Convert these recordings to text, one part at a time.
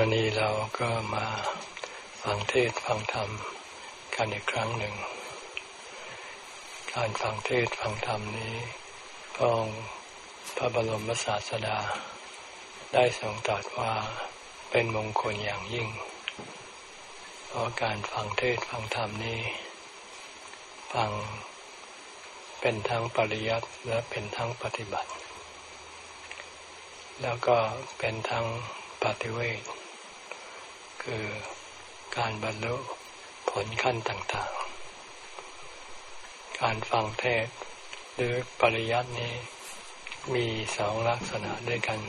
วันนี้เราก็มาฟังเทศฟังธรรมกันอีกครั้งหนึ่ง การฟังเทศฟังธรรมนี้พระองค์พระบรมศาสดา ได้ทรงตรัสว่าเป็นมงคลอย่างยิ่ง เพราะการฟังเทศฟังธรรมนี้ ฟังเป็นทั้งปริยัติและเป็นทั้งปฏิบัติ แล้วก็เป็นทั้งปฏิเวท คือการบรรลุผลขั้นต่างๆ การฟังเทศหรือปริยัตินี้มีสองลักษณะด้วยกัน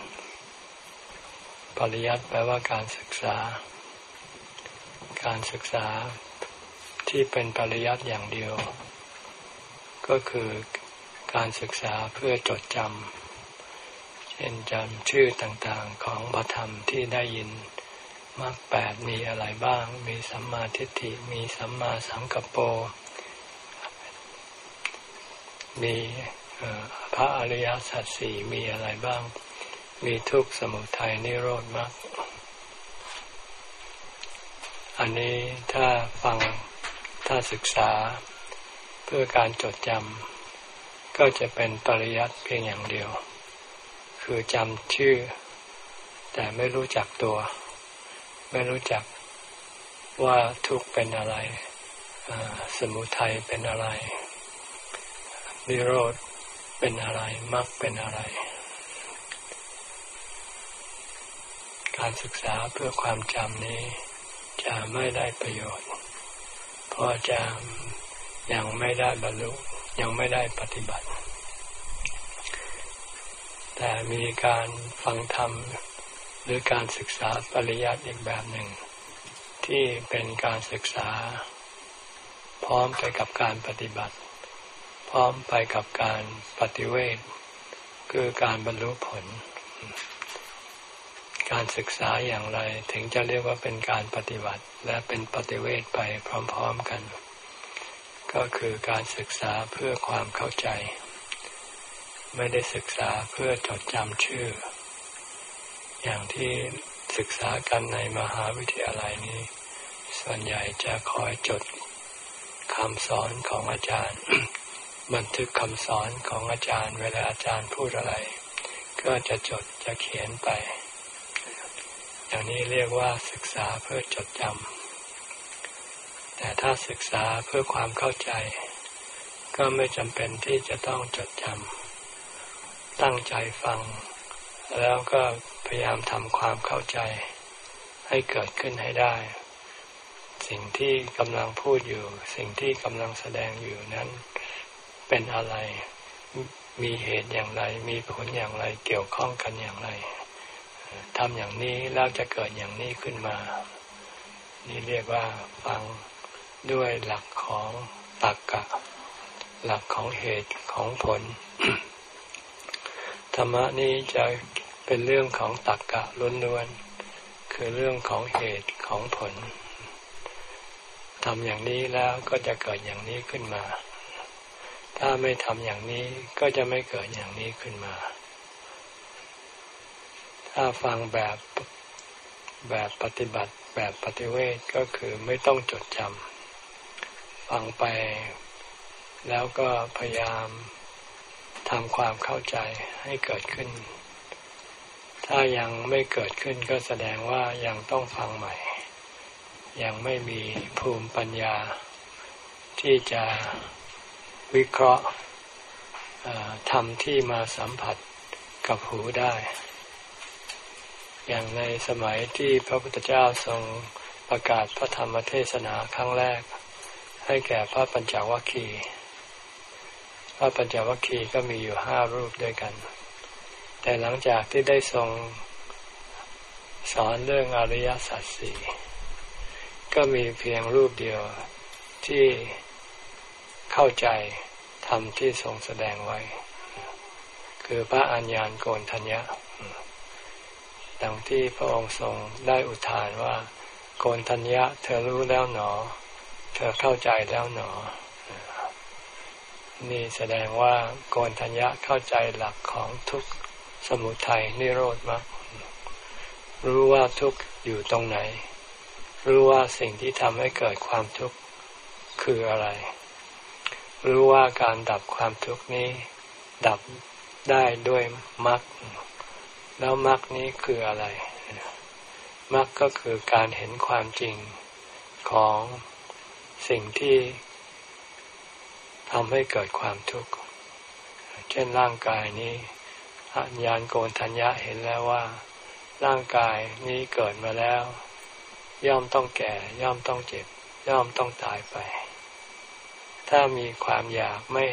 ปริยัติแปลว่าการศึกษา การศึกษาที่เป็นปริยัติอย่างเดียว ก็คือการศึกษาเพื่อจดจำเช่นจำชื่อต่างๆของพระธรรมที่ได้ยิน มรรคแปดมีอะไรบ้าง มีสัมมาทิฏฐิ มีสัมมาสังกัปโป มีพระอริยสัจสี่มีอะไรบ้าง มีทุกข์สมุทัยนิโรธมรรคอันนี้ถ้าฟังถ้าศึกษาเพื่อการจดจำก็จะเป็นปริยัติเพียงอย่างเดียว คือจำชื่อ แต่ไม่รู้จักตัว ไม่รู้จักว่าทุกข์เป็นอะไร สมุทัยเป็นอะไร นิโรธเป็นอะไรมรรคเป็นอะไร การศึกษาเพื่อความจำนี้ จะไม่ได้ประโยชน์ เพราะจะยังไม่ได้บรรลุยังไม่ได้ปฏิบัติ แต่มีการฟังธรรม หรือการศึกษาปริยัติอีกแบบหนึ่ง ที่เป็นการศึกษา พร้อมไปกับการปฏิบัติ พร้อมไปกับการปฏิเวทคือการบรรลุผล การศึกษาอย่างไรถึงจะเรียกว่าเป็นการปฏิบัติ และเป็นปฏิเวทไปพร้อม ๆกัน ก็คือการศึกษาเพื่อความเข้าใจ ไม่ได้ศึกษาเพื่อจดจำชื่อ อย่างที่ศึกษากันในมหาวิทยาลัยนี้ ส่วนใหญ่จะคอยจดคำสอนของอาจารย์ บันทึกคำสอนของอาจารย์ เวลาอาจารย์พูดอะไร ก็จะจดจะเขียนไป อย่างนี้เรียกว่าศึกษาเพื่อจดจำแต่ถ้าศึกษาเพื่อความเข้าใจ ก็ไม่จำเป็นที่จะต้องจดจำตั้งใจฟัง แล้วก็ พยายามทำความเข้าใจให้เกิดขึ้นให้ได้ สิ่งที่กำลังพูดอยู่ สิ่งที่กำลังแสดงอยู่นั้น เป็นอะไร มีเหตุอย่างไร มีผลอย่างไร เกี่ยวข้องกันอย่างไรทำอย่างนี้แล้วจะเกิดอย่างนี้ขึ้นมา นี่เรียกว่าฟังด้วยหลักของตักกะ หลักของเหตุของผล ธรรมะนี้จะ เป็นเรื่องของตักกะล้วนๆคือเรื่องของเหตุของผลทำอย่างนี้แล้วก็จะเกิดอย่างนี้ขึ้นมา ถ้าไม่ทำอย่างนี้ก็จะไม่เกิดอย่างนี้ขึ้นมา ถ้าฟังแบบแบบปฏิบัติแบบปฏิเวทก็คือไม่ต้องจดจำฟังไป แล้วก็พยายามทำความเข้าใจให้เกิดขึ้น ถ้ายังไม่เกิดขึ้นก็แสดงว่ายังต้องฟังใหม่ ยังไม่มีภูมิปัญญา ที่จะวิเคราะห์ทำที่มาสัมผัสกับหูได้ อย่างในสมัยที่พระพุทธเจ้าทรงประกาศพระธรรมเทศนาครั้งแรก ให้แก่พระปัญจวัคคีย์พระปัญจวัคคีย์ก็มีอยู่ห้ารูปด้วยกัน แต่หลังจากที่ได้ทรงสอนเรื่องอริยสัจสี่ก็มีเพียงรูปเดียวที่เข้าใจธรรมที่ทรงแสดงไว้ คือพระอัญญาณโกนทัญญะดังที่พระองค์ทรงได้อุทานว่า โกนทัญญะ เธอรู้แล้วหนอ เธอเข้าใจแล้วหนอ นี่แสดงว่าโกนทัญญะเข้าใจหลักของทุก สมุทัยนิโรธมรรครู้ว่าทุกข์อยู่ตรงไหน รู้ว่าสิ่งที่ทำให้เกิดความทุกข์คืออะไร รู้ว่าการดับความทุกข์นี้ ดับได้ด้วยมรรคแล้วมรรคนี้คืออะไรมรรคก็คือการเห็นความจริงของสิ่งที่ทำให้เกิดความทุกข์ เช่นร่างกายนี้ ญาณโกนทัญญะเห็นแล้วว่า ร่างกายนี้เกิดมาแล้ว ย่อมต้องแก่ ย่อมต้องเจ็บ ย่อมต้องตายไป ถ้ามีความอยากไม่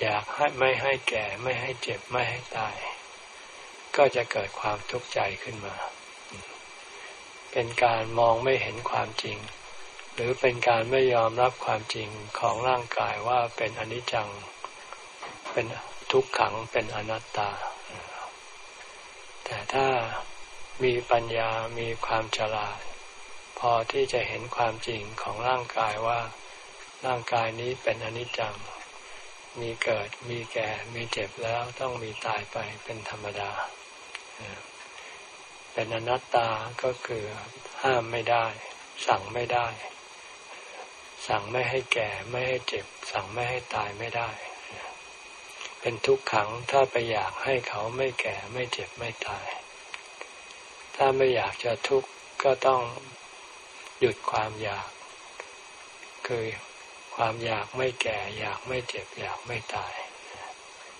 อยากให้ไม่ให้แก่ไม่ให้เจ็บไม่ให้ตาย ก็จะเกิดความทุกข์ใจขึ้นมา เป็นการมองไม่เห็นความจริง หรือเป็นการไม่ยอมรับความจริงของร่างกายว่าเป็นอนิจจังเป็น ทุกขังเป็นอนัตตา แต่ถ้ามีปัญญามีความฉลาด พอที่จะเห็นความจริงของร่างกายว่าร่างกายนี้เป็นอนิจจัง มีเกิด มีแก่ มีเจ็บแล้วต้องมีตายไปเป็นธรรมดา เป็นอนัตตาก็คือห้ามไม่ได้ สั่งไม่ได้ สั่งไม่ให้แก่ไม่ให้เจ็บ สั่งไม่ให้ตายไม่ได้ เป็นทุกขังถ้าไปอยากให้เขาไม่แก่ไม่เจ็บไม่ตาย ถ้าไม่อยากจะทุกข์ก็ต้องหยุดความอยาก คือความอยากไม่แก่ อยากไม่เจ็บ อยากไม่ตาย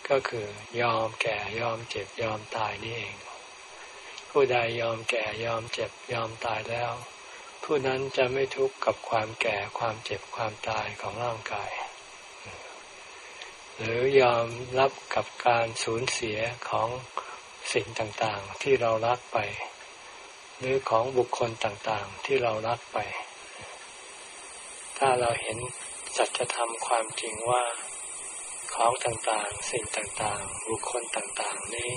ก็คือยอมแก่ยอมเจ็บยอมตายนี่เอง ผู้ใดยอมแก่ยอมเจ็บยอมตายแล้ว ผู้นั้นจะไม่ทุกข์กับความแก่ความเจ็บความตายของร่างกาย หรือยอมรับกับการสูญเสียของสิ่งต่างๆ ที่เรารักไป หรือของบุคคลต่างๆ ที่เรารักไป ถ้าเราเห็นสัจธรรมความจริงว่าของต่างๆ สิ่งต่างๆ บุคคลต่างๆ นี้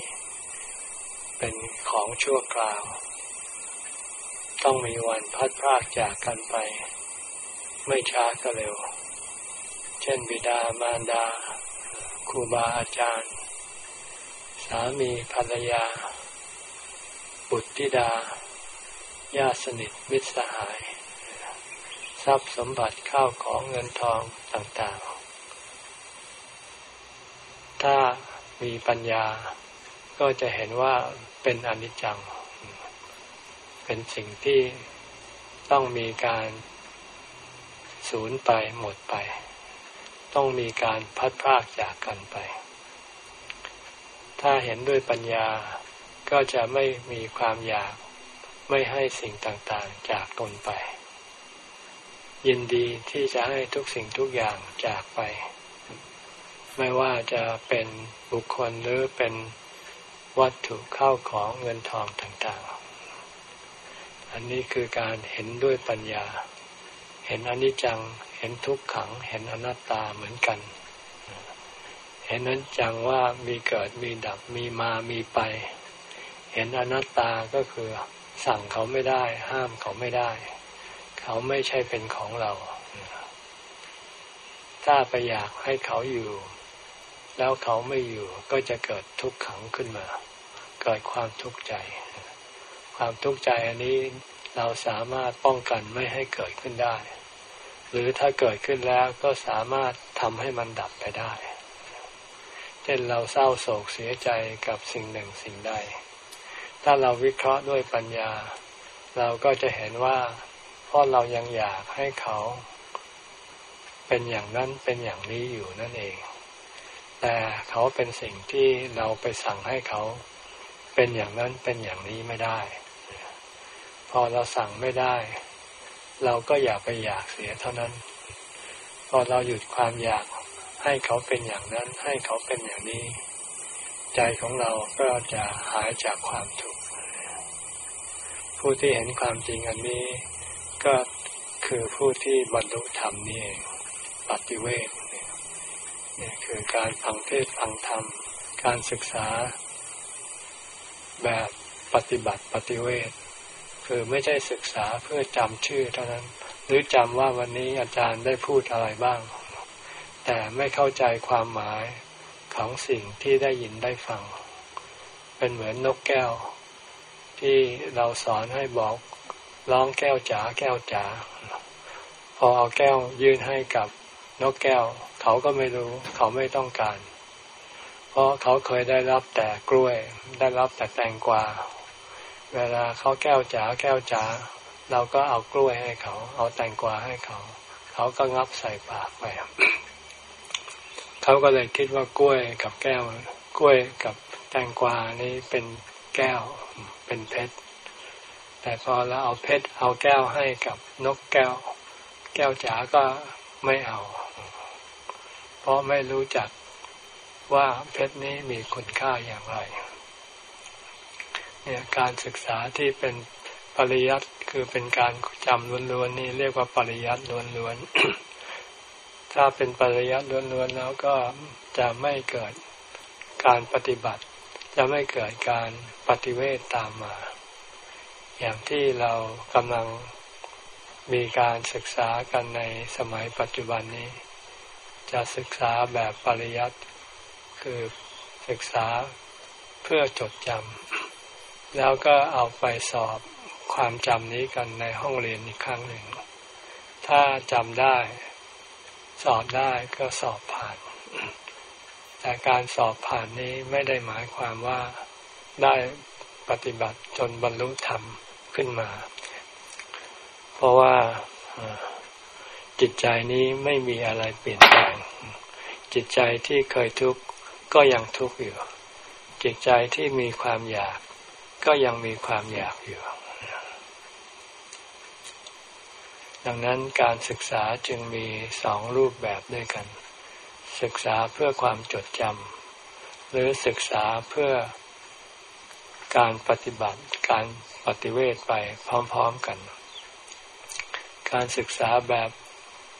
เป็นของชั่วคราว ต้องมีวันพัดพรากจากกันไป ไม่ช้าก็เร็ว เช่นบิดามารดา ครูบาอาจารย์ สามีภรรยา บุตรธิดา ญาติสนิทมิตรสหาย ทรัพย์สมบัติข้าวของเงินทองต่างๆ ถ้ามีปัญญาก็จะเห็นว่าเป็นอนิจจัง เป็นสิ่งที่ต้องมีการสูญไปหมดไป ต้องมีการพัดพากจากกันไป ถ้าเห็นด้วยปัญญาก็จะไม่มีความอยากไม่ให้สิ่งต่างๆจากตนไป ยินดีที่จะให้ทุกสิ่งทุกอย่างจากไป ไม่ว่าจะเป็นบุคคลหรือเป็นวัตถุเข้าของเงินทองต่างๆ อันนี้คือการเห็นด้วยปัญญา เห็นอนิจจัง ห็นทุกขัง เห็นอนัตตาเหมือนกัน เห็นนั้นจังว่ามีเกิดมีดับมีมามีไป เห็นอนัตตาก็คือสั่งเขาไม่ได้ ห้ามเขาไม่ได้ เขาไม่ใช่เป็นของเรา ถ้าไปอยากให้เขาอยู่ แล้วเขาไม่อยู่ก็จะเกิดทุกขังขึ้นมา เกิดความทุกข์ใจ ความทุกข์ใจอันนี้เราสามารถป้องกันไม่ให้เกิดขึ้นได้ หรือถ้าเกิดขึ้นแล้วก็สามารถทำให้มันดับไปได้ เช่นเราเศร้าโศกเสียใจกับสิ่งหนึ่งสิ่งใด ถ้าเราวิเคราะห์ด้วยปัญญา เราก็จะเห็นว่าเพราะเรายังอยากให้เขาเป็นอย่างนั้นเป็นอย่างนี้อยู่นั่นเอง แต่เขาเป็นสิ่งที่เราไปสั่งให้เขาเป็นอย่างนั้นเป็นอย่างนี้ไม่ได้ พอเราสั่งไม่ได้ เราก็อย่าไปอยากเสียเท่านั้น พอเราหยุดความอยากให้เขาเป็นอย่างนั้น ให้เขาเป็นอย่างนี้ ใจของเราก็จะหายจากความทุกข์ผู้ที่เห็นความจริงอันนี้ก็คือผู้ที่บรรลุธรรมนี่เองปฏิเวทนี่คือการฟังเทศฟังธรรม การศึกษาแบบปฏิบัติปฏิเวท คือไม่ใช่ศึกษาเพื่อจำชื่อเท่านั้น หรือจำว่าวันนี้อาจารย์ได้พูดอะไรบ้าง แต่ไม่เข้าใจความหมายของสิ่งที่ได้ยินได้ฟัง เป็นเหมือนนกแก้ว ที่เราสอนให้บอกร้องแก้วจ๋าแก้วจ๋าพอเอาแก้วยื่นให้กับนกแก้ว เขาก็ไม่รู้ เขาไม่ต้องการ เพราะเขาเคยได้รับแต่กล้วย ได้รับแต่แตงกวา เวลาเขาแก้วจ๋าแก้วจ๋าเราก็เอากล้วยให้เขา เอาแตงกวาให้เขา เขาก็งับใส่ปากไปเขาก็เลยคิดว่ากล้วยกับแก้ว กล้วยกับแตงกวานี้เป็นแก้วเป็นเพชรแต่พอเราเอาเพชรเอาแก้วให้กับนกแก้ว แก้วจ๋าก็ไม่เอา เพราะไม่รู้จักว่าเพชรนี้มีคุณค่าอย่างไร เนี่ยการศึกษาที่เป็นปริยัติคือเป็นการจำล้วนๆนี่เรียกว่าปริยัติล้วนๆถ้าเป็นปริยัติล้วนๆแล้วก็จะไม่เกิดการปฏิบัติ จะไม่เกิดการปฏิเวทตามมา อย่างที่เรากำลังมีการศึกษากันในสมัยปัจจุบันนี้ จะศึกษาแบบปริยัติคือศึกษาเพื่อจดจำ แล้วก็เอาไปสอบความจำนี้กันในห้องเรียนอีกครั้งหนึ่ง ถ้าจำได้ สอบได้ก็สอบผ่าน แต่การสอบผ่านนี้ไม่ได้หมายความว่าได้ปฏิบัติจนบรรลุธรรมขึ้นมา เพราะว่าจิตใจนี้ไม่มีอะไรเปลี่ยนแปลง จิตใจที่เคยทุกข์ก็ยังทุกข์อยู่ จิตใจที่มีความอยาก ก็ยังมีความอยากอยู่ ดังนั้นการศึกษาจึงมีสองรูปแบบด้วยกัน ศึกษาเพื่อความจดจำหรือศึกษาเพื่อการปฏิบัติการปฏิเวทไปพร้อมๆกัน การศึกษาแบบ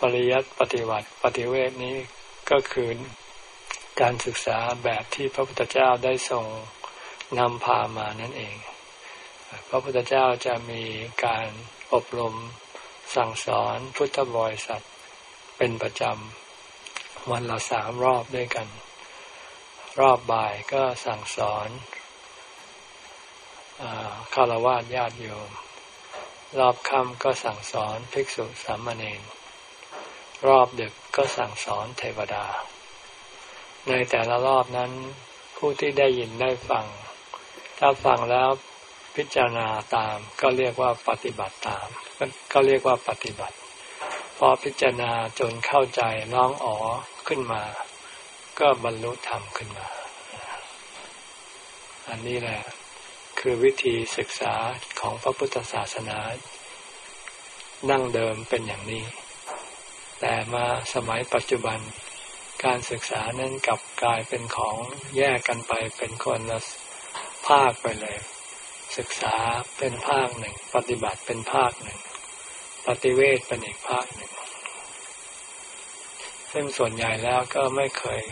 ปริยัติปฏิบัติปฏิเวทนี้ก็คือการศึกษาแบบที่พระพุทธเจ้าได้ทรง นำพามานั่นเอง พระพุทธเจ้าจะมีการอบรมสั่งสอนพุทธบริษัทเป็นประจำวันละสามรอบด้วยกัน รอบบ่ายก็สั่งสอนคารวะญาติโยม รอบค่ำก็สั่งสอนภิกษุสามเณรรอบดึกก็สั่งสอนเทวดา ในแต่ละรอบนั้นผู้ที่ได้ยินได้ฟัง ถ้าฟังแล้วพิจารณาตามก็เรียกว่าปฏิบัติตาม ก็เรียกว่าปฏิบัติ พอพิจารณาจนเข้าใจน้องอ๋อขึ้นมา ก็บรรลุธรรมขึ้นมา อันนี้แหละ คือวิธีศึกษาของพระพุทธศาสนานั่งเดิมเป็นอย่างนี้ แต่มาสมัยปัจจุบันการศึกษานั้นกลับกลายเป็นของแยกกันไปเป็นคนละ ภาคไปเลย ศึกษาเป็นภาคหนึ่ง ปฏิบัติเป็นภาคหนึ่ง ปฏิเวทเป็นอีกภาคหนึ่ง ซึ่งส่วนใหญ่แล้วก็ไม่เคย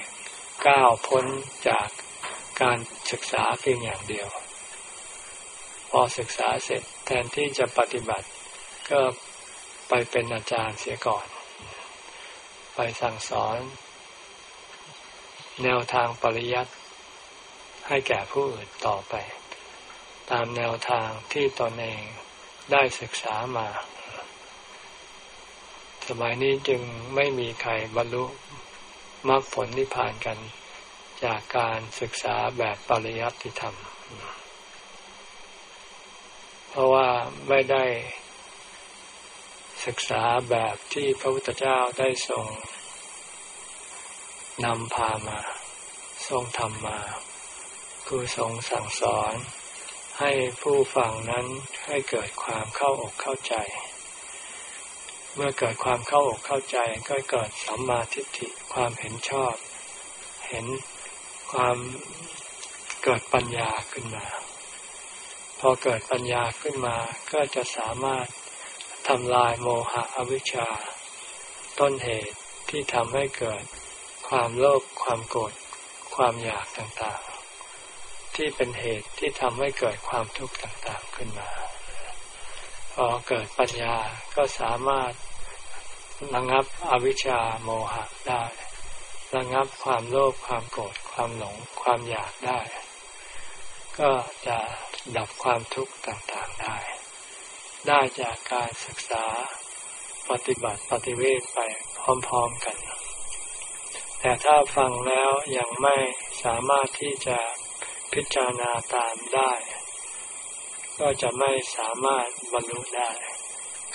ก้าวพ้นจากการศึกษาเพียงอย่างเดียว พอศึกษาเสร็จแทนที่จะปฏิบัติ ก็ไปเป็นอาจารย์เสียก่อน ไปสั่งสอน แนวทางปริยัติ ให้แก่ผู้อื่นต่อไป ตามแนวทางที่ตนเองได้ศึกษามา สมัยนี้จึงไม่มีใครบรรลุมรรคผลนิพพานกัน จากการศึกษาแบบปริยัติธรรม เพราะว่าไม่ได้ศึกษาแบบที่พระพุทธเจ้าได้ทรงนำพามา ทรงทำมา คือทรงสั่งสอน ให้ผู้ฟังนั้นให้เกิดความเข้าอกเข้าใจ เมื่อเกิดความเข้าอกเข้าใจก็เกิดสัมมาทิฏฐิความเห็นชอบ เห็นความเกิดปัญญาขึ้นมา พอเกิดปัญญาขึ้นมาก็จะสามารถทำลายโมหะอวิชชา ต้นเหตุที่ทำให้เกิดความโลภความโกรธความอยากต่าง ที่เป็นเหตุที่ทำให้เกิดความทุกข์ต่างๆขึ้นมา พอเกิดปัญญาก็สามารถระงับอวิชชาโมหะได้ระงับความโลภความโกรธความหลงความอยากได้ ก็จะดับความทุกข์ต่างๆได้ ได้จากการศึกษาปฏิบัติปฏิเวทไปพร้อมๆกัน แต่ถ้าฟังแล้วยังไม่สามารถที่จะ พิจารณาตามได้ ก็จะไม่สามารถบรรลุได้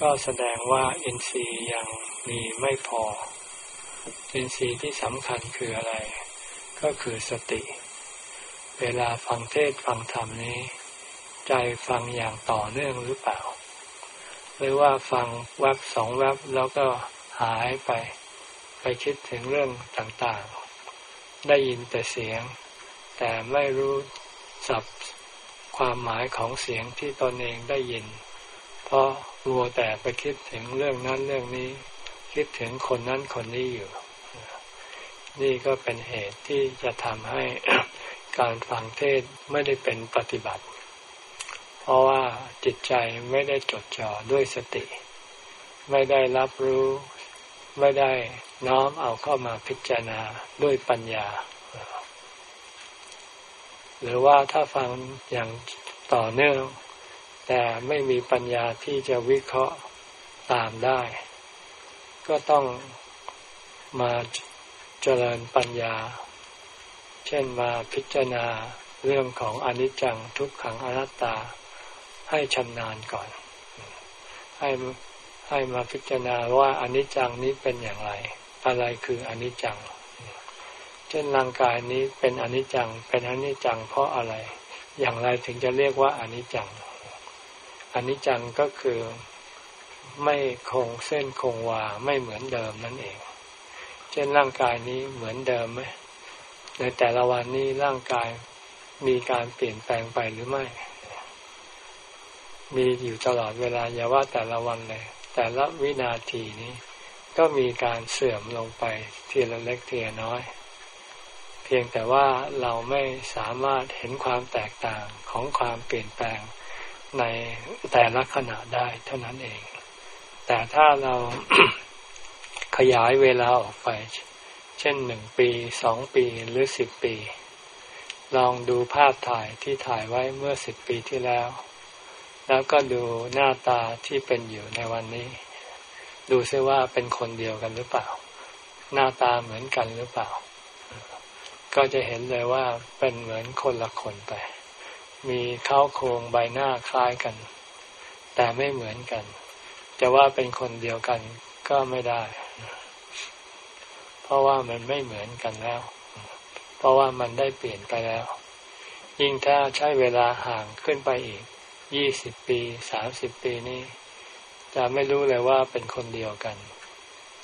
ก็แสดงว่าอินทรีย์ยังมีไม่พอ อินทรีย์ที่สำคัญคืออะไร ก็คือสติ เวลาฟังเทศฟังธรรมนี้ ใจฟังอย่างต่อเนื่องหรือเปล่า หรือว่าฟังแวบสองแวบแล้วก็หายไป ไปคิดถึงเรื่องต่างๆ ได้ยินแต่เสียง แต่ไม่รู้สับความหมายของเสียงที่ตนเองได้ยิน เพราะรัวแต่ไปคิดถึงเรื่องนั้นเรื่องนี้ คิดถึงคนนั้นคนนี้อยู่ นี่ก็เป็นเหตุที่จะทำให้การฟังเทศไม่ได้เป็นปฏิบัติ เพราะว่าจิตใจไม่ได้จดจ่อด้วยสติ ไม่ได้รับรู้ ไม่ได้น้อมเอาเข้ามาพิจารณาด้วยปัญญา หรือว่าถ้าฟังอย่างต่อเนื่อง แต่ไม่มีปัญญาที่จะวิเคราะห์ตามได้ ก็ต้องมาเจริญปัญญา เช่นมาพิจารณาเรื่องของอนิจจังทุกขังอนัตตาให้ชำนาญก่อน ให้ให้มาพิจารณาว่าอนิจจังนี้เป็นอย่างไร อะไรคืออนิจจัง เช่นร่างกายนี้เป็นอนิจจัง เป็นอนิจจังเพราะอะไร อย่างไรถึงจะเรียกว่าอนิจจังอนิจจังก็คือไม่คงเส้นคงวาไม่เหมือนเดิมนั่นเอง เช่นร่างกายนี้เหมือนเดิมไหมในแต่ละวันนี้ร่างกายมีการเปลี่ยนแปลงไปหรือไม่ มีอยู่ตลอดเวลาอย่าว่าแต่ละวันเลย แต่ละวินาทีนี้ ก็มีการเสื่อมลงไปทีละเล็กทีละน้อย เพียงแต่ว่าเราไม่สามารถเห็นความแตกต่างของความเปลี่ยนแปลงในแต่ละขณะได้เท่านั้นเอง แต่ถ้าเราขยายเวลาออกไป เช่นหนึ่งปีสองปีหรือสิบปี ลองดูภาพถ่ายที่ถ่ายไว้เมื่อสิบปีที่แล้ว แล้วก็ดูหน้าตาที่เป็นอยู่ในวันนี้ ดูซิว่าเป็นคนเดียวกันหรือเปล่า หน้าตาเหมือนกันหรือเปล่า ก็จะเห็นเลยว่าเป็นเหมือนคนละคนไป มีเข้าโครงใบหน้าคล้ายกัน แต่ไม่เหมือนกัน จะว่าเป็นคนเดียวกันก็ไม่ได้ เพราะว่ามันไม่เหมือนกันแล้ว เพราะว่ามันได้เปลี่ยนไปแล้ว ยิ่งถ้าใช้เวลาห่างขึ้นไปอีกยี่สิบปีสามสิบปีนี้ จะไม่รู้เลยว่าเป็นคนเดียวกัน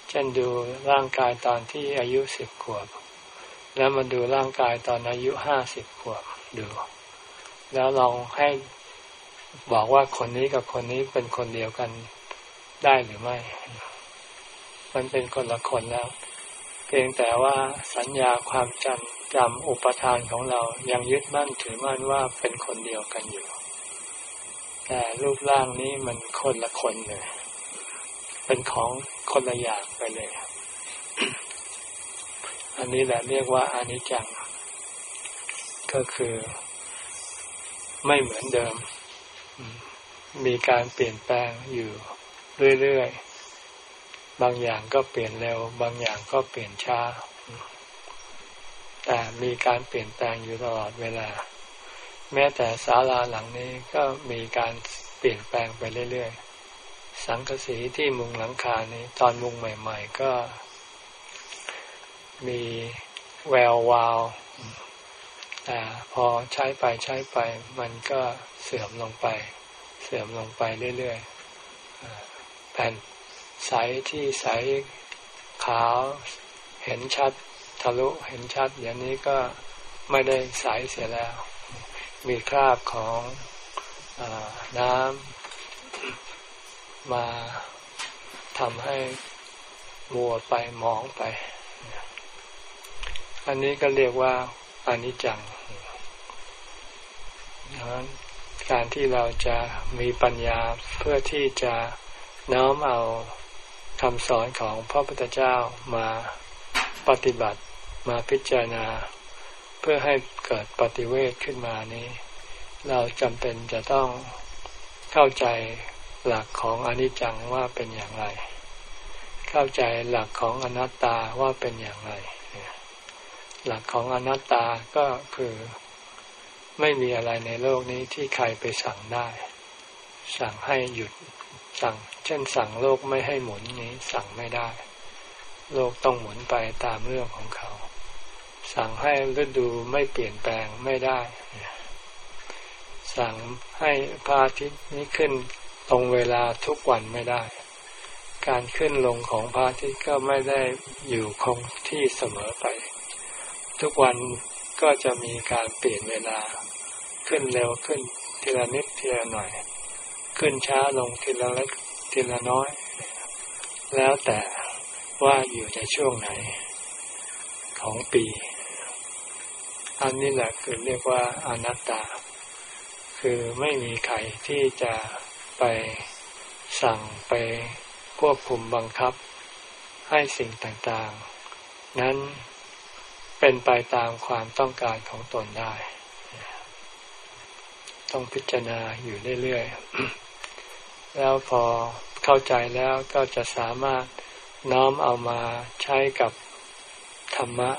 เช่นดูร่างกายตอนที่อายุสิบขวบ แล้วมาดูร่างกายตอนอายุห้าสิบขวบดู แล้วลองให้บอกว่าคนนี้กับคนนี้เป็นคนเดียวกันได้หรือไม่ มันเป็นคนละคนแล้ว เพียงแต่ว่าสัญญาความจำจำอุปทานของเรายังยึดมั่นถือมั่นว่าเป็นคนเดียวกันอยู่ แต่รูปร่างนี้มันคนละคนเลย เป็นของคนละอย่างไปเลย อันนี้แหละเรียกว่าอานิจจัง ก็คือไม่เหมือนเดิม มีการเปลี่ยนแปลงอยู่เรื่อยๆ บางอย่างก็เปลี่ยนเร็ว บางอย่างก็เปลี่ยนช้า แต่มีการเปลี่ยนแปลงอยู่ตลอดเวลา แม้แต่ศาลาหลังนี้ก็มีการเปลี่ยนแปลงไปเรื่อยๆ สังกสีที่มุงหลังคานี้ ตอนมุงใหม่ ๆ ก็ มีแวววาวแต่พอใช้ไปใช้ไป มันก็เสื่อมลงไป เสื่อมลงไปเรื่อยๆแผ่นใสที่ใสขาวเห็นชัดทะลุเห็นชัดอย่างนี้ก็ไม่ได้ใสเสียแล้ว มีคราบของอน้ำมาทำให้มัวไปมองไป อันนี้ก็เรียกว่าอนิจจังดังนั้นการที่เราจะมีปัญญาเพื่อที่จะน้อมเอาคำสอนของพระพุทธเจ้ามาปฏิบัติมาพิจารณา เพื่อให้เกิดปฏิเวทขึ้นมานี้ เราจำเป็นจะต้องเข้าใจหลักของอนิจจังว่าเป็นอย่างไร เข้าใจหลักของอนัตตาว่าเป็นอย่างไร หลักของอนัตตาก็คือไม่มีอะไรในโลกนี้ที่ใครไปสั่งได้ สั่งให้หยุดสั่ง เช่นสั่งโลกไม่ให้หมุนนี้สั่งไม่ได้ โลกต้องหมุนไปตามเรื่องของเขา สั่งให้ฤดูไม่เปลี่ยนแปลงไม่ได้ สั่งให้พระอาทิตย์นี้ขึ้นตรงเวลาทุกวันไม่ได้ การขึ้นลงของพระอาทิตย์ก็ไม่ได้อยู่คงที่เสมอไป ทุกวันก็จะมีการเปลี่ยนเวลาขึ้นเร็วขึ้นทีละนิดทีละหน่อย ขึ้นช้าลงทีละเล็กทีละน้อย แล้วแต่ว่าอยู่ในช่วงไหนของปี อันนี้แหละคือเรียกว่าอนัตตา คือไม่มีใครที่จะไปสั่งไปควบคุมบังคับให้สิ่งต่างๆ นั้น เป็นไปตามความต้องการของตนได้ ต้องพิจารณาอยู่เรื่อยๆ แล้วพอเข้าใจแล้วก็จะสามารถน้อมเอามาใช้กับธรรมะ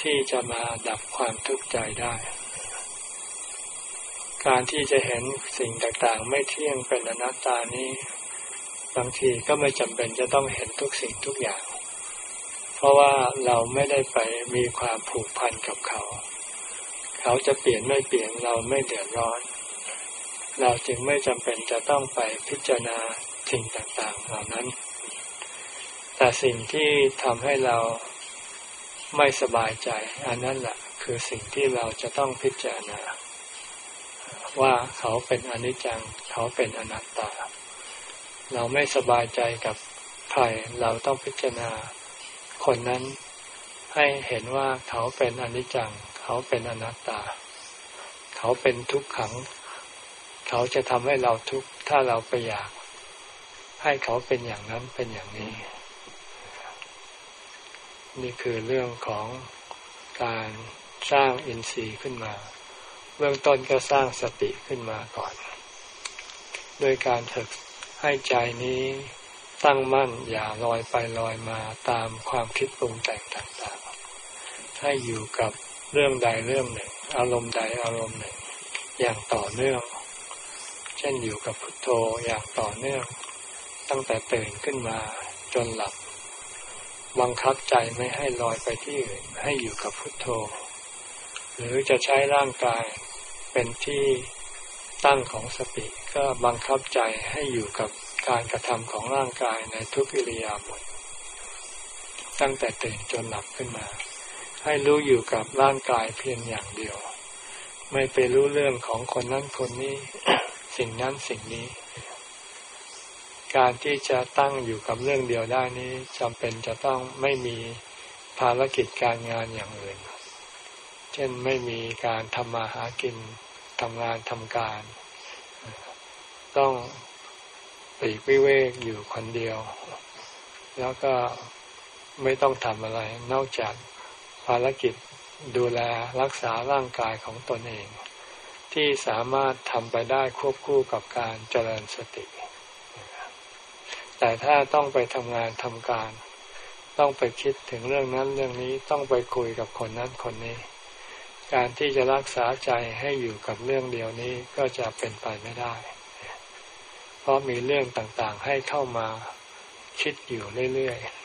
ที่จะมาดับความทุกข์ใจได้ การที่จะเห็นสิ่งต่างๆ ไม่เที่ยงเป็นอนัตตานี้ บางทีก็ไม่จำเป็นจะต้องเห็นทุกสิ่งทุกอย่าง เพราะว่าเราไม่ได้ไปมีความผูกพันกับเขา เขาจะเปลี่ยนไม่เปลี่ยนเราไม่เดือดร้อน เราจึงไม่จำเป็นจะต้องไปพิจารณาสิ่งต่างๆ เหล่านั้น แต่สิ่งที่ทำให้เราไม่สบายใจ อันนั้นแหละคือสิ่งที่เราจะต้องพิจารณา ว่าเขาเป็นอนิจจัง เขาเป็นอนัตตา เราไม่สบายใจกับใครเราต้องพิจารณา คนนั้นให้เห็นว่าเขาเป็นอนิจจัง เขาเป็นอนัตตา เขาเป็นทุกขัง เขาจะทำให้เราทุกข์ถ้าเราไปอยาก ให้เขาเป็นอย่างนั้นเป็นอย่างนี้ นี่คือเรื่องของการสร้างอินทรีย์ขึ้นมา เบื้องต้นก็สร้างสติขึ้นมาก่อน โดยการฝึกให้ใจนี้ ตั้งมั่นอย่าลอยไปลอยมาตามความคิดปรุงแต่งต่างๆ ให้อยู่กับเรื่องใดเรื่องหนึ่ง อารมณ์ใดอารมณ์หนึ่ง อย่างต่อเนื่อง เช่นอยู่กับพุทโธอย่างต่อเนื่อง ตั้งแต่ตื่นขึ้นมาจนหลับบังคับใจไม่ให้ลอยไปที่อื่นให้อยู่กับพุทโธ หรือจะใช้ร่างกายเป็นที่ตั้งของสติก็บังคับใจให้อยู่กับ การกระทำของร่างกายในทุกอิริยาบถตั้งแต่ตื่นจนหลับขึ้นมา ให้รู้อยู่กับร่างกายเพียงอย่างเดียว ไม่ไปรู้เรื่องของคนนั้นคนนี้ สิ่งนั้นสิ่งนี้ การที่จะตั้งอยู่กับเรื่องเดียวได้นี้จำเป็นจะต้องไม่มีภารกิจการงานอย่างอื่น เช่นไม่มีการทำมาหากินทำงานทำการ ต้อง ปีกวิเวกอยู่คนเดียว แล้วก็ไม่ต้องทำอะไร นอกจากภารกิจดูแลรักษาร่างกายของตนเอง ที่สามารถทำไปได้ควบคู่กับการเจริญสติ แต่ถ้าต้องไปทำงานทำการ ต้องไปคิดถึงเรื่องนั้นเรื่องนี้ต้องไปคุยกับคนนั้นคนนี้ การที่จะรักษาใจให้อยู่กับเรื่องเดียวนี้ก็จะเป็นไปไม่ได้ ราะมีเรื่องต่างๆให้เข้ามาคิดอยู่เรื่อยๆ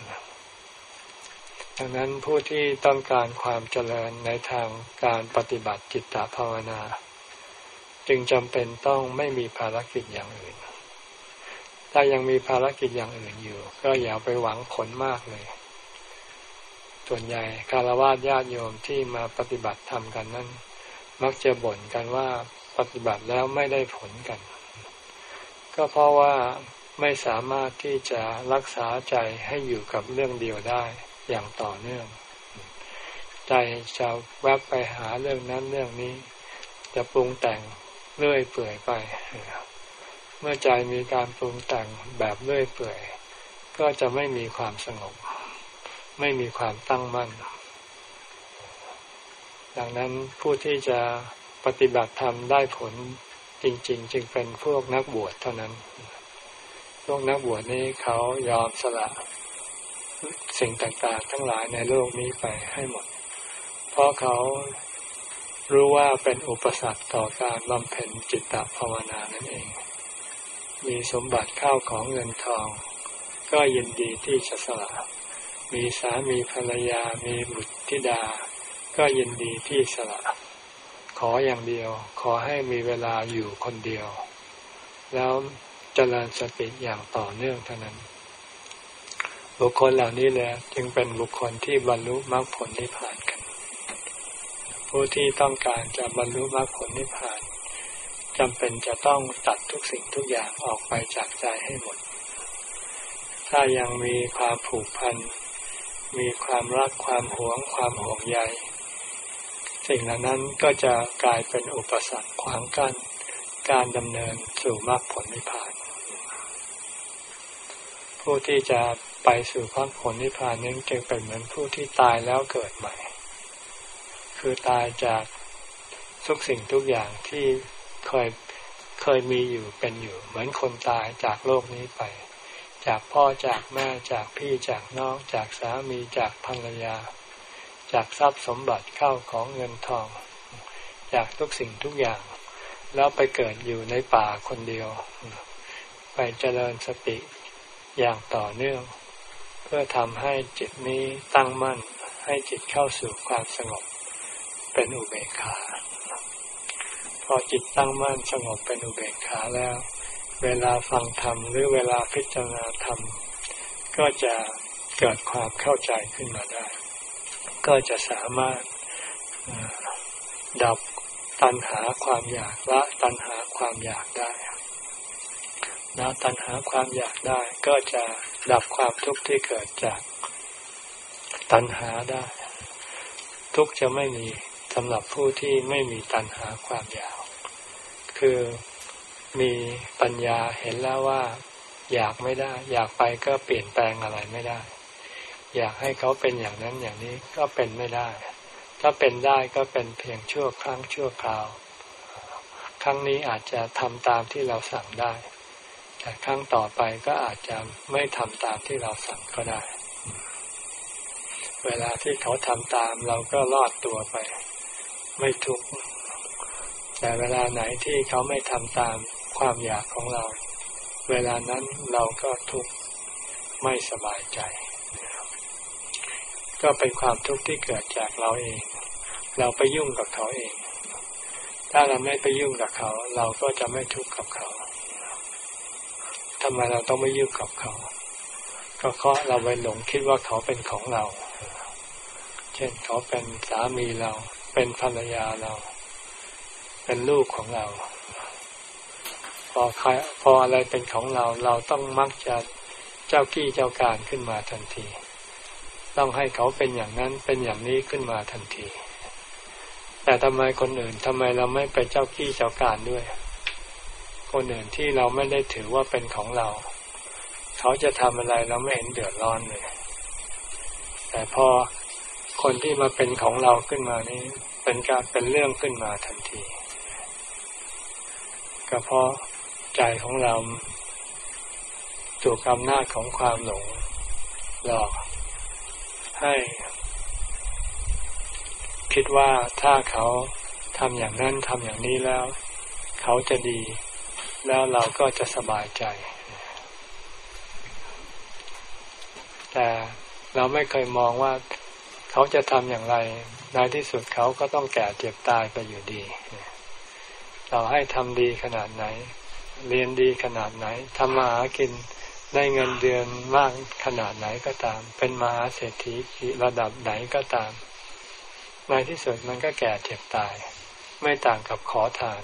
ดังนั้นผู้ที่ต้องการความเจริญในทางการปฏิบัติจิตตภาวนา จึงจำเป็นต้องไม่มีภารกิจอย่างอื่น ถ้ายังมีภารกิจอย่างอื่นอยู่ ก็อย่าไปหวังผลมากเลย ส่วนใหญ่คารวะญาติโยมที่มาปฏิบัติธรรมกันนั้น มักจะบ่นกันว่าปฏิบัติแล้วไม่ได้ผลกัน ก็เพราะว่าไม่สามารถที่จะรักษาใจให้อยู่กับเรื่องเดียวได้อย่างต่อเนื่อง ใจจะแวบไปหาเรื่องนั้นเรื่องนี้ จะปรุงแต่งเรื่อยเปื่อยไป เมื่อใจมีการปรุงแต่งแบบเรื่อยเปื่อย ก็จะไม่มีความสงบ ไม่มีความตั้งมั่น ดังนั้นผู้ที่จะปฏิบัติธรรมได้ผล จริง ๆ จึงเป็นพวกนักบวชเท่านั้น พวกนักบวชนี้เขายอมสละสิ่งต่างๆ ทั้งหลายในโลกนี้ไปให้หมด เพราะเขารู้ว่าเป็นอุปสรรคต่อการบำเพ็ญจิตตภาวนานั่นเอง มีสมบัติข้าวของเงินทอง ก็ยินดีที่จะสละ มีสามีภรรยา มีบุตรธิดา ก็ยินดีที่สละ ขออย่างเดียว ขอให้มีเวลาอยู่คนเดียว แล้วเจริญสติอย่างต่อเนื่องเท่านั้น บุคคลเหล่านี้แหละจึงเป็นบุคคลที่บรรลุมรรคผลนิพพานกัน ผู้ที่ต้องการจะบรรลุมรรคผลนิพพานจำเป็นจะต้องตัดทุกสิ่งทุกอย่างออกไปจากใจให้หมด ถ้ายังมีความผูกพัน มีความรักความหวง ความห่วงใย สิ่งเหล่านั้นก็จะกลายเป็นอุปสรรคขวางกั้นการดำเนินสู่มรรคผลนิพพาน ผู้ที่จะไปสู่มรรคผลนิพพานนี้นจึงเป็นเหมือนผู้ที่ตายแล้วเกิดใหม่ คือตายจากทุกสิ่งทุกอย่างที่เคยเคยมีอยู่เป็นอยู่ เหมือนคนตายจากโลกนี้ไป จากพ่อจากแม่จากพี่จากน้องจากสามีจากภรรยา จากทรัพย์สมบัติเข้าของเงินทอง จากทุกสิ่งทุกอย่าง แล้วไปเกิดอยู่ในป่าคนเดียว ไปเจริญสติอย่างต่อเนื่อง เพื่อทำให้จิตนี้ตั้งมั่นให้จิตเข้าสู่ความสงบเป็นอุเบกขาพอจิตตั้งมั่นสงบเป็นอุเบกขาแล้ว เวลาฟังธรรมหรือเวลาพิจารณาธรรม ก็จะเกิดความเข้าใจขึ้นมาได้ ก็จะสามารถดับตัณหาความอยากละตัณหาความอยากได้ละตัณหาความอยากได้ ก็จะดับความทุกข์ที่เกิดจากตัณหาได้ ทุกข์จะไม่มีสำหรับผู้ที่ไม่มีตัณหาความอยาก คือมีปัญญาเห็นแล้วว่า อยากไม่ได้ อยากไปก็เปลี่ยนแปลงอะไรไม่ได้ อยากให้เขาเป็นอย่างนั้นอย่างนี้ก็เป็นไม่ได้ ถ้าเป็นได้ก็เป็นเพียงชั่วครั้งชั่วคราว ครั้งนี้อาจจะทำตามที่เราสั่งได้ แต่ครั้งต่อไปก็อาจจะไม่ทำตามที่เราสั่งก็ได้ เวลาที่เขาทำตามเราก็รอดตัวไป ไม่ทุกข์แต่เวลาไหนที่เขาไม่ทำตามความอยากของเรา เวลานั้นเราก็ทุกข์ไม่สบายใจ ก็เป็นความทุกข์ที่เกิดจากเราเอง เราไปยุ่งกับเขาเอง ถ้าเราไม่ไปยุ่งกับเขา เราก็จะไม่ทุกข์กับเขาทำไมเราต้องไม่ยุ่งกับเขา ก็เพราะเราไปหลงคิดว่าเขาเป็นของเรา เช่นเขาเป็นสามีเรา เป็นภรรยาเรา เป็นลูกของเรา พอใครพออะไรเป็นของเรา เราต้องมักจะเจ้ากี้เจ้าการขึ้นมาทันที ต้องให้เขาเป็นอย่างนั้นเป็นอย่างนี้ขึ้นมาทันที แต่ทำไมคนอื่นทำไมเราไม่ไปเจ้ากี้เจ้าการด้วย คนอื่นที่เราไม่ได้ถือว่าเป็นของเรา เขาจะทำอะไรเราไม่เห็นเดือดร้อนเลย แต่พอคนที่มาเป็นของเราขึ้นมานี้เป็นการเป็นเรื่องขึ้นมาทันที ก็เพราะใจของเราถูกอำนาจของความหลงหลอก ให้คิดว่าถ้าเขาทำอย่างนั้นทำอย่างนี้แล้ว เขาจะดี แล้วเราก็จะสบายใจ แต่เราไม่เคยมองว่าเขาจะทำอย่างไรในที่สุดเขาก็ต้องแก่เจ็บตายไปอยู่ดี เราให้ทำดีขนาดไหน เรียนดีขนาดไหนทำมาหากิน ได้เงินเดือนมากขนาดไหนก็ตาม เป็นมหาเศรษฐีระดับไหนก็ตามในที่สุดมันก็แก่เจ็บตาย ไม่ต่างกับขอทาน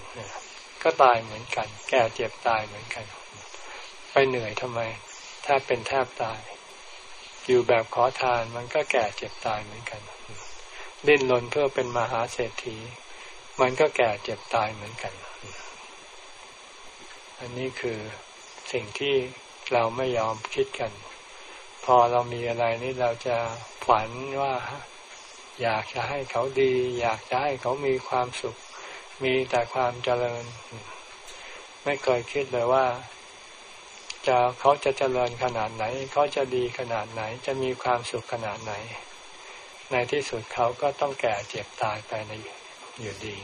ก็ตายเหมือนกัน แก่เจ็บตายเหมือนกัน ไปเหนื่อยทำไมแทบเป็นแทบตาย อยู่แบบขอทานมันก็แก่เจ็บตายเหมือนกันดิ้นรนเพื่อเป็นมหาเศรษฐี มันก็แก่เจ็บตายเหมือนกัน อันนี้คือสิ่งที่ เราไม่ยอมคิดกัน พอเรามีอะไรนี่เราจะฝันว่า อยากจะให้เขาดี อยากจะให้เขามีความสุข มีแต่ความเจริญ ไม่เคยคิดเลยว่าจะเขาจะเจริญขนาดไหน เขาจะดีขนาดไหน จะมีความสุขขนาดไหน ในที่สุดเขาก็ต้องแก่เจ็บตายไปในอยู่ดี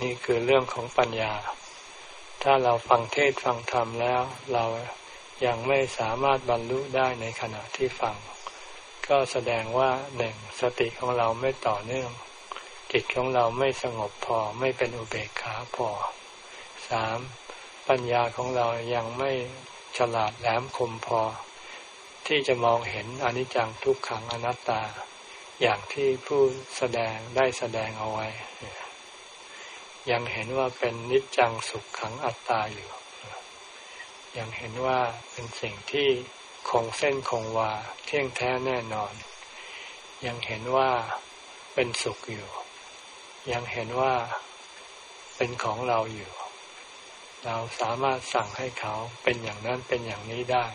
นี่คือเรื่องของปัญญา ถ้าเราฟังเทศฟังธรรมแล้ว เรายังไม่สามารถบรรลุได้ในขณะที่ฟัง ก็แสดงว่าหนึ่งสติของเราไม่ต่อเนื่อง จิตของเราไม่สงบพอไม่เป็นอุเบกขาพอสามปัญญาของเรายังไม่ฉลาดแหลมคมพอ ที่จะมองเห็นอนิจจังทุกขังอนัตตา อย่างที่ผู้แสดงได้แสดงเอาไว้ ยังเห็นว่าเป็นนิจจังสุขขังอัตตาอยู่ ยังเห็นว่าเป็นสิ่งที่คงเส้นคงวาเที่ยงแท้แน่นอน ยังเห็นว่าเป็นสุขอยู่ ยังเห็นว่าเป็นของเราอยู่ เราสามารถสั่งให้เขาเป็นอย่างนั้นเป็นอย่างนี้ได้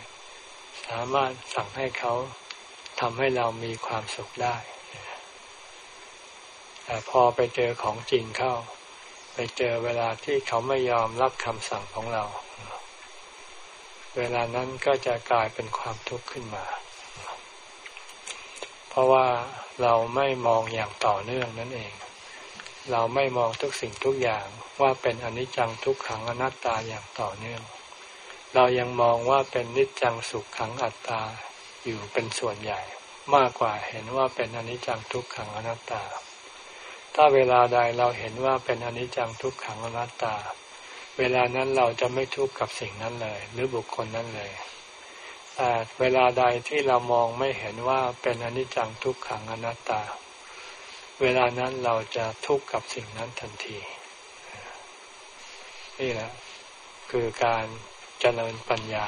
สามารถสั่งให้เขาทำให้เรามีความสุขได้แต่พอไปเจอของจริงเข้า ไปเจอเวลาที่เขาไม่ยอมรับคำสั่งของเรา เวลานั้นก็จะกลายเป็นความทุกข์ขึ้นมา เพราะว่าเราไม่มองอย่างต่อเนื่องนั่นเอง เราไม่มองทุกสิ่งทุกอย่างว่าเป็นอนิจจังทุกขังอนัตตาอย่างต่อเนื่อง เรายังมองว่าเป็นนิจจังสุขขังอัตตาอยู่เป็นส่วนใหญ่ มากกว่าเห็นว่าเป็นอนิจจังทุกขังอนัตตา ถ้าเวลาใดเราเห็นว่าเป็นอนิจจังทุกขังอนัตตา เวลานั้นเราจะไม่ทุกข์กับสิ่งนั้นเลย หรือบุคคลนั้นเลยแต่เวลาใดที่เรามองไม่เห็นว่าเป็นอนิจจังทุกขังอนัตตา เวลานั้นเราจะทุกข์กับสิ่งนั้นทันที นี่แหละ คือการเจริญปัญญา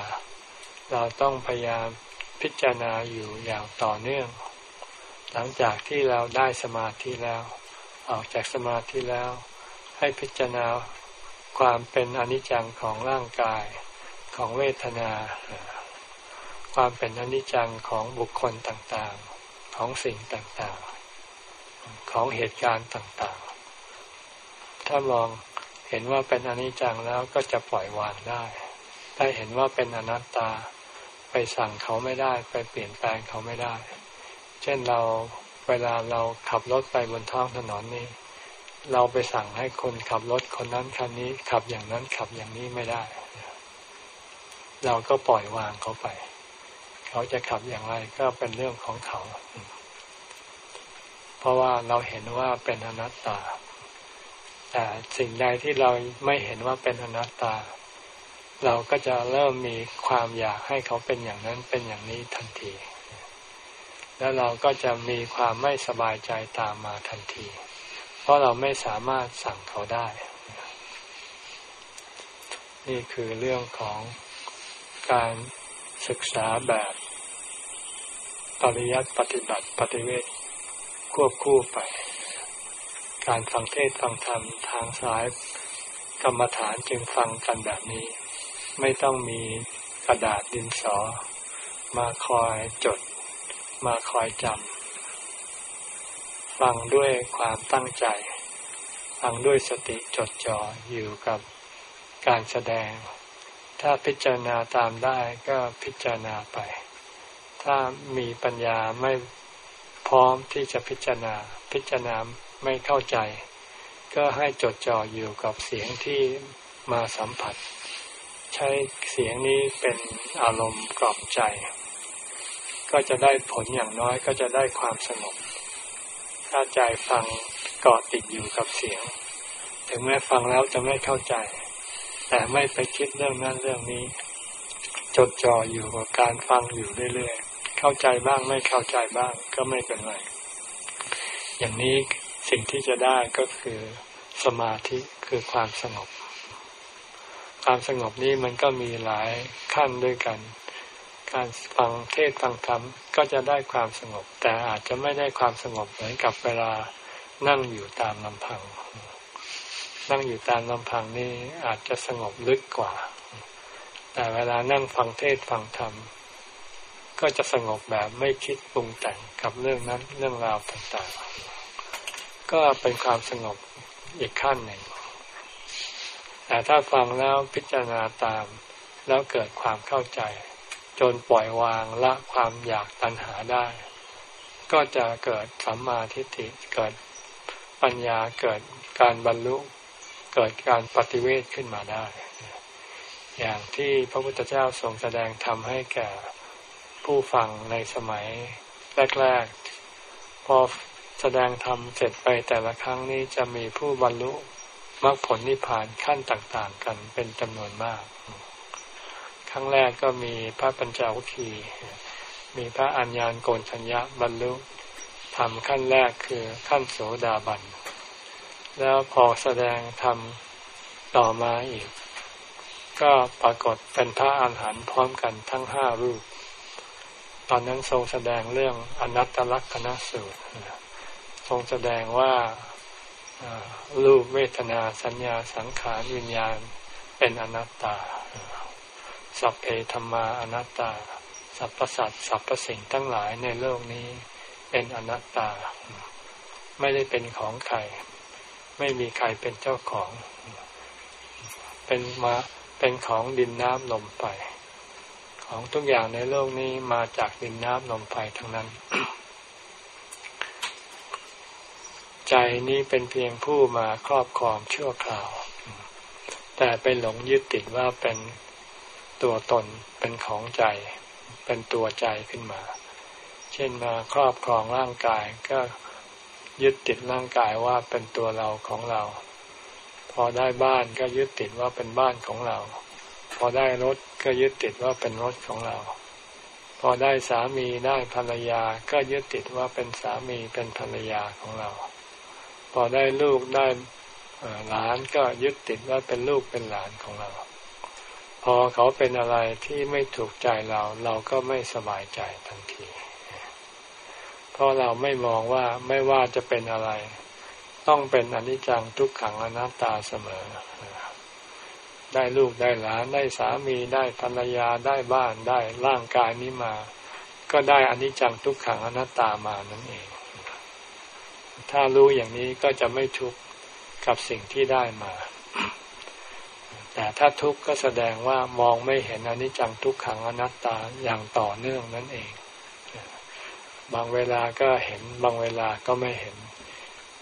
เราต้องพยายามพิจารณาอยู่อย่างต่อเนื่อง หลังจากที่เราได้สมาธิแล้ว ออกจากสมาธิแล้ว ให้พิจารณาความเป็นอนิจจังของร่างกายของเวทนา ความเป็นอนิจจังของบุคคลต่างๆ ของสิ่งต่างๆ ของเหตุการณ์ต่างๆ ถ้ามองเห็นว่าเป็นอนิจจังแล้วก็จะปล่อยวางได้ ถ้าเห็นว่าเป็นอนัตตาไปสั่งเขาไม่ได้ ไปเปลี่ยนแปลงเขาไม่ได้ เช่นเรา เวลาเราขับรถไปบนท้องถนนนี่เราไปสั่งให้คนขับรถคนนั้นคันนี้ ขับอย่างนั้นขับอย่างนี้ไม่ได้ เราก็ปล่อยวางเขาไป เขาจะขับอย่างไรก็เป็นเรื่องของเขา เพราะว่าเราเห็นว่าเป็นอนัตตา แต่สิ่งใดที่เราไม่เห็นว่าเป็นอนัตตา เราก็จะเริ่มมีความอยากให้เขาเป็นอย่างนั้นเป็นอย่างนี้ทันที แล้วเราก็จะมีความไม่สบายใจตามมาทันที เพราะเราไม่สามารถสั่งเขาได้ นี่คือเรื่องของการศึกษาแบบปริยัติปฏิบัติปฏิเวทควบคู่ไป การฟังเทศฟังธรรมทางสายกรรมฐานจึงฟังกันแบบนี้ ไม่ต้องมีกระดาษดินสอมาคอยจด มาคอยจำฟังด้วยความตั้งใจ ฟังด้วยสติจดจ่ออยู่กับการแสดง ถ้าพิจารณาตามได้ก็พิจารณาไป ถ้ามีปัญญาไม่พร้อมที่จะพิจารณา พิจารณาไม่เข้าใจ ก็ให้จดจ่ออยู่กับเสียงที่มาสัมผัส ใช้เสียงนี้เป็นอารมณ์กล่อมใจ ก็จะได้ผลอย่างน้อยก็จะได้ความสงบถ้าใจฟังเกาะติดอยู่กับเสียง ถึงแม้ฟังแล้วจะไม่เข้าใจ แต่ไม่ไปคิดเรื่องนั้นเรื่องนี้ จดจ่ออยู่กับการฟังอยู่เรื่อยๆเข้าใจบ้างไม่เข้าใจบ้างก็ไม่เป็นไร อย่างนี้สิ่งที่จะได้ก็คือสมาธิคือความสงบ ความสงบนี้มันก็มีหลายขั้นด้วยกัน การฟังเทศฟังธรรมก็จะได้ความสงบ แต่อาจจะไม่ได้ความสงบเหมือนกับเวลานั่งอยู่ตามลำพัง นั่งอยู่ตามลำพังนี่อาจจะสงบลึกกว่า แต่เวลานั่งฟังเทศฟังธรรมก็จะสงบแบบไม่คิดปรุงแต่งกับเรื่องนั้นเรื่องราวต่างๆ ก็เป็นความสงบอีกขั้นหนึ่ง แต่ถ้าฟังแล้วพิจารณาตามแล้วเกิดความเข้าใจ จนปล่อยวางละความอยากตัณหาได้ ก็จะเกิดสัมมาทิฏฐิเกิดปัญญาเกิดการบรรลุ เกิดการปฏิเวทขึ้นมาได้ อย่างที่พระพุทธเจ้าทรงแสดงทำให้แก่ผู้ฟังในสมัยแรกๆ พอแสดงธรรมเสร็จไปแต่ละครั้งนี้จะมีผู้บรรลุมรรคผลนิพพานขั้นต่างๆ กันเป็นจำนวนมาก ครั้งแรกก็มีพระปัญจวัคคีย์มีพระอัญญาณโกนชัญญะบรรลุทำขั้นแรกคือขั้นโสดาบัน แล้วพอแสดงธรรมต่อมาอีก ก็ปรากฏเป็นพระอาหารหันต์พร้อมกันทั้งห้ารูป ตอนนั้นทรงแสดงเรื่องอนัตตลักษณสูตร ทรงแสดงว่ารูปเวทนาสัญญาสังขารวิญญาณเป็นอนัตตา สัพเพธรรมาอนัตตา สัพพสัตสัพพสิ่งทั้งหลายในโลกนี้เป็นอนัตตา ไม่ได้เป็นของใคร ไม่มีใครเป็นเจ้าของ เป็นมาเป็นของดินน้ำลมไฟของทุกอย่างในโลกนี้มาจากดินน้ำลมไฟทั้งนั้น ใจนี้เป็นเพียงผู้มาครอบครองชั่วคราว แต่ไปหลงยึดติดว่าเป็น ตัวตนเป็นของใจ เป็นตัวใจขึ้นมา เช่นมาครอบครองร่างกายก็ยึดติดร่างกายว่าเป็นตัวเราของเรา พอได้บ้านก็ยึดติดว่าเป็นบ้านของเรา พอได้รถก็ยึดติดว่าเป็นรถของเรา พอได้สามีได้ภรรยาก็ยึดติดว่าเป็นสามีเป็นภรรยาของเรา พอได้ลูกได้หลานก็ยึดติดว่าเป็นลูกเป็นหลานของเรา พอเขาเป็นอะไรที่ไม่ถูกใจเรา เราก็ไม่สบายใจทันที เพราะเราไม่มองว่าไม่ว่าจะเป็นอะไร ต้องเป็นอนิจจังทุกขังอนัตตาเสมอ ได้ลูกได้หลานได้สามีได้ภรรยาได้บ้านได้ร่างกายนี้มา ก็ได้อนิจจังทุกขังอนัตตามานั่นเอง ถ้ารู้อย่างนี้ก็จะไม่ทุกข์กับสิ่งที่ได้มา แต่ถ้าทุกข์ก็แสดงว่ามองไม่เห็นอนิจจังทุกขังอนัตตาอย่างต่อเนื่องนั่นเอง บางเวลาก็เห็นบางเวลาก็ไม่เห็น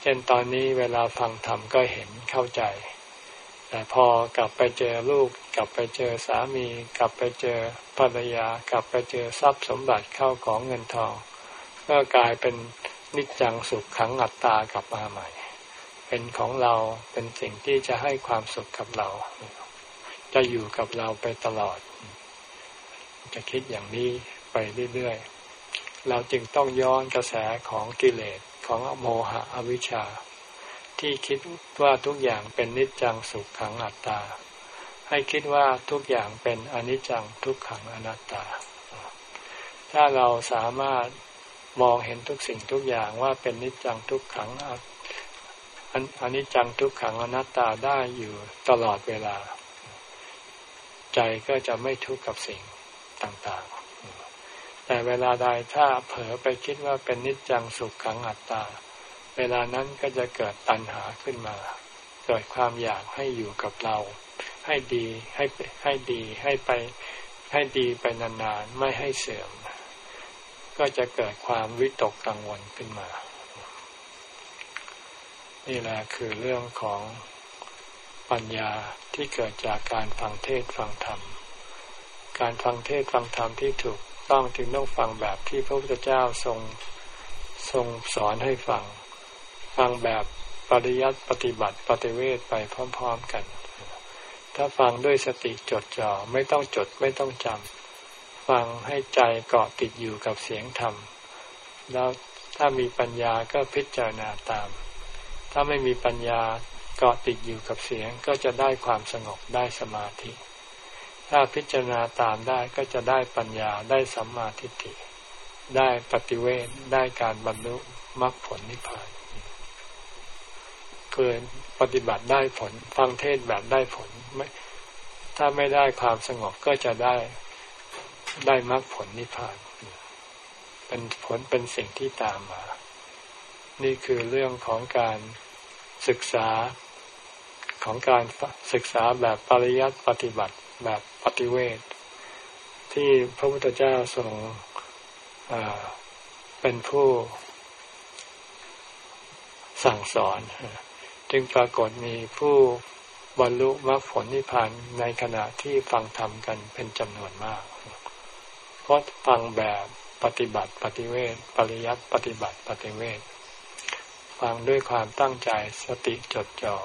เช่นตอนนี้เวลาฟังธรรมก็เห็นเข้าใจ แต่พอกลับไปเจอลูก กลับไปเจอสามี กลับไปเจอภรรยา กลับไปเจอทรัพย์สมบัติเข้าของเงินทอง ก็กลายเป็นนิจจังสุขขังอัตตากลับมาใหม่เป็นของเราเป็นสิ่งที่จะให้ความสุขกับเรา จะอยู่กับเราไปตลอด จะคิดอย่างนี้ไปเรื่อยๆ เราจึงต้องย้อนกระแสของกิเลสของโมหะอวิชชา ที่คิดว่าทุกอย่างเป็นนิจจังสุขขังอัตตา ให้คิดว่าทุกอย่างเป็นอนิจจังทุกขังอนัตตา ถ้าเราสามารถมองเห็นทุกสิ่งทุกอย่างว่าเป็นนิจจังทุกขังอนิจจังทุกขังอนัตตาได้อยู่ตลอดเวลา ใจก็จะไม่ทุกข์กับสิ่งต่างๆ แต่เวลาใดถ้าเผลอไปคิดว่าเป็นนิจจังสุขขังอัตตา เวลานั้นก็จะเกิดตัณหาขึ้นมา เกิดความอยากให้อยู่กับเรา ให้ดีให้ให้ดีให้ไปให้ดีไปนานๆ ไม่ให้เสื่อม ก็จะเกิดความวิตกกังวลขึ้นมา นี่แหละคือเรื่องของ ปัญญาที่เกิดจากการฟังเทศฟังธรรม การฟังเทศฟังธรรมที่ถูกต้องจึงต้องฟังแบบที่พระพุทธเจ้าทรงทรงสอนให้ฟัง ฟังแบบปริยัติปฏิบัติปฏิเวทไปพร้อมๆกัน ถ้าฟังด้วยสติจดจ่อไม่ต้องจดไม่ต้องจำฟังให้ใจเกาะติดอยู่กับเสียงธรรม แล้วถ้ามีปัญญาก็พิจารณาตาม ถ้าไม่มีปัญญา เกาะติดอยู่กับเสียงก็จะได้ความสงบได้สมาธิ ถ้าพิจารณาตามได้ก็จะได้ปัญญาได้สัมมาทิฏฐิ ได้ปฏิเวทได้การบรรลุมรรคผลนิพพานเกินปฏิบัติได้ผล ฟังเทศแบบได้ผลไม่ถ้าไม่ได้ความสงบก็จะได้ได้มรรคผลนิพพาน เป็นผลเป็นสิ่งที่ตามมา นี่คือเรื่องของการศึกษา ของการศึกษาแบบปริยัติปฏิบัติแบบปฏิเวทที่พระพุทธเจ้าทรงเป็นผู้สั่งสอน จึงปรากฏมีผู้บรรลุมรรคผลนิพพานในขณะที่ฟังธรรมกันเป็นจำนวนมาก เพราะฟังแบบปฏิบัติปฏิเวทปริยัติปฏิบัติปฏิเวทฟังด้วยความตั้งใจสติจดจ่อ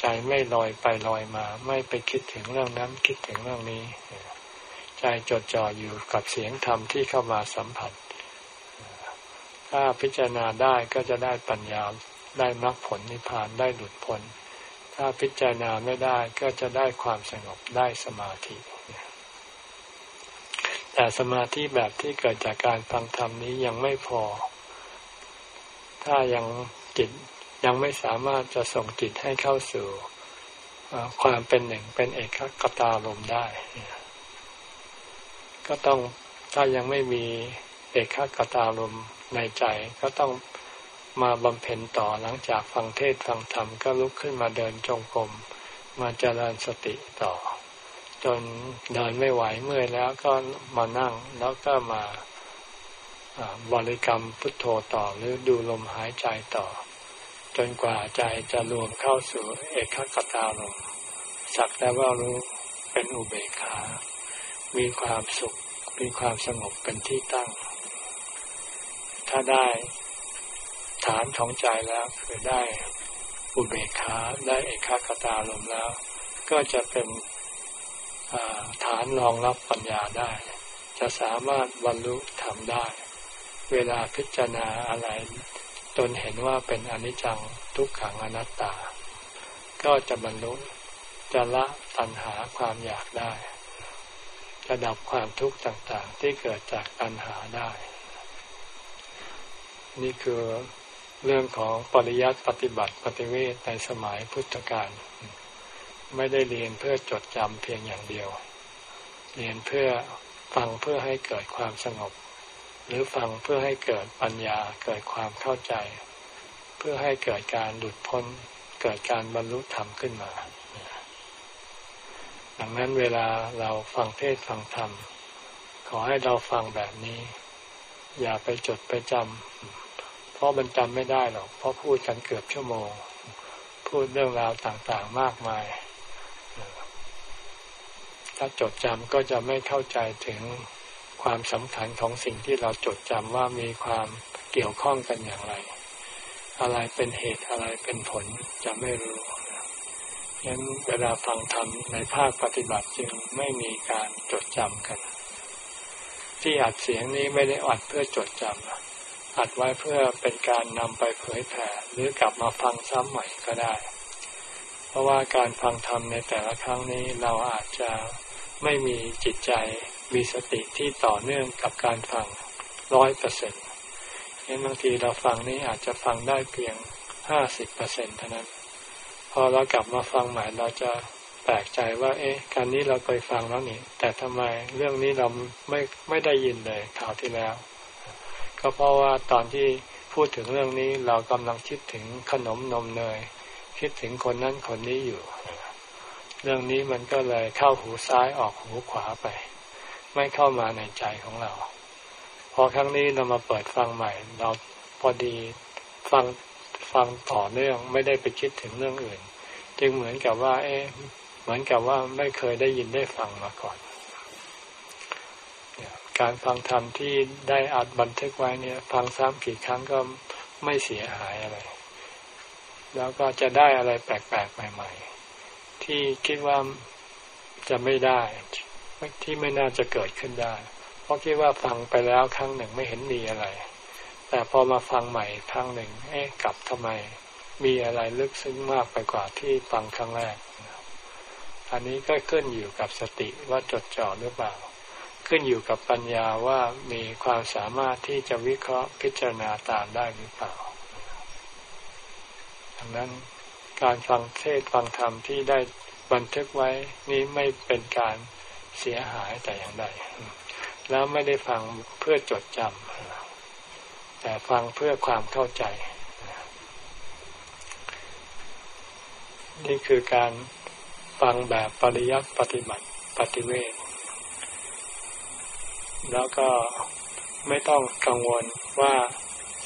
ใจไม่ลอยไปลอยมา ไม่ไปคิดถึงเรื่องนั้นคิดถึงเรื่องนี้ ใจจดจ่ออยู่กับเสียงธรรมที่เข้ามาสัมผัส ถ้าพิจารณาได้ก็จะได้ปัญญาได้มรรคผลนิพพานได้หลุดพ้นถ้าพิจารณาไม่ได้ก็จะได้ความสงบได้สมาธิแต่สมาธิแบบที่เกิดจากการฟังธรรมนี้ยังไม่พอ ถ้ายังจิต ยังไม่สามารถจะส่งจิตให้เข้าสู่ความเป็นหนึ่งเป็นเอกกตาลมได้ ก็ต้องถ้ายังไม่มีเอกกตาลมในใจก็ต้องมาบำเพ็ญต่อหลังจากฟังเทศฟังธรรมก็ลุกขึ้นมาเดินจงกรมมาเจริญสติต่อ จนเดินไม่ไหวเมื่อยแล้วก็มานั่งแล้วก็มาบริกรรมพุทโธต่อหรือดูลมหายใจต่อ จนกว่าใจจะรวมเข้าสู่เอกขตาลมสักแต่ว่ารู้เป็นอุเบกขา มีความสุข มีความสงบเป็นที่ตั้ง ถ้าได้ฐานของใจแล้วคือได้อุเบกขาได้เอกขตาลมแล้ว ก็จะเป็นฐานรองรับปัญญาได้ จะสามารถบรรลุทำได้ เวลาพิจารณาอะไร ตนเห็นว่าเป็นอนิจจังทุกขังอนัตตา ก็จะบรรลุจะละตัณหาความอยากได้จะดับความทุกข์ต่างๆ ที่เกิดจากตัณหาได้ นี่คือเรื่องของปริยัติปฏิบัติปฏิเวทในสมัยพุทธกาลไม่ได้เรียนเพื่อจดจำเพียงอย่างเดียว เรียนเพื่อฟังเพื่อให้เกิดความสงบ หรือฟังเพื่อให้เกิดปัญญาเกิดความเข้าใจ เพื่อให้เกิดการหลุดพ้น เกิดการบรรลุธรรมขึ้นมา ดังนั้นเวลาเราฟังเทศฟังธรรม ขอให้เราฟังแบบนี้ อย่าไปจดไปจำเพราะมันจำไม่ได้หรอก เพราะพูดกันเกือบชั่วโมง พูดเรื่องราวต่างๆมากมายถ้าจดจำก็จะไม่เข้าใจถึง ความสำคัญของสิ่งที่เราจดจำว่ามีความเกี่ยวข้องกันอย่างไร อะไรเป็นเหตุอะไรเป็นผลจะไม่รู้งั้นเวลาฟังธรรมในภาคปฏิบัติจึงไม่มีการจดจำกัน ที่อัดเสียงนี้ไม่ได้อัดเพื่อจดจำอัดไว้เพื่อเป็นการนำไปเผยแผ่หรือกลับมาฟังซ้ำใหม่ก็ได้ เพราะว่าการฟังธรรมในแต่ละครั้งนี้เราอาจจะไม่มีจิตใจ มีสติที่ต่อเนื่องกับการฟังร้อยเปอร์เซ็นต์เห็นบางทีเราฟังนี้อาจจะฟังได้เพียงห้าสิบเปอร์เซ็นต์เท่านั้น พอเรากลับมาฟังใหม่เราจะแปลกใจว่า เอ๊ะการนี้เราเคยฟังแล้วนี่ แต่ทำไมเรื่องนี้เราไม่ไม่ได้ยินเลยข่าวที่แล้ว ก็เพราะว่าตอนที่พูดถึงเรื่องนี้เรากำลังคิดถึงขนมนมเนย คิดถึงคนนั้นคนนี้อยู่ เรื่องนี้มันก็เลยเข้าหูซ้ายออกหูขวาไป ไม่เข้ามาในใจของเรา พอครั้งนี้เรามาเปิดฟังใหม่ เราพอดีฟังฟังต่อเนื่องไม่ได้ไปคิดถึงเรื่องอื่น จึงเหมือนกับว่า เอ๊ะเหมือนกับว่าไม่เคยได้ยินได้ฟังมาก่อนการฟังธรรมที่ได้อัดบันทึกไว้เนี่ย ฟังซ้ำกี่ครั้งก็ไม่เสียหายอะไร แล้วก็จะได้อะไรแปลกๆใหม่ ๆ ที่คิดว่าจะไม่ได้ ที่ไม่น่าจะเกิดขึ้นได้ เพราะคิดว่าฟังไปแล้วครั้งหนึ่งไม่เห็นมีอะไร แต่พอมาฟังใหม่ครั้งหนึ่ง เอ๊ะกลับทำไม มีอะไรลึกซึ้งมากไปกว่าที่ฟังครั้งแรก อันนี้ก็ขึ้นอยู่กับสติว่าจดจ่อหรือเปล่า ขึ้นอยู่กับปัญญาว่ามีความสามารถที่จะวิเคราะห์พิจารณาตามได้หรือเปล่าดังนั้นการฟังเทศฟังธรรมที่ได้บันทึกไว้นี้ไม่เป็นการ เสียหายแต่อย่างใดแล้วไม่ได้ฟังเพื่อจดจำแต่ฟังเพื่อความเข้าใจ นี่คือการฟังแบบปริยัติปฏิบัติปฏิเวทแล้วก็ไม่ต้องกังวลว่า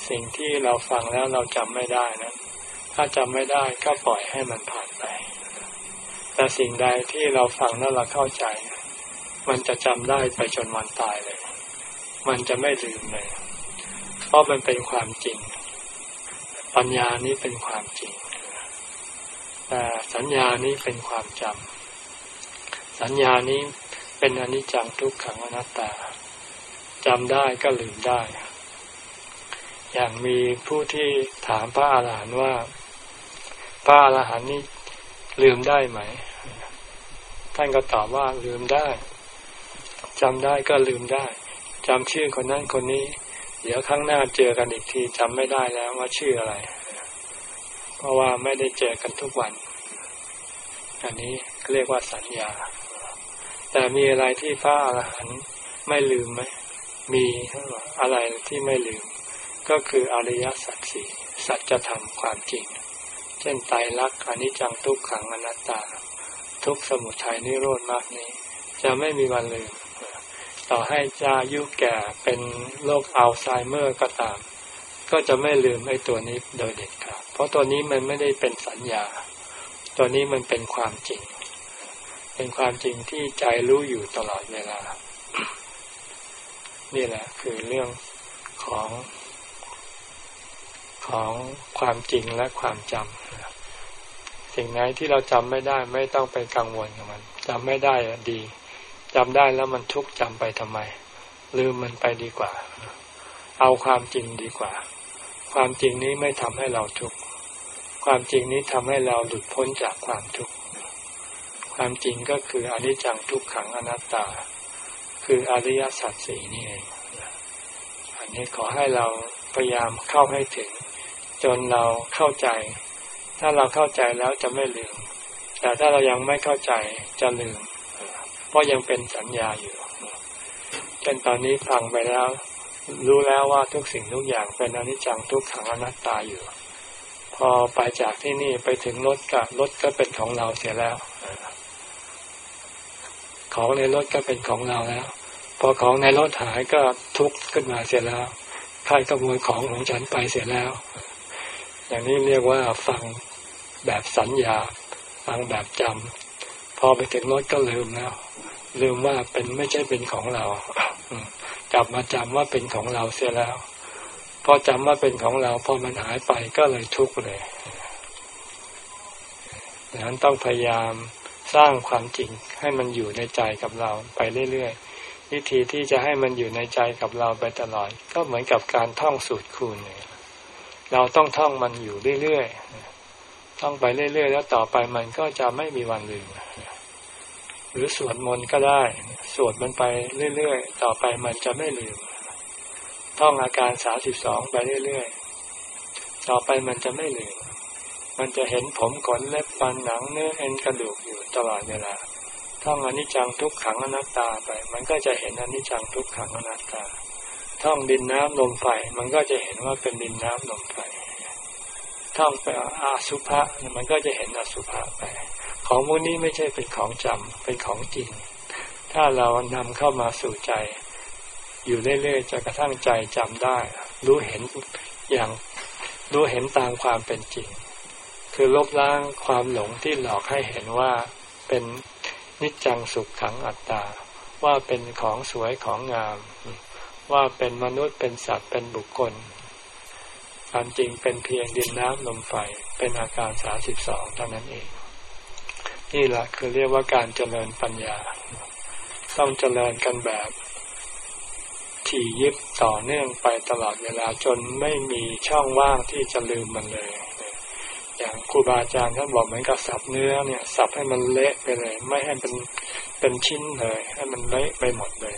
สิ่งที่เราฟังแล้วเราจำไม่ได้นะถ้าจำไม่ได้ก็ปล่อยให้มันผ่านไป แต่สิ่งใดที่เราฟังแล้วเราเข้าใจ มันจะจำได้ไปจนวันตายเลย มันจะไม่ลืมเลย เพราะมันเป็นความจริง ปัญญานี้เป็นความจริง แต่สัญญานี้เป็นความจำ สัญญานี้เป็นอนิจจังทุกขังอนัตตาจำได้ก็ลืมได้ อย่างมีผู้ที่ถามพระอาหารหันต์ว่า พระอาหารหันต์นี้ลืมได้ไหม ท่านก็ตอบว่าลืมได้ จำได้ก็ลืมได้จำชื่อคนนั้นคนนี้ เดี๋ยวข้งหน้าเจอกันอีกทีจำไม่ได้แล้วว่าชื่ออะไร เพราะว่าไม่ได้เจอกันทุกวัน อันนี้เรียกว่าสัญญา แต่มีอะไรที่พระอรหันต์ไม่ลืมไหมมีอะไรที่ไม่ลืม ก็คืออริยสัจสี่สัจธรรมความจริง เช่นไตรลักษณ์อนิจจังทุกขังอนัตตา ทุกสมุทัยนิโรธมากนี้ จะไม่มีวันลืม ต่อให้จะยุแก่เป็นโรคอัลไซเมอร์ก็ตาม ก็จะไม่ลืมไอ้ตัวนี้โดยเด็ดขาดเพราะตัวนี้มันไม่ได้เป็นสัญญา ตัวนี้มันเป็นความจริง เป็นความจริงที่ใจรู้อยู่ตลอดเวลา นี่แหละคือเรื่องของของความจริงและความจำสิ่งไหนที่เราจำไม่ได้ไม่ต้องไปกังวลกับมันจำไม่ได้ดี จำได้แล้วมันทุกข์จำไปทำไม ลืมมันไปดีกว่า เอาความจริงดีกว่า ความจริงนี้ไม่ทำให้เราทุกข์ความจริงนี้ทำให้เราหลุดพ้นจากความทุกข์ความจริงก็คืออนิจจังทุกขังอนัตตา คืออริยสัจสี่นี่เองอันนี้ขอให้เราพยายามเข้าให้ถึง จนเราเข้าใจ ถ้าเราเข้าใจแล้วจะไม่ลืม แต่ถ้าเรายังไม่เข้าใจจะลืม เพราะยังเป็นสัญญาอยู่ เช่นตอนนี้ฟังไปแล้ว รู้แล้วว่าทุกสิ่งทุกอย่างเป็นอนิจจังทุกขังอนัตตาอยู่ พอไปจากที่นี่ไปถึงรถก็รถก็เป็นของเราเสียแล้ว ของในรถก็เป็นของเราแล้ว พอของในรถหายก็ทุกข์ขึ้นมาเสียแล้วใครขโมยของของฉันไปเสียแล้ว อย่างนี้เรียกว่าฟังแบบสัญญา ฟังแบบจำพอไปถึงรถก็ลืมแล้ว ลืมว่าเป็นไม่ใช่เป็นของเรากลับมาจำว่าเป็นของเราเสียแล้วพอจำว่าเป็นของเราพอมันหายไปก็เลยทุกข์เลยดังนั้นต้องพยายามสร้างความจริงให้มันอยู่ในใจกับเราไปเรื่อยๆวิธีที่จะให้มันอยู่ในใจกับเราไปตลอด ก็เหมือนกับการท่องสูตรคูณเราต้องท่องมันอยู่เรื่อยๆท่องไปเรื่อยๆ แล้วต่อไปมันก็จะไม่มีวันลืม หรือสวดมนต์ก็ได้ สวดมันไปเรื่อยๆ ต่อไปมันจะไม่ลืม ท่องอาการสาสิบสองไปเรื่อยๆ ต่อไปมันจะไม่ลืม มันจะเห็นผมขนเล็บฟันหนังเนื้อเอ็นกระดูกอยู่ตลอดเวลา ท่องอนิจจังทุกขังอนัตตาไป มันก็จะเห็นอนิจจังทุกขังอนัตตา ท่องดินน้ำลมไฟ มันก็จะเห็นว่าเป็นดินน้ำลมไฟ ท่องไปอาสุภะมันก็จะเห็นอสุภะไป ของมูนี้ไม่ใช่เป็นของจำเป็นของจริง ถ้าเรานำเข้ามาสู่ใจ อยู่เรื่อยๆจะกระทั่งใจจำได้ รู้เห็นอย่างรู้เห็นตามความเป็นจริง คือลบล้างความหลงที่หลอกให้เห็นว่าเป็นนิจจังสุขขังอัตตา ว่าเป็นของสวยของงาม ว่าเป็นมนุษย์เป็นสัตว์เป็นบุคคลความจริงเป็นเพียงดินน้ำลมไฟเป็นอาการสาสิบสองเท่านั้นเอง นี่แหละคือเรียกว่าการเจริญปัญญา ต้องเจริญกันแบบถี่ยิบต่อเนื่องไปตลอดเวลาจนไม่มีช่องว่างที่จะลืมมันเลย อย่างครูบาอาจารย์ท่านบอกเหมือนกับสับเนื้อเนี่ย สับให้มันเละไปเลย ไม่ให้เป็นเป็นชิ้นเลย ให้มันเละไปหมดเลย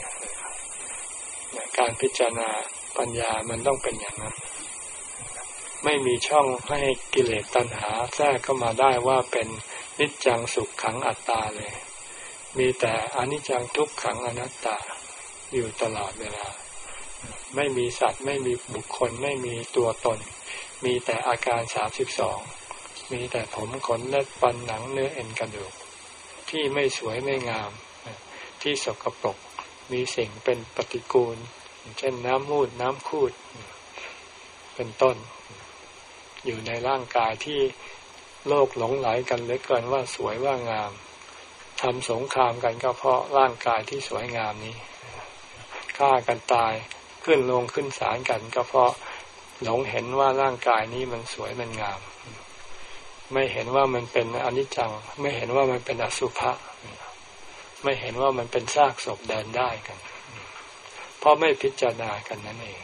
การพิจารณาปัญญามันต้องเป็นอย่างนั้น ไม่มีช่องให้กิเลสตัณหาแทรกเข้ามาได้ว่าเป็นนิจจังสุขขังอัตตาเลย มีแต่อนิจจังทุกขังอนัตตาอยู่ตลอดเวลา ไม่มีสัตว์ไม่มีบุคคลไม่มีตัวตน มีแต่อาการสามสิบสองมีแต่ผมขนเล็บฟันหนังเนื้อเอ็นกระดูก ที่ไม่สวยไม่งาม ที่สกปรกมีสิ่งเป็นปฏิกูล เช่นน้ำมูดน้ำคูด เป็นต้น อยู่ในร่างกายที่โลกหลงไหลกันเหลือเกินว่าสวยว่างามทำสงครามกันก็เพราะร่างกายที่สวยงามนี้ฆ่ากันตายขึ้นลงขึ้นศาลกันก็เพราะหลงเห็นว่าร่างกายนี้มันสวยมันงาม ไม่เห็นว่ามันเป็นอนิจจัง ไม่เห็นว่ามันเป็นอสุภะไม่เห็นว่ามันเป็นซากศพเดินได้กัน เพราะไม่พิจารณากันนั่นเอง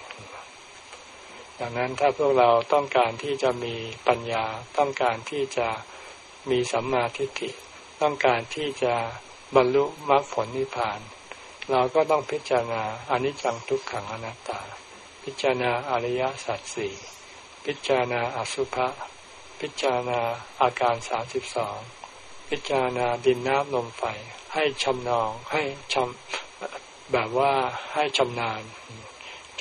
ดังนั้นถ้าพวกเราต้องการที่จะมีปัญญา ต้องการที่จะมีสัมมาทิฏฐิ ต้องการที่จะบรรลุมรรคผลนิพพาน เราก็ต้องพิจารณาอนิจจังทุกขังอนัตตา พิจารณาอริยสัจสี่พิจารณาอสุภะพิจารณาอาการสามสิบสองพิจารณาดินน้ำลมไฟให้ชำนองให้ชำแบบว่าให้ชำนาญ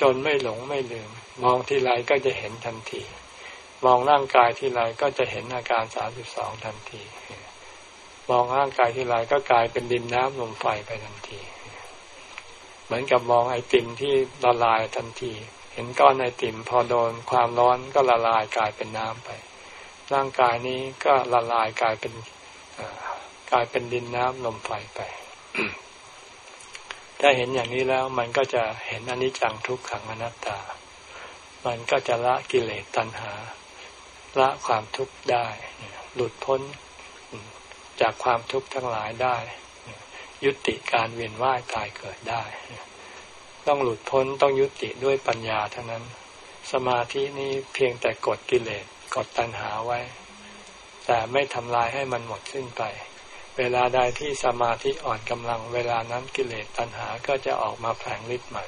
จนไม่หลงไม่ลืม มองทีไรก็จะเห็นทันที มองร่างกายทีไรก็จะเห็นอาการสามสิบสองทันที มองร่างกายทีไรก็กลายเป็นดินน้ำลมไฟไปทันที เหมือนกับมองไอติมที่ละลายทันที เห็นก้อนไอติมพอโดนความร้อนก็ละลายกลายเป็นน้ำไป ร่างกายนี้ก็ละลายกลายเป็นกลายเป็นดินน้ำลมไฟไป ถ้าเห็นอย่างนี้แล้วมันก็จะเห็นอนิจจังทุกขังอนัตตา มันก็จะละกิเลสตัณหา ละความทุกข์ได้ หลุดพ้นจากความทุกข์ทั้งหลายได้ ยุติการเวียนว่ายตายเกิดได้ ต้องหลุดพ้นต้องยุติด้วยปัญญาเท่านั้น สมาธินี้เพียงแต่กดกิเลสกดตัณหาไว้ แต่ไม่ทำลายให้มันหมดสิ้นไป เวลาใดที่สมาธิอ่อนกำลัง เวลานั้นกิเลสตัณหาก็จะออกมาแผลงฤทธิ์ใหม่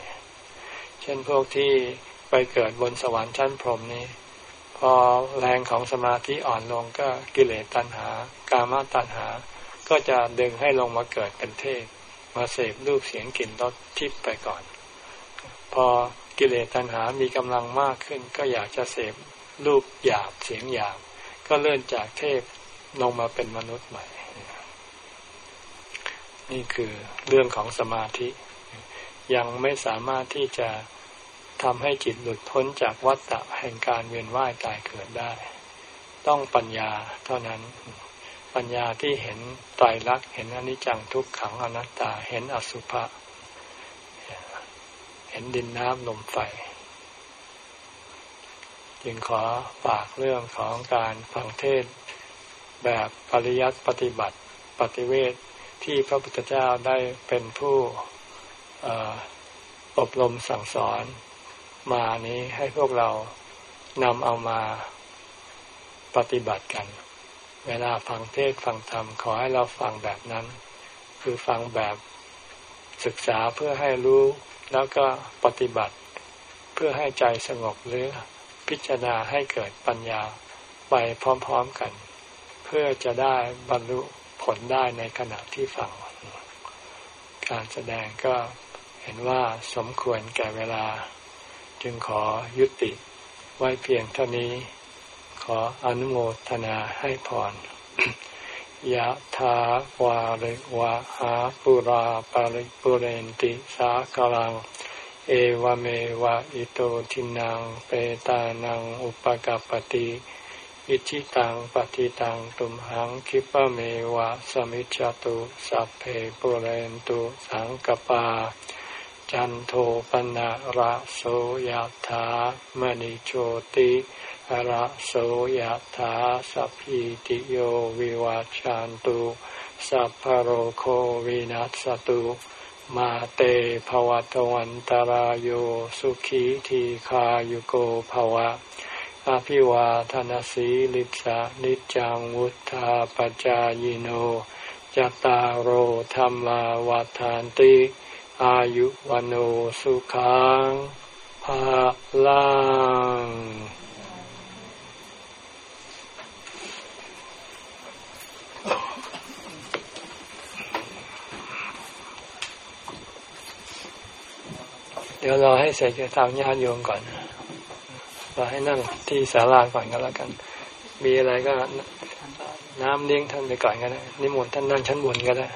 เช่นพวกที่ ไปเกิดบนสวรรค์ชั้นพรหมนี้ พอแรงของสมาธิอ่อนลงก็กิเลสตัณหา กามาตัณหา ก็จะดึงให้ลงมาเกิดเป็นเทพมาเสพรูปเสียงกลิ่นรสทิพย์ไปก่อน พอกิเลสตัณหามีกำลังมากขึ้น ก็อยากจะเสพรูปหยาบเสียงหยาบ ก็เลื่อนจากเทพลงมาเป็นมนุษย์ใหม่ นี่คือเรื่องของสมาธิ ยังไม่สามารถที่จะ ทำให้จิตหลุดพ้นจากวัฏฏะแห่งการเวียนว่ายตายเกิดได้ ต้องปัญญาเท่านั้น ปัญญาที่เห็นไตรลักษณ์เห็นอนิจจังทุกขังอนัตตาเห็นอสุภะเห็นดินน้ำลมไฟจึงขอฝากเรื่องของการฟังเทศแบบปริยัติปฏิบัติปฏิเวทที่พระพุทธเจ้าได้เป็นผู้อบรมสั่งสอน มานี้ให้พวกเรานำเอามาปฏิบัติกัน เวลาฟังเทศฟังธรรมขอให้เราฟังแบบนั้น คือฟังแบบศึกษาเพื่อให้รู้แล้วก็ปฏิบัติ เพื่อให้ใจสงบหรือพิจารณาให้เกิดปัญญาไปพร้อมๆกัน เพื่อจะได้บรรลุผลได้ในขณะที่ฟัง การแสดงก็เห็นว่าสมควรแก่เวลา จึงขอยุติไว้เพียงเท่านี้ ขออนุโมทนาให้พรยะถาวาริวะหาปุราปาริปุเรนติสากลัง เอวเมวะอิโตทินังเปตานังอุปกปติอิชิตังปฏิตังตุมหังคิปะเมวะสมิจจตุสัพเพปุเรนตุสังกปา จันโทปนะระโสยธามณิโชติระโสยธาสัพพิติโยวิวัจจันตุสัพพโรโควินัสตุมาเตภวตวันตารโยสุขีทีขายุโกภวะ อภิวาทนสีลิสานิจังวุธาปจายโนจตารโหธรรมาวาทานติ อายุวันโอสุขังภาลังเดี๋ยวเราให้เสร็จจากทางญาติโยมก่อนเราให้นั่งที่ศาลาก่อนก็แล้วกัน มีอะไรก็น้ำเลี้ยงท่านไปก่อนก็ได้นิมนต์ท่านนั่งชั้นบนก็ได้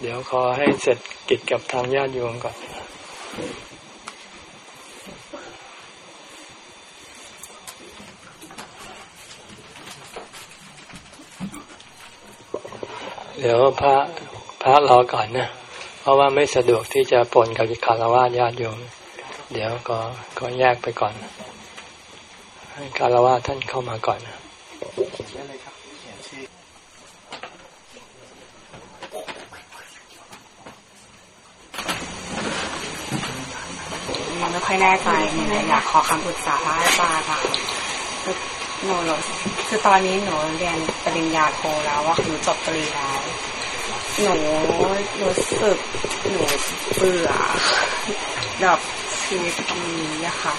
เดี๋ยวขอให้เสร็จกิจกับทางญาติโยมก่อนเดี๋ยวพระพระรอก่อนนะ เพราะว่าไม่สะดวกที่จะปนกับคารวะญาติโยม เดี๋ยวก็ก็แยกไปก่อน ให้คารวะท่านเข้ามาก่อนนะ ค่อยแน่ใจเนี่ยอยากขอคำปรึกษาพระอาจารย์ค่ะหนูคือตอนนี้หนูเรียนปริญญาโทแล้วว่าหนูจบปริญญาหนูรู้สึกหนูเบื่อแบบชีวิตตรงนี้อะคะ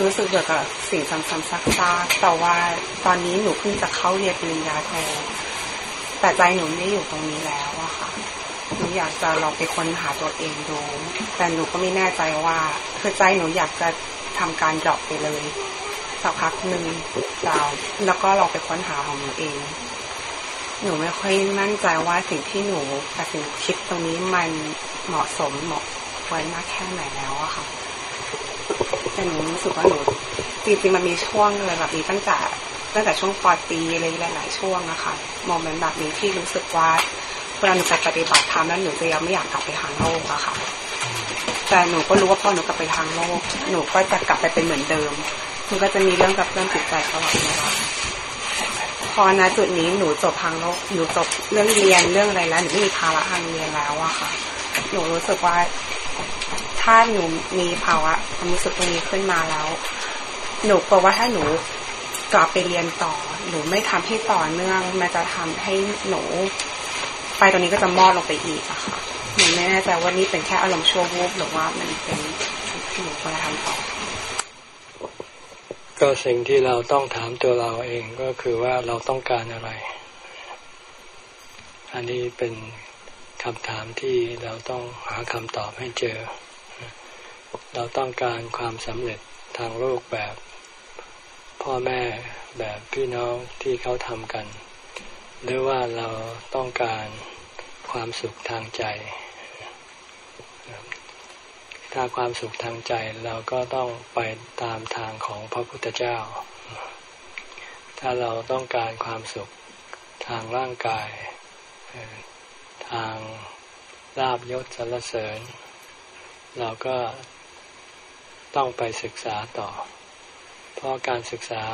รู้สึกเบื่อกับสิ่งซ้ำๆซักๆแต่ว่าตอนนี้หนูเพิ่งจะเข้าเรียนปริญญาโทแต่ใจหนูไม่อยู่ตรงนี้แล้วอะค่ะ หนูอยากจะลองไปค้นหาตัวเองดู แต่หนูก็ไม่แน่ใจว่าคือใจหนูอยากจะทำการดรอปไปเลยสักพักหนึ่งดาวแล้วก็ลองไปค้นหาของหนูเอง หนูไม่ค่อยมั่นใจว่าสิ่งที่หนูตัดสินคิดตรงนี้มันเหมาะสมเหมาะควรมากแค่ไหนแล้วอะค่ะแต่หนูรู้สึกว่าหนูจริงๆมันมีช่วงอะไรแบบนี้ตั้งแต่ตั้งแต่ช่วงปอตีอะไรหลายๆช่วงนะคะมเมือนแบบนี้ที่รู้สึกว่า เวลาหนูจะปฏิบัติธรรมแล้วหนูจะยังไม่อยากกลับไปทางโลกอะค่ะ แต่หนูก็รู้ว่าพอหนูกลับไปทางโลก หนูก็จะกลับไปเป็นเหมือนเดิมหนูก็จะมีเรื่องกับเรื่องจิตใจตลอดเวลาพอณจุดนี้หนูจบทางโลกหนูจบเรื่องเรียนเรื่องอะไรแล้วหนูไม่มีภาระทางเรียนแล้วอะค่ะ หนูรู้สึกว่าถ้าหนูมีภาวะความรู้สึกตรงนี้ขึ้นมาแล้ว หนูกลัวว่าถ้าหนูกลับไปเรียนต่อ หนูไม่ทำให้ต่อเนื่องมันจะทำให้หนู ไฟตรงนี้ก็จะมอดลงไปอีกอะค่ะหนูไม่แน่ใจว่านี่เป็นแค่อารมณ์ชั่ววูบหรือว่ามันเป็นที่หนูควรทำต่อก็สิ่งที่เราต้องถามตัวเราเองก็คือว่าเราต้องการอะไร อันนี้เป็นคำถามที่เราต้องหาคำตอบให้เจอ เราต้องการความสำเร็จทางโลกแบบ พ่อแม่แบบพี่น้องที่เขาทำกัน หรือว่าเราต้องการความสุขทางใจ ถ้าความสุขทางใจเราก็ต้องไปตามทางของพระพุทธเจ้า ถ้าเราต้องการความสุขทางร่างกาย ทางลาบยศสรรเสริญ เราก็ต้องไปศึกษาต่อ เพราะการศึกษา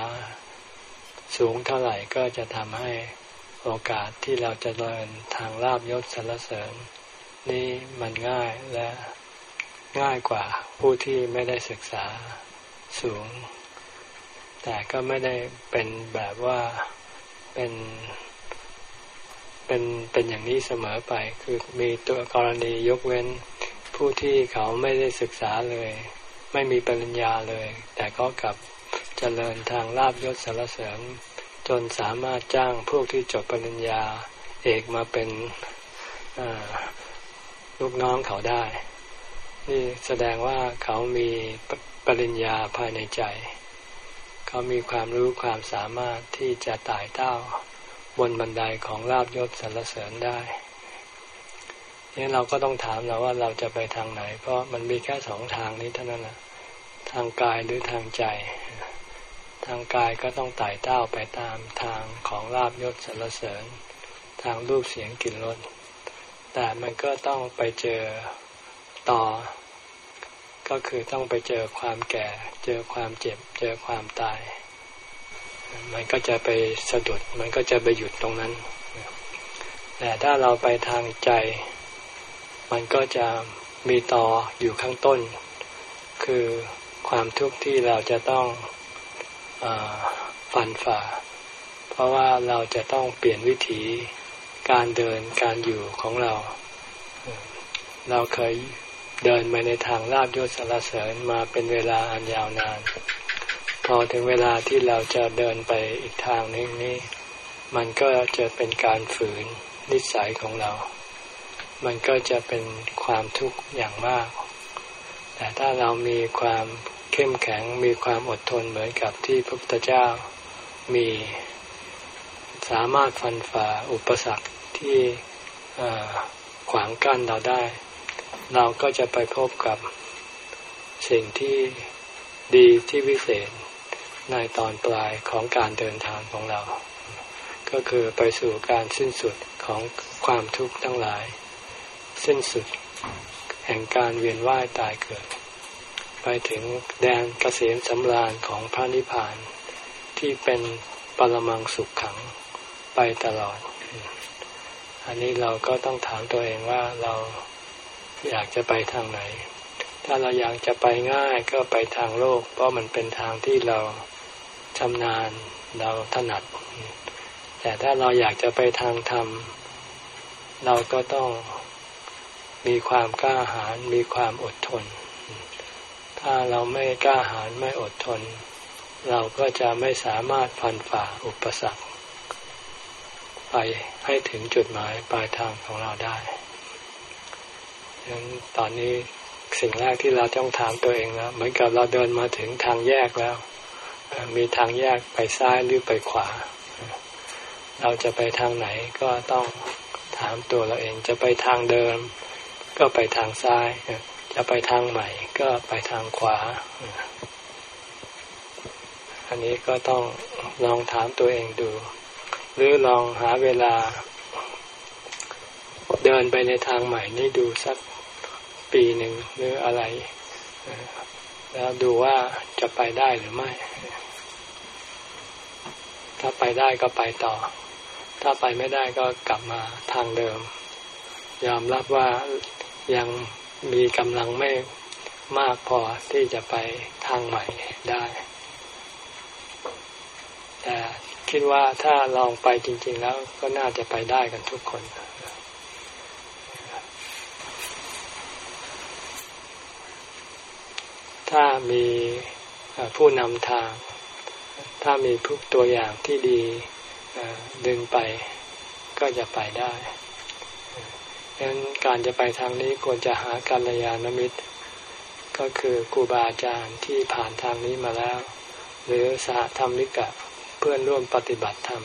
สูงเท่าไหร่ก็จะทำให้ โอกาสที่เราจะเดินทางลาบยศสรรเสริญ นี่มันง่ายและง่ายกว่าผู้ที่ไม่ได้ศึกษาสูง แต่ก็ไม่ได้เป็นแบบว่าเป็นเป็นเป็นอย่างนี้เสมอไปคือมีตัวกรณียกเว้นผู้ที่เขาไม่ได้ศึกษาเลย ไม่มีปริญญาเลย แต่ก็กลับเจริญทางลาบยศสรรเสริญ จนสามารถจ้างพวกที่จบปริญญา เอกมาเป็นลูกน้องเขาได้ นี่แสดงว่าเขามีปริญญาภายในใจ เขามีความรู้ความสามารถที่จะไต่เต้าบนบันไดของลาบยศสรรเสริญได้นี่เราก็ต้องถามเราว่าเราจะไปทางไหน เพราะมันมีแค่สองทางนี้เท่านั้นนะทางกายหรือทางใจ ทางกายก็ต้องไต่เต้าไปตามทางของลาบยศสรรเสริญ ทางรูปเสียงกลิ่นรสแต่มันก็ต้องไปเจอต่อ ก็คือต้องไปเจอความแก่ เจอความเจ็บ เจอความตาย มันก็จะไปสะดุด มันก็จะไปหยุดตรงนั้น แต่ถ้าเราไปทางใจ มันก็จะมีต่ออยู่ข้างต้น คือความทุกข์ที่เราจะต้อง ฟันฝ่า เพราะว่าเราจะต้องเปลี่ยนวิถีการเดินการอยู่ของเรา เราเคยเดินมาในทางลาบยศสารเสริญมาเป็นเวลาอันยาวนาน พอถึงเวลาที่เราจะเดินไปอีกทางนึงนี้ มันก็จะเป็นการฝืนนิสัยของเรา มันก็จะเป็นความทุกข์อย่างมาก แต่ถ้าเรามีความ เข้มแข็งมีความอดทนเหมือนกับที่พระพุทธเจ้ามีสามารถฟันฝ่าอุปสรรคที่ขวางกั้นเราได้ เราก็จะไปพบกับสิ่งที่ดีที่วิเศษในตอนปลายของการเดินทางของเรา ก็คือไปสู่การสิ้นสุดของความทุกข์ทั้งหลาย สิ้นสุดแห่งการเวียนว่ายตายเกิด ไปถึงแดนเกษมสำราญของพระนิพพาน ที่เป็นปรมังสุขขังไปตลอด อันนี้เราก็ต้องถามตัวเองว่าเราอยากจะไปทางไหน ถ้าเราอยากจะไปง่ายก็ไปทางโลก เพราะมันเป็นทางที่เราชำนาญเราถนัด แต่ถ้าเราอยากจะไปทางธรรม เราก็ต้องมีความกล้าหาญมีความอดทน ถ้าเราไม่กล้าหาญไม่อดทน เราก็จะไม่สามารถพันฝ่าอุปสรรค ไปให้ถึงจุดหมายปลายทางของเราได้ดังนั้นตอนนี้สิ่งแรกที่เราต้องถามตัวเองแล้วเหมือนกับเราเดินมาถึงทางแยกแล้ว มีทางแยกไปซ้ายหรือไปขวา เราจะไปทางไหนก็ต้องถามตัวเราเองจะไปทางเดิม ก็ไปทางซ้าย จะไปทางใหม่ก็ไปทางขวา อันนี้ก็ต้องลองถามตัวเองดู หรือลองหาเวลา เดินไปในทางใหม่นี่ดูสักปีหนึ่งหรืออะไร แล้วดูว่าจะไปได้หรือไม่ ถ้าไปได้ก็ไปต่อ ถ้าไปไม่ได้ก็กลับมาทางเดิม ยอมรับว่ายัง มีกำลังไม่มากพอที่จะไปทางใหม่ได้ แต่คิดว่าถ้าลองไปจริง ๆ แล้วก็น่าจะไปได้กันทุกคน ถ้ามีผู้นำทาง ถ้ามีผู้ตัวอย่างที่ดีดึงไปก็จะไปได้ ดังนั้นการจะไปทางนี้ควรจะหากัลยาณมิตร ก็คือครูบาอาจารย์ที่ผ่านทางนี้มาแล้ว หรือสหธรรมิกะเพื่อนร่วมปฏิบัติธรรม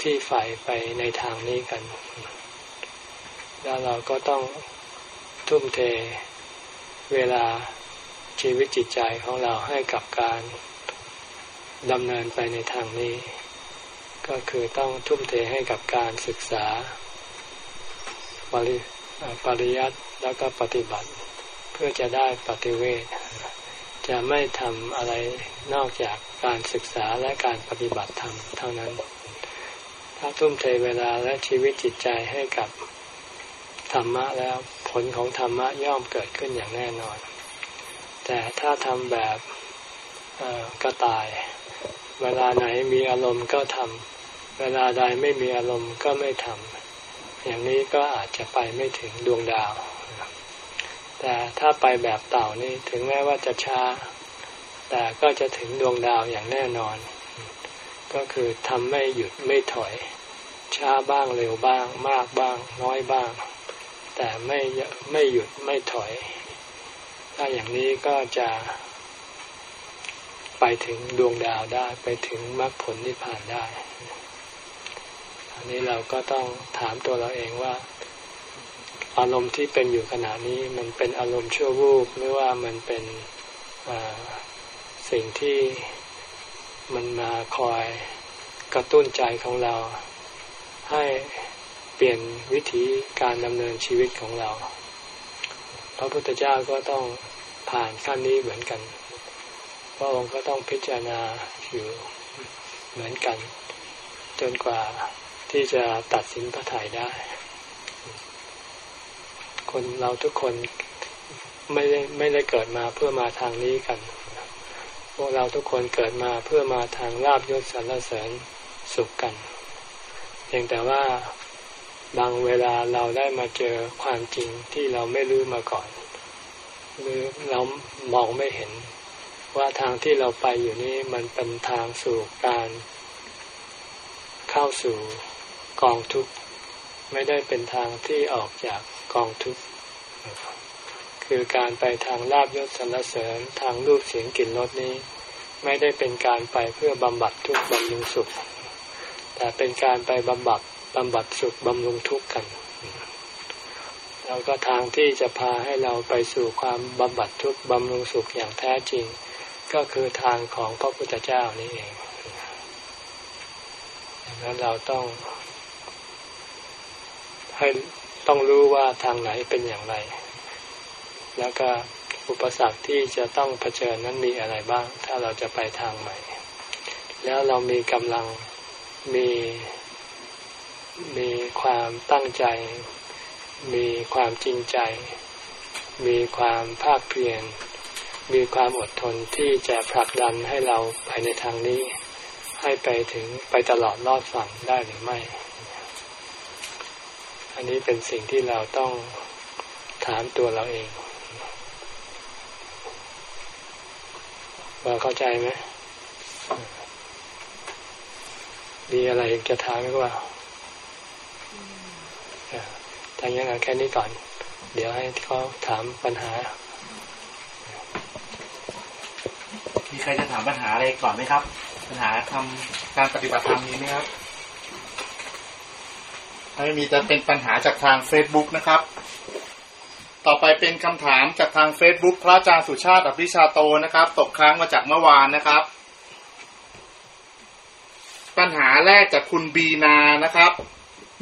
ที่ฝ่ายไปในทางนี้กัน แล้วเราก็ต้องทุ่มเทเวลาชีวิตจิตใจของเราให้กับการดำเนินไปในทางนี้ ก็คือต้องทุ่มเทให้กับการศึกษา ปริปริยัติแล้วก็ปฏิบัติ เพื่อจะได้ปฏิเวทจะไม่ทำอะไรนอกจากการศึกษาและการปฏิบัติธรรมเท่านั้น ถ้าทุ่มเทเวลาและชีวิตจิตใจให้กับธรรมะแล้วผลของธรรมะย่อมเกิดขึ้นอย่างแน่นอน แต่ถ้าทำแบบกระต่าย เวลาไหนมีอารมณ์ก็ทำเวลาใดไม่มีอารมณ์ก็ไม่ทำ อย่างนี้ก็อาจจะไปไม่ถึงดวงดาว แต่ถ้าไปแบบเต่านี่ถึงแม้ว่าจะช้า แต่ก็จะถึงดวงดาวอย่างแน่นอน ก็คือทำไม่หยุดไม่ถอย ช้าบ้างเร็วบ้าง มากบ้าง น้อยบ้าง แต่ไม่ไม่หยุดไม่ถอย ถ้าอย่างนี้ก็จะไปถึงดวงดาวได้ไปถึงมรรคผลนิพพานได้ อันนี้เราก็ต้องถามตัวเราเองว่า อารมณ์ที่เป็นอยู่ขณะนี้มันเป็นอารมณ์ชั่ววูบหรือว่ามันเป็นสิ่งที่มันมาคอยกระตุ้นใจของเรา ให้เปลี่ยนวิธีการดำเนินชีวิตของเรา พระพุทธเจ้าก็ต้องผ่านขั้นนี้เหมือนกัน พระองค์ก็ต้องพิจารณาอยู่เหมือนกัน จนกว่า ที่จะตัดสินพระทัยได้ คนเราทุกคนไม่ได้ไม่ได้เกิดมาเพื่อมาทางนี้กัน พวกเราทุกคนเกิดมาเพื่อมาทางลาบยศสรรเสริญสุขกันเพียงแต่ว่าบางเวลาเราได้มาเจอความจริงที่เราไม่รู้มาก่อน หรือเรามองไม่เห็น ว่าทางที่เราไปอยู่นี้มันเป็นทางสู่การ เข้าสู่ กองทุกข์ไม่ได้เป็นทางที่ออกจากกองทุกข์คือการไปทางลาบยศสรรเสริญทางรูปเสียงกลิ่นรสนี้ ไม่ได้เป็นการไปเพื่อบำบัดทุกข์บำรุงสุข แต่เป็นการไปบำบัดบำบัดสุขบำรุงทุกข์กันแล้วก็ทางที่จะพาให้เราไปสู่ความบำบัดทุกข์บำรุงสุขอย่างแท้จริง ก็คือทางของพระพุทธเจ้านี่เองดังนั้นเราต้อง ให้ต้องรู้ว่าทางไหนเป็นอย่างไร แล้วก็อุปสรรคที่จะต้องเผชิญนั้นมีอะไรบ้าง ถ้าเราจะไปทางใหม่ แล้วเรามีกำลังมีมีความตั้งใจ มีความจริงใจ มีความภาคเพียรมีความอดทนที่จะผลักดันให้เราไปในทางนี้ ให้ไปถึงไปตลอดรอดฝั่งได้หรือไม่ อันนี้เป็นสิ่งที่เราต้องถามตัวเราเองว่าเข้าใจไหมมีอะไรจะถามไหมว่าทางยังแค่นี้ก่อน เดี๋ยวให้เขาถามปัญหา มีใครจะถามปัญหาอะไรก่อนไหมครับ ปัญหาทำการปฏิบัติธรรมนี้ไหมครับ ไม่มีจะเป็นปัญหาจากทาง Facebook นะครับ ต่อไปเป็นคำถามจากทาง Facebook พระอาจารย์สุชาติอภิชาโตนะครับ ตกค้างมาจากเมื่อวานนะครับ ปัญหาแรกจากคุณบีนานะครับ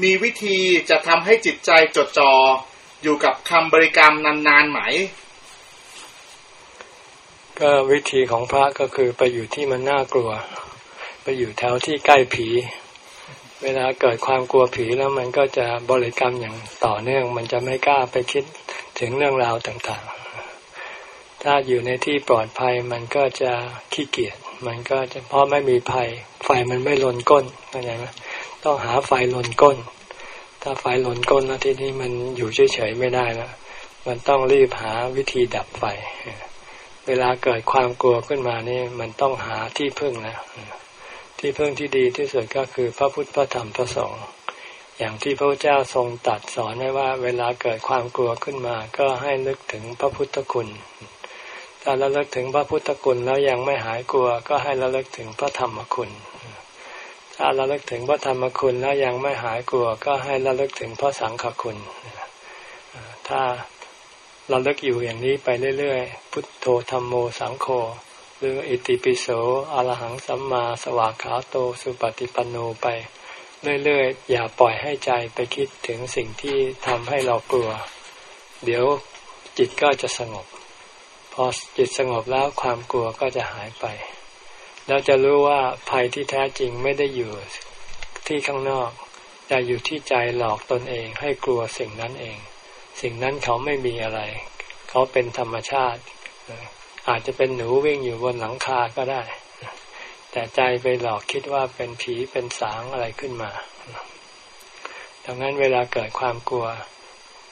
มีวิธีจะทำให้จิตใจจดจ่ออยู่กับคำบริกรรมนานๆไหม ก็วิธีของพระก็คือไปอยู่ที่มันน่ากลัว ไปอยู่แถวที่ใกล้ผี เวลาเกิดความกลัวผีแล้วมันก็จะบริกรรมอย่างต่อเนื่อง มันจะไม่กล้าไปคิดถึงเรื่องราวต่างๆ ถ้าอยู่ในที่ปลอดภัยมันก็จะขี้เกียจมันก็จะเพราะไม่มีภัย ไฟมันไม่ลนก้นเข้าใจไหมต้องหาไฟลนก้น ถ้าไฟลนก้นแล้วทีนี้มันอยู่เฉยๆไม่ได้แล้วมันต้องรีบหาวิธีดับไฟ เวลาเกิดความกลัวขึ้นมานี่มันต้องหาที่พึ่งนะ ที่พึ่งที่ดีที่สุดก็คือพระพุทธพระธรรมพระสงฆ์อย่างที่พระเจ้าทรงตัดสอนไว้ว่า เวลาเกิดความกลัวขึ้นมาก็ให้นึกถึงพระพุทธคุณถ้าเราเลิกถึงพระพุทธคุณแล้วยังไม่หายกลัว ก็ให้เราเลิกถึงพระธรรมคุณถ้าเราเลิกถึงพระธรรมคุณแล้วยังไม่หายกลัว ก็ให้เราเลิกถึงพระสังฆคุณถ้าเราเลิกอยู่อย่างนี้ไปเรื่อยๆ พุทโธธรรมโมสังโฆ หรืออิติปิโสอรหังสัมมาสวากขาโตสุปฏิปันโนไป เรื่อยๆ อย่าปล่อยให้ใจไปคิดถึงสิ่งที่ทำให้เรากลัว เดี๋ยวจิตก็จะสงบ พอจิตสงบแล้วความกลัวก็จะหายไป เราจะรู้ว่าภัยที่แท้จริงไม่ได้อยู่ที่ข้างนอก แต่อยู่ที่ใจหลอกตนเองให้กลัวสิ่งนั้นเอง สิ่งนั้นเขาไม่มีอะไร เขาเป็นธรรมชาติ อาจจะเป็นหนูวิ่งอยู่บนหลังคาก็ได้ แต่ใจไปหลอกคิดว่าเป็นผีเป็นสางอะไรขึ้นมา ดังนั้นเวลาเกิดความกลัว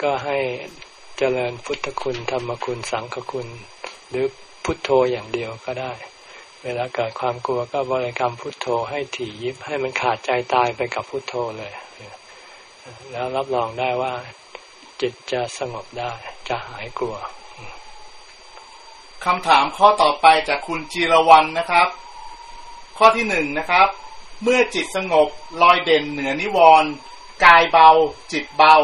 ก็ให้เจริญพุทธคุณธรรมคุณสังฆคุณ หรือพุทโธอย่างเดียวก็ได้ เวลาเกิดความกลัวก็บริกรรมพุทโธให้ถี่ยิบ ให้มันขาดใจตายไปกับพุทโธเลย แล้วรับรองได้ว่าจิตจะสงบได้ จะหายกลัว คำถามข้อต่อไปจากคุณจีรวันนะครับ ข้อที่หนึ่งนะครับ เมื่อจิตสงบลอยเด่นเหนือนิวรณ์กายเบา จิตเบา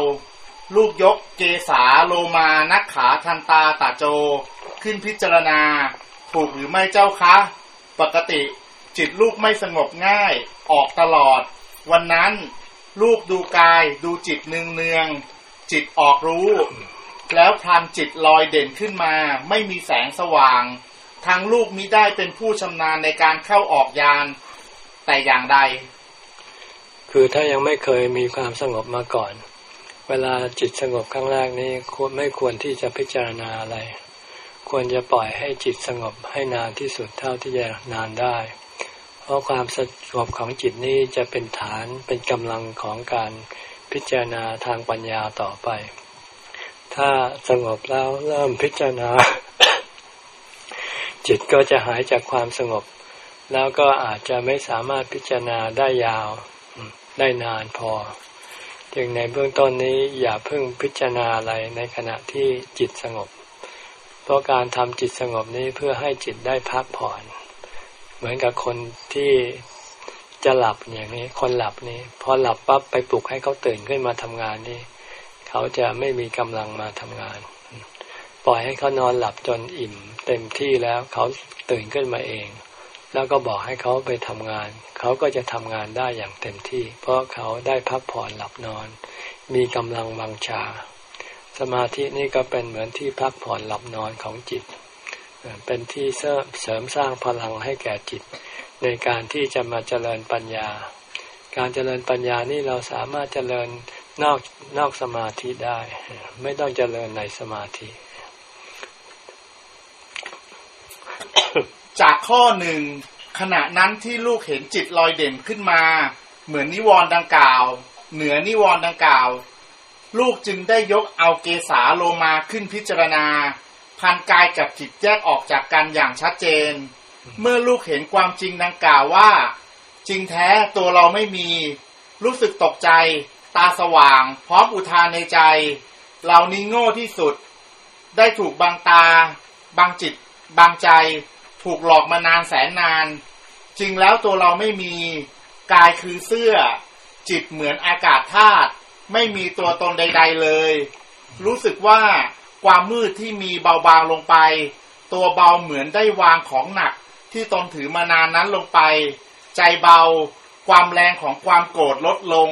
ลูกยกเกษาโลมานักขาทันตาตาโจ ขึ้นพิจารณา ถูกหรือไม่เจ้าคะ ปกติจิตลูกไม่สงบง่ายออกตลอด วันนั้น ลูกดูกายดูจิตเนืองเนืองจิตออกรู้ แล้วพลันจิตลอยเด่นขึ้นมา ไม่มีแสงสว่างทางลูกมิได้เป็นผู้ชำนาญในการเข้าออกยานแต่อย่างใด คือถ้ายังไม่เคยมีความสงบมาก่อน เวลาจิตสงบครั้งแรกนี้ควรไม่ควรที่จะพิจารณาอะไร ควรจะปล่อยให้จิตสงบให้นานที่สุดเท่าที่จะนานได้ เพราะความสงบของจิตนี้จะเป็นฐานเป็นกำลังของการพิจารณาทางปัญญาต่อไป ถ้าสงบแล้วเริ่มพิจารณา จิตก็จะหายจากความสงบ แล้วก็อาจจะไม่สามารถพิจารณาได้ยาวได้นานพอ จึงในเบื้องต้นนี้อย่าเพิ่งพิจารณาอะไรในขณะที่จิตสงบ เพราะการทำจิตสงบนี้เพื่อให้จิตได้พักผ่อน เหมือนกับคนที่จะหลับอย่างนี้ คนหลับนี้พอหลับปั๊บไปปลุกให้เขาตื่นขึ้นมาทำงานนี่ เขาจะไม่มีกำลังมาทำงาน ปล่อยให้เขานอนหลับจนอิ่ม เต็มที่แล้วเขาตื่นขึ้นมาเอง แล้วก็บอกให้เขาไปทำงาน เขาก็จะทำงานได้อย่างเต็มที่ เพราะเขาได้พักผ่อนหลับนอน มีกำลังวังชา สมาธินี่ก็เป็นเหมือนที่พักผ่อนหลับนอนของจิต เป็นที่เสริมสร้างพลังให้แก่จิต ในการที่จะมาเจริญปัญญาการเจริญปัญญานี่เราสามารถเจริญ นอกนอกสมาธิได้ ไม่ต้องเจริญในสมาธิ จากข้อหนึ่งขณะนั้นที่ลูกเห็นจิตลอยเด่นขึ้นมา เหมือนนิวรณ์ดังกล่าว เหนือนิวรณ์ดังกล่าว ลูกจึงได้ยกเอาเกสาโลมาขึ้นพิจารณา พันกายกับจิตแยกออกจากกันอย่างชัดเจน เมื่อลูกเห็นความจริงดังกล่าวว่า จริงแท้ตัวเราไม่มี รู้สึกตกใจ ตาสว่าง พร้อมอุทานในใจ เรานี้โง่ที่สุด ได้ถูกบางตา บางจิต บางใจ ถูกหลอกมานานแสนนาน จริงแล้วตัวเราไม่มีกายคือเสื้อ จิตเหมือนอากาศธาตุไม่มีตัวตนใด ๆเลย รู้สึกว่าความมืดที่มีเบาบางลงไป ตัวเบาเหมือนได้วางของหนักที่ตนถือมานานนั้นลงไป ใจเบา ความแรงของความโกรธลดลง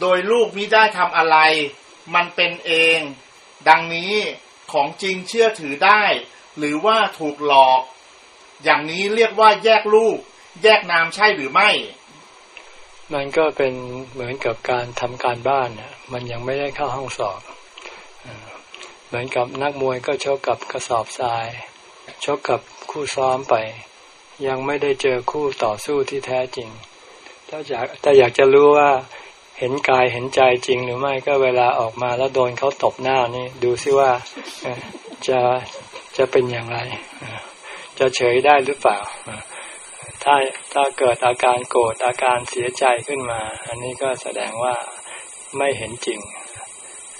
โดยลูกมิได้ทำอะไร มันเป็นเอง ดังนี้ของจริงเชื่อถือได้ หรือว่าถูกหลอก อย่างนี้เรียกว่าแยกลูก แยกนามใช่หรือไม่ มันก็เป็นเหมือนกับการทำการบ้านนะมันยังไม่ได้เข้าห้องสอบเหมือนกับนักมวยก็ชกกับกระสอบทรายชกกับคู่ซ้อมไป ยังไม่ได้เจอคู่ต่อสู้ที่แท้จริง ถ้าอยากถ้าอยากจะรู้ว่า เห็นกายเห็นใจจริงหรือไม่ก็เวลาออกมาแล้วโดนเขาตบหน้านี่ดูซิว่าจะจะเป็นอย่างไร จะเฉยได้หรือเปล่า ถ้าถ้าเกิดอาการโกรธอาการเสียใจขึ้นมา อันนี้ก็แสดงว่าไม่เห็นจริง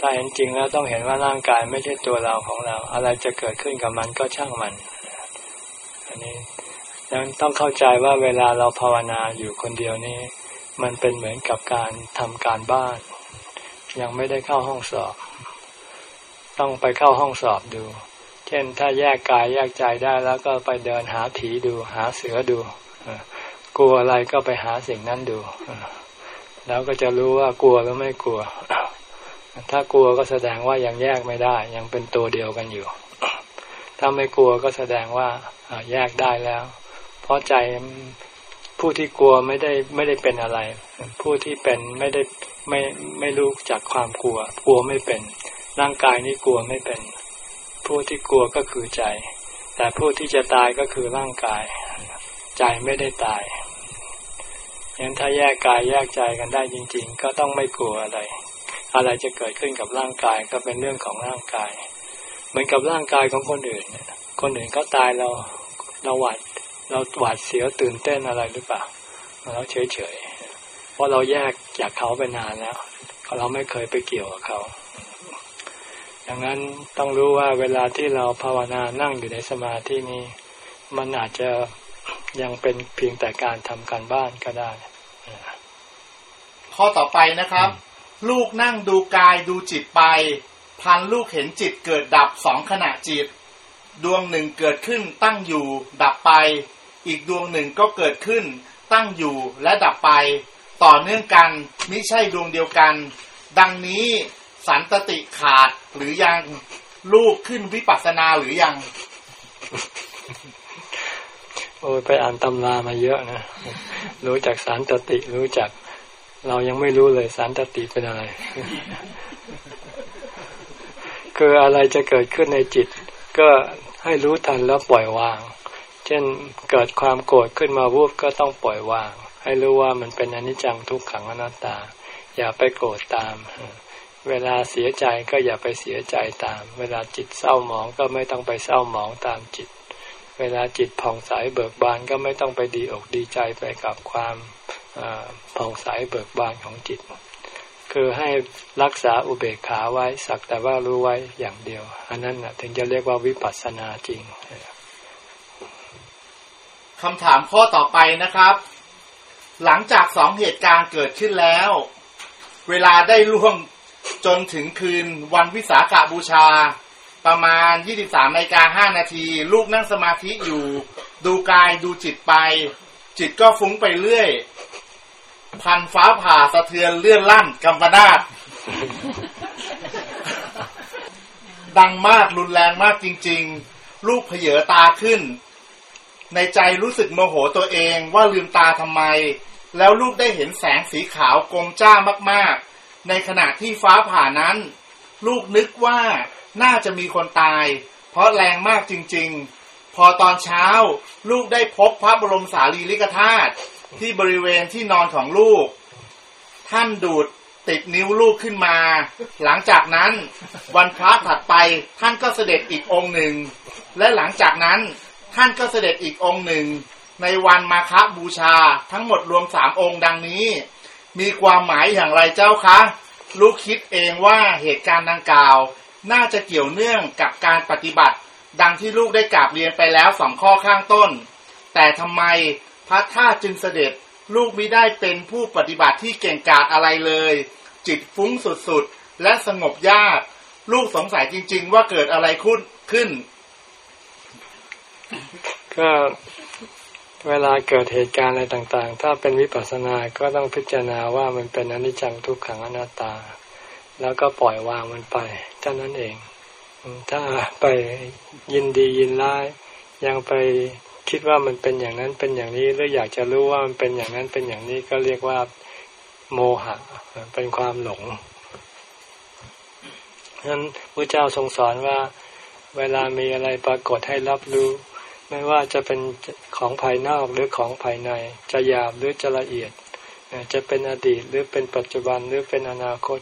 ถ้าเห็นจริงแล้วต้องเห็นว่าร่างกายไม่ใช่ตัวเราของเรา อะไรจะเกิดขึ้นกับมันก็ช่างมัน อันนี้ยังต้องเข้าใจว่าเวลาเราภาวนาอยู่คนเดียวนี้ มันเป็นเหมือนกับการทำการบ้าน ยังไม่ได้เข้าห้องสอบ ต้องไปเข้าห้องสอบดู เช่นถ้าแยกกายแยกใจได้แล้วก็ไปเดินหาผีดู หาเสือดูกลัวอะไรก็ไปหาสิ่งนั้นดู แล้วก็จะรู้ว่ากลัวหรือไม่กลัว ถ้ากลัวก็แสดงว่ายังแยกไม่ได้ ยังเป็นตัวเดียวกันอยู่ ถ้าไม่กลัวก็แสดงว่าแยกได้แล้ว เพราะใจ ผู้ที่กลัวไม่ได้ไม่ได้เป็นอะไร ผู้ที่เป็นไม่ได้ไม่ไม่รู้จากความกลัว กลัวไม่เป็น ร่างกายนี้กลัวไม่เป็น ผู้ที่กลัวก็คือใจ แต่ผู้ที่จะตายก็คือร่างกาย ใจไม่ได้ตายงั้นถ้าแยกกายแยกใจกันได้จริง ๆ ก็ต้องไม่กลัวอะไร อะไรจะเกิดขึ้นกับร่างกายก็เป็นเรื่องของร่างกาย เหมือนกับร่างกายของคนอื่น คนอื่นเขาตายเราเราหวาด เราหวาดเสียวตื่นเต้นอะไรหรือเปล่าเราเฉยเฉยเพราะเราแยกจากเขาไปนานแล้วเราไม่เคยไปเกี่ยวกับเขาดังนั้นต้องรู้ว่าเวลาที่เราภาวนานั่งอยู่ในสมาธินี้ มันอาจจะยังเป็นเพียงแต่การทำการบ้านก็ได้ ข้อต่อไปนะครับ ลูกนั่งดูกายดูจิตไป พันลูกเห็นจิตเกิดดับสองขณะจิต ดวงหนึ่งเกิดขึ้นตั้งอยู่ดับไป อีกดวงหนึ่งก็เกิดขึ้น ตั้งอยู่และดับไป ต่อเนื่องกันไมิใช่ดวงเดียวกัน ดังนี้สันตติขาดหรือยังลูกขึ้นวิปัสสนาหรือยัง โอ้ยไปอ่านตำรามาเยอะนะ รู้จักสารตติรู้จัก เรายังไม่รู้เลยสารตติเป็นอะไร คืออะไรจะเกิดขึ้นในจิต ก็ให้รู้ทันแล้วปล่อยวาง เช่นเกิดความโกรธขึ้นมาวูบก็ต้องปล่อยวาง ให้รู้ว่ามันเป็นอนิจจังทุกขังอนัตตา อย่าไปโกรธตาม เวลาเสียใจก็อย่าไปเสียใจตาม เวลาจิตเศร้าหมองก็ไม่ต้องไปเศร้าหมองตามจิต เวลาจิตผ่องใสเบิกบานก็ไม่ต้องไปดีอกดีใจไปกับความผ่องใสเบิกบานของจิต คือให้รักษาอุเบกขาไว้สักแต่ว่ารู้ไว้อย่างเดียว อันนั้นนะถึงจะเรียกว่าวิปัสสนาจริง คำถามข้อต่อไปนะครับ หลังจากสองเหตุการณ์เกิดขึ้นแล้ว เวลาได้ล่วงจนถึงคืนวันวิสาขาบูชา ประมาณ 23นาฬิกา5นาที ลูกนั่งสมาธิอยู่ ดูกายดูจิตไป จิตก็ฟุ้งไปเรื่อย พันฟ้าผ่าสะเทือนเลื่อนลั่นกำปนาตดังมากรุนแรงมากจริง ๆ ลูกเผยตาขึ้น ในใจรู้สึกโมโหตัวเองว่าลืมตาทำไม แล้วลูกได้เห็นแสงสีขาวกงจ้ามากๆ ในขณะที่ฟ้าผ่านั้น ลูกนึกว่าน่าจะมีคนตาย เพราะแรงมากจริงๆ พอตอนเช้า ลูกได้พบพระบรมสารีริกธาตุที่บริเวณที่นอนของลูก ท่านดูดติดนิ้วลูกขึ้นมา หลังจากนั้น วันพระถัดไปท่านก็เสด็จอีกองค์หนึ่ง และหลังจากนั้น ท่านก็เสด็จอีกองค์หนึ่ง ในวันมาฆบูชาทั้งหมดรวมสามองค์ดังนี้ มีความหมายอย่างไรเจ้าคะลูกคิดเองว่าเหตุการณ์ดังกล่าว น่าจะเกี่ยวเนื่องกับการปฏิบัติ ดังที่ลูกได้กราบเรียนไปแล้วสองข้อข้างต้น แต่ทำไมพระท่าจึงเสด็จลูกไมิได้เป็นผู้ปฏิบัติที่เก่งกาจอะไรเลย จิตฟุ้งสุดๆ และสงบยาก ลูกสงสัยจริงๆ ว่าเกิดอะไรขึ้นขึ้น ก็เวลาเกิดเหตุการณ์อะไรต่างๆ ถ้าเป็นวิปัสสนา ก็ต้องพิจารณาว่ามันเป็นอนิจจังทุกขังอนัตตา แล้วก็ปล่อยวางมันไปเท่านั้นเอง ถ้าไปยินดียินร้าย ยังไปคิดว่ามันเป็นอย่างนั้นเป็นอย่างนี้ หรืออยากจะรู้ว่ามันเป็นอย่างนั้นเป็นอย่างนี้ก็เรียกว่าโมหะ เป็นความหลงนั้นพระเจ้าทรงสอนว่า เวลามีอะไรปรากฏให้รับรู้ ไม่ว่าจะเป็นของภายนอกหรือของภายใน จะหยาบหรือจะละเอียด จะเป็นอดีตหรือเป็นปัจจุบันหรือเป็นอนาคต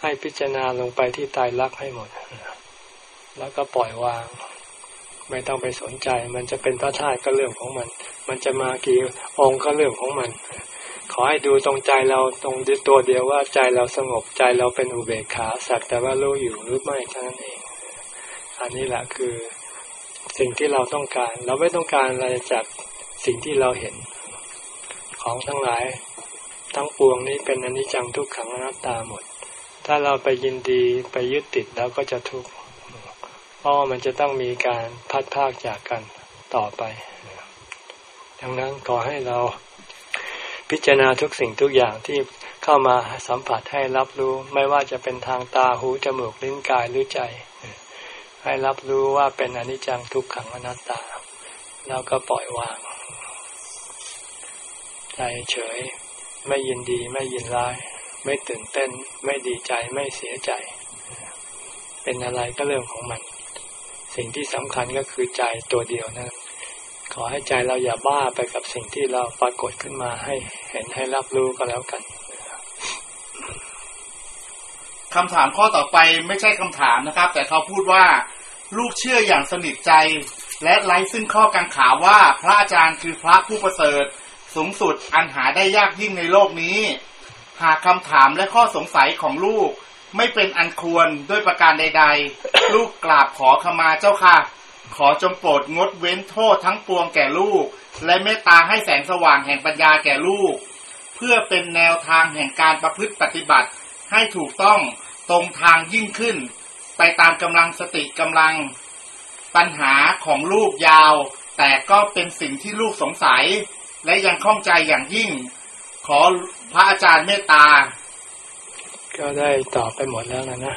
ให้พิจารณาลงไปที่ตายรักให้หมด แล้วก็ปล่อยวาง ไม่ต้องไปสนใจ มันจะเป็นพระธาตุก็เรื่องของมัน มันจะมากี่องค์ก็เรื่องของมัน ขอให้ดูตรงใจเราตรงตัวเดียวว่าใจเราสงบใจเราเป็นอุเบกขาสักแต่ว่ารู้อยู่หรือไม่เท่านั้นเอง อันนี้แหละคือ สิ่งที่เราต้องการ เราไม่ต้องการอะไรจากสิ่งที่เราเห็น ของทั้งหลายทั้งปวงนี้เป็นอนิจจังทุกขังอนัตตาหมด ถ้าเราไปยินดีไปยึดติดแล้วก็จะทุกข์เพราะมันจะต้องมีการพัดพากจากกันต่อไป ดังนั้นขอให้เราพิจารณาทุกสิ่งทุกอย่างที่เข้ามาสัมผัสให้รับรู้ ไม่ว่าจะเป็นทางตาหูจมูกลิ้นกายหรือใจ ให้รับรู้ว่าเป็นอนิจจังทุกขังอนัตตา แล้วก็ปล่อยวาง ใจเฉย ไม่ยินดีไม่ยินร้าย ไม่ตื่นเต้น ไม่ดีใจไม่เสียใจ เป็นอะไรก็เรื่องของมัน สิ่งที่สำคัญก็คือใจตัวเดียวนะขอให้ใจเราอย่าบ้าไปกับสิ่งที่เราปรากฏขึ้นมาให้เห็นให้รับรู้ก็แล้วกันคำถามข้อต่อไปไม่ใช่คำถามนะครับ แต่เขาพูดว่า ลูกเชื่ออย่างสนิทใจ และไร้ซึ่งข้อกังขาว่าพระอาจารย์คือพระผู้ประเสริฐสูงสุดอันหาได้ยากยิ่งในโลกนี้ หากคำถามและข้อสงสัยของลูกไม่เป็นอันควรด้วยประการใด ๆ ลูกกราบขอขมาเจ้าค่ะ ขอจงโปรดงดเว้นโทษทั้งปวงแก่ลูก และเมตตาให้แสงสว่างแห่งปัญญาแก่ลูก เพื่อเป็นแนวทางแห่งการประพฤติปฏิบัติให้ถูกต้องตรงทางยิ่งขึ้น ไปตามกำลังสติกำลังปัญหาของลูกยาว แต่ก็เป็นสิ่งที่ลูกสงสัย และยังข้องใจอย่างยิ่ง ขอพระอาจารย์เมตตา ก็ได้ตอบไปหมดแล้วนะนะ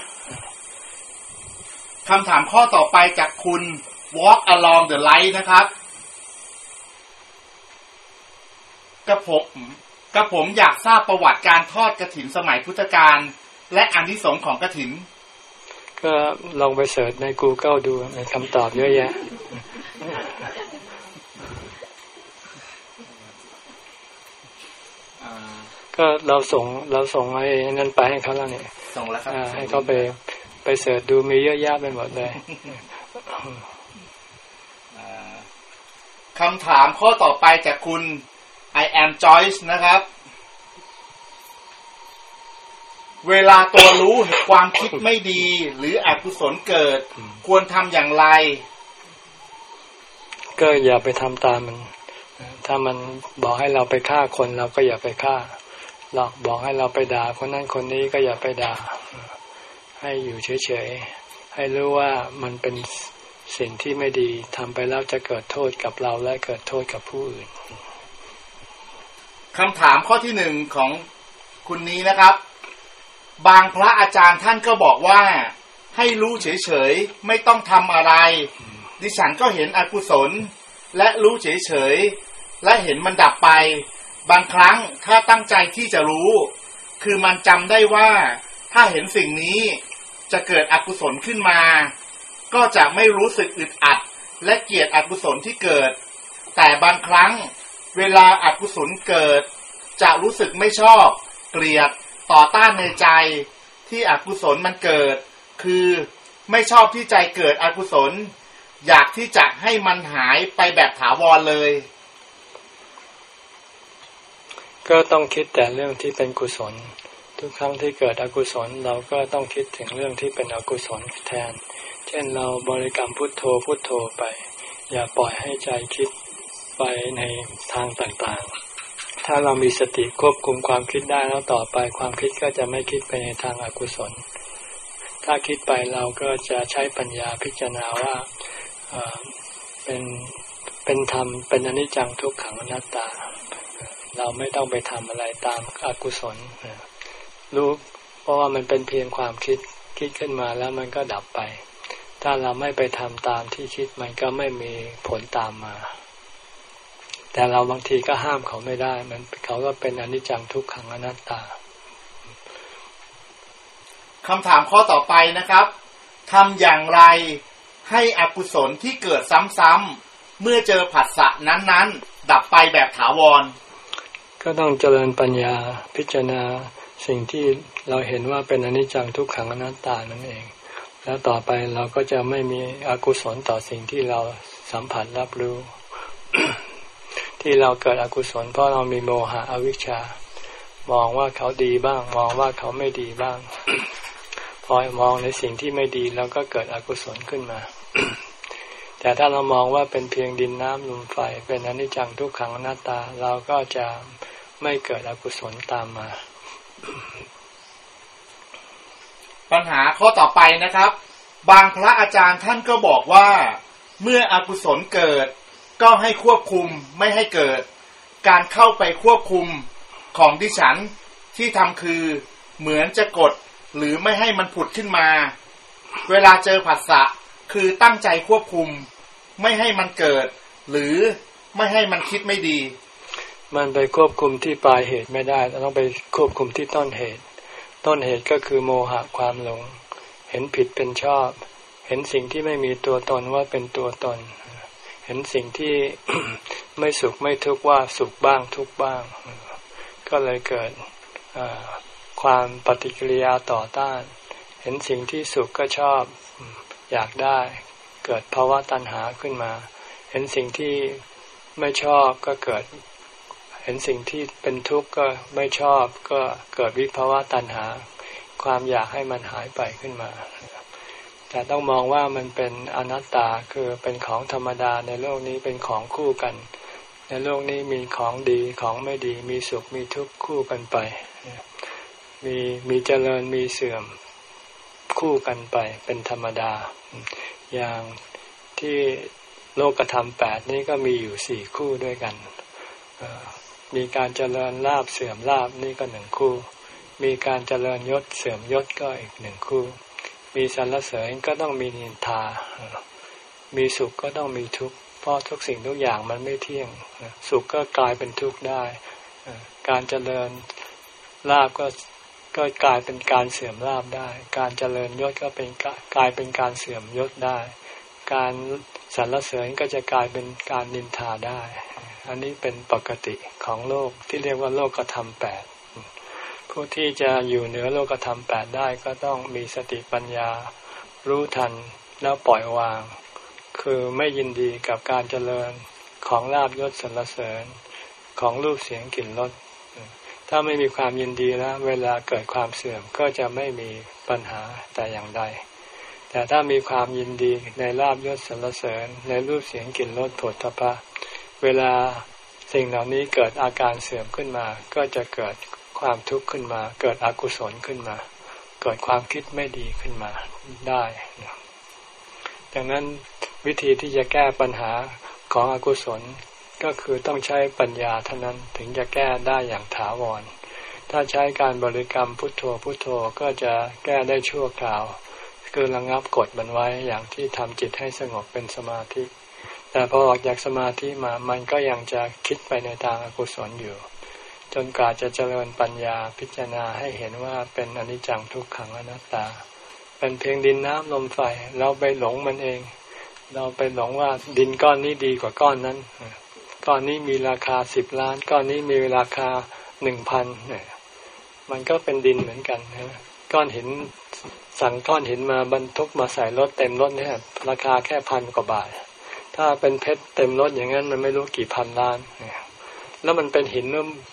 คำถามข้อต่อไปจากคุณ Walk Along the Light นะครับ กระผมกระผมอยากทราบประวัติการทอดกระถินสมัยพุทธกาลและอันที่สงของกระถิน ก็ลองไปเสิร์ชใน Google ดูมีคำตอบเยอะแยะ ก็เราส่งเราส่งไอ้นั่นไปให้เขาแล้วเนี่ยส่งแล้วครับให้เขาไปไปเสิร์ชดูมีเยอะแยะไปหมดเลยคำถามข้อต่อไปจากคุณ I am Joyce นะครับ เวลาตัวรู้ความคิดไม่ดี หรืออกุศลเกิด ควรทำอย่างไร ก็อย่าไปทำตามมัน ถ้ามันบอกให้เราไปฆ่าคนเราก็อย่าไปฆ่าหลอกบอกให้เราไปด่าคนนั้นคนนี้ก็อย่าไปด่า ให้อยู่เฉยๆ ให้รู้ว่ามันเป็นสิ่งที่ไม่ดีทำไปแล้วจะเกิดโทษกับเราและเกิดโทษกับผู้อื่นคำถามข้อที่หนึ่งของคุณนี้นะครับ บางพระอาจารย์ท่านก็บอกว่าให้รู้เฉยๆไม่ต้องทำอะไร ดิฉันก็เห็นอกุศล และรู้เฉยๆและเห็นมันดับไป บางครั้งถ้าตั้งใจที่จะรู้ คือมันจำได้ว่า ถ้าเห็นสิ่งนี้จะเกิดอกุศลขึ้นมา ก็จะไม่รู้สึกอึดอัด และเกลียดอกุศลที่เกิด แต่บางครั้ง เวลาอากุศลเกิด จะรู้สึกไม่ชอบ เกลียด ต่อต้านในใจที่อกุศลมันเกิด คือไม่ชอบที่ใจเกิดอกุศล อยากที่จะให้มันหายไปแบบถาวรเลย ก็ต้องคิดแต่เรื่องที่เป็นกุศล ทุกครั้งที่เกิดอกุศลเราก็ต้องคิดถึงเรื่องที่เป็นอกุศลแทน เช่นเราบริกรรมพุทโธพุทโธไป อย่าปล่อยให้ใจคิดไปในทางต่างๆ ถ้าเรามีสติควบคุมความคิดได้แล้วต่อไปความคิดก็จะไม่คิดไปในทางอากุศล ถ้าคิดไปเราก็จะใช้ปัญญาพิจารณาว่าเป็นเป็นธรรมเป็นอนิจจังทุกขังอนัตตา เราไม่ต้องไปทำอะไรตามอกุศลรู้เพราะว่ามันเป็นเพียงความคิดคิดขึ้นมาแล้วมันก็ดับไป ถ้าเราไม่ไปทำตามที่คิดมันก็ไม่มีผลตามมา แต่เราบางทีก็ห้ามเขาไม่ได้ มันเขาก็เป็นอนิจจังทุกขังอนัตตาคำถามข้อต่อไปนะครับทำอย่างไรให้อกุศลที่เกิดซ้ำๆเมื่อเจอผัสสะนั้นๆ ดับไปแบบถาวร ก็ต้องเจริญปัญญาพิจารณาสิ่งที่เราเห็นว่าเป็นอนิจจังทุกขังอนัตตานั่นเอง แล้วต่อไปเราก็จะไม่มีอกุศลต่อสิ่งที่เราสัมผัสรับรู้ ที่เราเกิดอกุศลเพราะเรามีโมหะอวิชชามองว่าเขาดีบ้าง มองว่าเขาไม่ดีบ้าง พอมองในสิ่งที่ไม่ดีเราก็เกิดอกุศลขึ้นมา แต่ถ้าเรามองว่าเป็นเพียงดินน้ำลมไฟ เป็นอนิจจังทุกขังอนัตตา เราก็จะไม่เกิดอกุศลตามมา ปัญหาข้อต่อไปนะครับ บางพระอาจารย์ท่านก็บอกว่า เมื่ออกุศลเกิด ก็ให้ควบคุมไม่ให้เกิด การเข้าไปควบคุมของดิฉันที่ทำคือเหมือนจะกดหรือไม่ให้มันผุดขึ้นมา เวลาเจอผัสสะคือตั้งใจควบคุม ไม่ให้มันเกิด หรือไม่ให้มันคิดไม่ดี มันไปควบคุมที่ปลายเหตุไม่ได้ต้องไปควบคุมที่ต้นเหตุ ต้นเหตุก็คือโมหะความหลง เห็นผิดเป็นชอบ เห็นสิ่งที่ไม่มีตัวตนว่าเป็นตัวตน เห็นสิ่งที่ไม่สุขไม่ทุกข์ว่าสุขบ้างทุกข์บ้าง ก็เลยเกิดความปฏิกิริยาต่อต้าน เห็นสิ่งที่สุขก็ชอบอยากได้ เกิดภาวะตัณหาขึ้นมา เห็นสิ่งที่ไม่ชอบก็เกิด เห็นสิ่งที่เป็นทุกข์ก็ไม่ชอบ ก็เกิดวิภาวะตัณหา ความอยากให้มันหายไปขึ้นมา แต่ต้องมองว่ามันเป็นอนัตตาคือเป็นของธรรมดาในโลกนี้เป็นของคู่กัน ในโลกนี้มีของดีของไม่ดี มีสุขมีทุกข์คู่กันไป มีมีเจริญมีเสื่อมคู่กันไปเป็นธรรมดา อย่างที่โลกธรรมแปดนี้ก็มีอยู่สี่คู่ด้วยกัน มีการเจริญลาบเสื่อมลาบนี่ก็หนึ่งคู่ มีการเจริญยศเสื่อมยศก็อีกหนึ่งคู่ มีสรรเสริญก็ต้องมีนินทา มีสุขก็ต้องมีทุกข์ เพราะทุกสิ่งทุกอย่างมันไม่เที่ยง สุขก็กลายเป็นทุกข์ได้ การเจริญลาบก็ก็กลายเป็นการเสื่อมลาบได้ การเจริญยศก็เป็นกลายเป็นการเสื่อมยศได้ การสรรเสริญก็จะกลายเป็นการนินทาได้ อันนี้เป็นปกติของโลกที่เรียกว่าโลกธรรมแปด ผู้ที่จะอยู่เหนือโลกธรรมแปดได้ก็ต้องมีสติปัญญา รู้ทันแล้วปล่อยวาง คือไม่ยินดีกับการเจริญของลาบยศสรรเสริญของรูปเสียงกลิ่นรสถ้าไม่มีความยินดีแล้ว เวลาเกิดความเสื่อมก็จะไม่มีปัญหาแต่อย่างใด แต่ถ้ามีความยินดีในลาบยศสรรเสริญ ในรูปเสียงกลิ่นรสผลทพะ เวลาสิ่งเหล่านี้เกิดอาการเสื่อมขึ้นมา ก็จะเกิด ความทุกข์ขึ้นมา เกิดอกุศลขึ้นมา เกิดความคิดไม่ดีขึ้นมาได้ดังนั้นวิธีที่จะแก้ปัญหาของอกุศลก็คือต้องใช้ปัญญาเท่านั้นถึงจะแก้ได้อย่างถาวร ถ้าใช้การบริกรรมพุทโธพุทโธก็จะแก้ได้ชั่วคราว คือระงับกดมันไว้อย่างที่ทำจิตให้สงบเป็นสมาธิ แต่พอออกจากสมาธิมามันก็ยังจะคิดไปในทางอากุศลอยู่ จนกว่าจะเจริญปัญญาพิจารณาให้เห็นว่าเป็นอนิจจังทุกขังอนัตตา เป็นเพียงดินน้ำลมไฟเราไปหลงมันเอง เราไปหลงว่าดินก้อนนี้ดีกว่าก้อนนั้น ก้อนนี้มีราคาสิบล้าน ก้อนนี้มีราคาหนึ่งพันเนี่ยมันก็เป็นดินเหมือนกันนะก้อนหินสั่งก้อนหินมาบรรทุกมาใส่รถเต็มรถเนี่ยราคาแค่พันกว่าบาท ถ้าเป็นเพชรเต็มรถอย่างนั้นมันไม่รู้กี่พันล้านเนี่ย แล้วมันเป็นหิน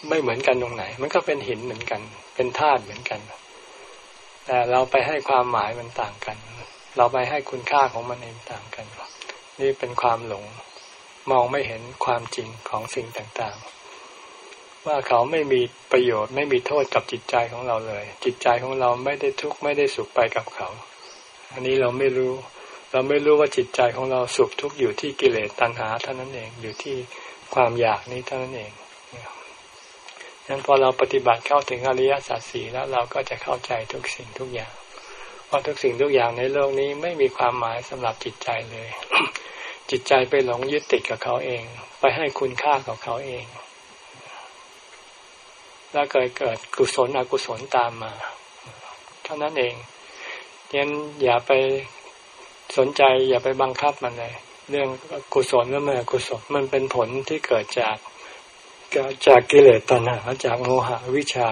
ไม่เหมือนกันตรงไหน มันก็เป็นหินเหมือนกัน เป็นธาตุเหมือนกัน แต่เราไปให้ความหมายมันต่างกัน เราไปให้คุณค่าของมันเองต่างกัน นี่เป็นความหลง มองไม่เห็นความจริงของสิ่งต่างๆ ว่าเขาไม่มีประโยชน์ ไม่มีโทษกับจิตใจของเราเลย จิตใจของเราไม่ได้ทุกข์ไม่ได้สุขไปกับเขา อันนี้เราไม่รู้ เราไม่รู้ว่าจิตใจของเราสุขทุกข์อยู่ที่กิเลสตัณหาเท่านั้นเองอยู่ที่ ความอยากนี้เท่านั้นเองนั้นพอเราปฏิบัติเข้าถึงอริยสัจสี่แล้วเราก็จะเข้าใจทุกสิ่งทุกอย่างเพราะทุกสิ่งทุกอย่างในโลกนี้ไม่มีความหมายสำหรับจิตใจเลย จิตใจไปหลงยึดติดกับเขาเอง ไปให้คุณค่ากับเขาเอง แล้วเกิดเกิดกุศลอกุศลตามมา เท่านั้นเองยังอย่าไปสนใจอย่าไปบังคับมันเลย เรื่องกุศลหรือไม่กุศลมันเป็นผลที่เกิดจากจากกิเลสตัณหาจากโมหะวิชา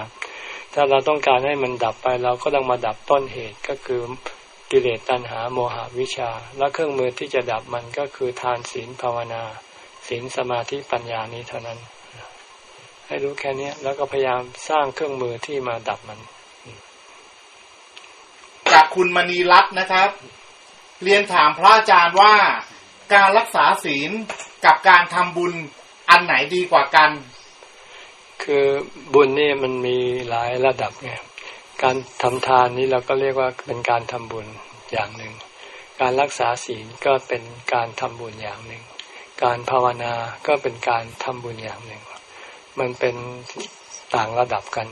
ถ้าเราต้องการให้มันดับไป เราก็ต้องมาดับต้นเหตุก็คือกิเลสตัณหาโมหะวิชา และเครื่องมือที่จะดับมันก็คือทานศีลภาวนาศีลสมาธิปัญญานี้เท่านั้น ให้รู้แค่นี้แล้วก็พยายามสร้างเครื่องมือที่มาดับมัน จากคุณมณีรัตน์นะครับ เรียนถามพระอาจารย์ว่า การรักษาศีลกับการทำบุญอันไหนดีกว่ากัน คือบุญนี่มันมีหลายระดับไงการทำทานนี้เราก็เรียกว่าเป็นการทำบุญอย่างหนึ่ง การรักษาศีลก็เป็นการทำบุญอย่างหนึ่ง การภาวนาก็เป็นการทำบุญอย่างหนึ่ง มันเป็นต่างระดับกัน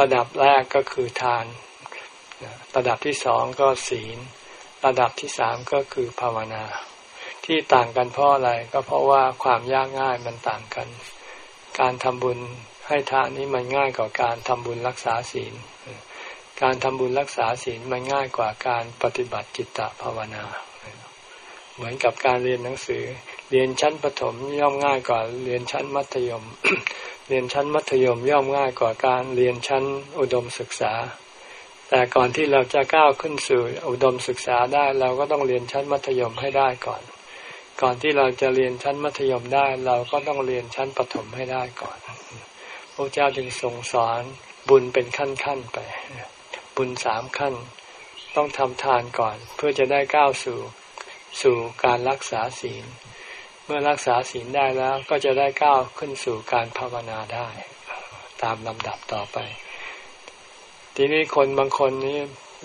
ระดับแรกก็คือทาน ระดับที่สองก็ศีล ระดับที่สามก็คือภาวนา ที่ต่างกันเพราะอะไรก็เพราะว่าความยากง่ายมันต่างกัน การทำบุญให้ทานนี้มันง่ายกว่าการทำบุญรักษาศีล การทำบุญรักษาศีลมันง่ายกว่าการปฏิบัติจิตตภาวนา เหมือนกับการเรียนหนังสือ เรียนชั้นประถมย่อมง่ายกว่าเรียนชั้นมัธยม เรียนชั้นมัธยมย่อมง่ายกว่าการเรียนชั้นอุดมศึกษา แต่ก่อนที่เราจะก้าวขึ้นสู่อุดมศึกษาได้เราก็ต้องเรียนชั้นมัธยมให้ได้ก่อน ก่อนที่เราจะเรียนชั้นมัธยมได้ เราก็ต้องเรียนชั้นประถมให้ได้ก่อนพระเจ้าจึงทรงสอนบุญเป็นขั้นขั้นไป บุญสามขั้น ต้องทำทานก่อน เพื่อจะได้ก้าวสู่สู่การรักษาศีล เมื่อรักษาศีลได้แล้วก็จะได้ก้าวขึ้นสู่การภาวนาได้ ตามลำดับต่อไป ทีนี้คนบางคนนี้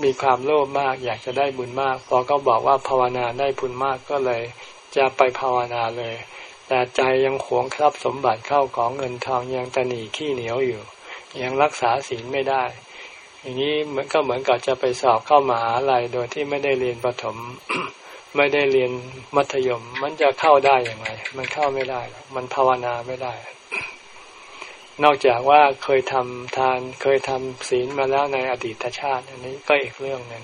มีความโลภมาก อยากจะได้บุญมาก พอก็บอกว่าภาวนาได้บุญมากก็เลย จะไปภาวนาเลย แต่ใจยังหวงทรัพย์สมบัติเข้าของเงินทองยังตนีขี้เหนียวอยู่ ยังรักษาศีลไม่ได้ อย่างนี้มือนก็เหมือนกับจะไปสอบเข้ามาหาลัยโดยที่ไม่ได้เรียนประถม ไม่ได้เรียนมัธยม มันจะเข้าได้อย่างไรมันเข้าไม่ได้ มันภาวนาไม่ได้ นอกจากว่าเคยทำทานเคยทำศีลมาแล้วในอดีตชาติ อันนี้ก็อีกเรื่องหนึ่ง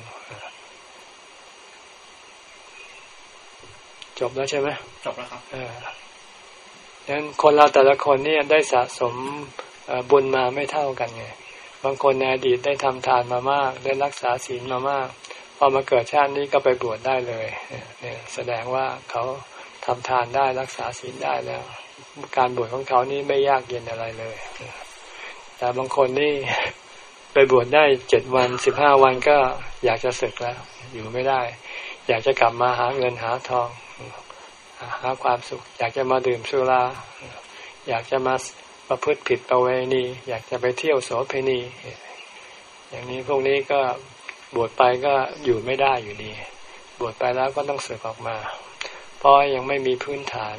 จบแล้วใช่ไหมจบแล้วครับดังนั้นคนเราแต่ละคนเนี่ยได้สะสมบุญมาไม่เท่ากันไงบางคนในอดีตได้ทำทานมามาก ได้รักษาศีลมามากพอมาเกิดชาตินี้ก็ไปบวชได้เลยเนี่ยแสดงว่าเขาทำทานได้รักษาศีลได้แล้ว การบวชของเขานี่ไม่ยากเย็นอะไรเลย แต่บางคนนี่ไปบวชได้เจ็ดวันสิบห้าวันก็อยากจะศึกแล้ว อยู่ไม่ได้ อยากจะกลับมาหาเงินหาทอง หาความสุข อยากจะมาดื่มสุราอยากจะมาประพฤติผิดประเวณี อยากจะไปเที่ยวโสเภณี อย่างนี้พวกนี้ก็บวชไปก็อยู่ไม่ได้อยู่ดี บวชไปแล้วก็ต้องสึกออกมา เพราะยังไม่มีพื้นฐาน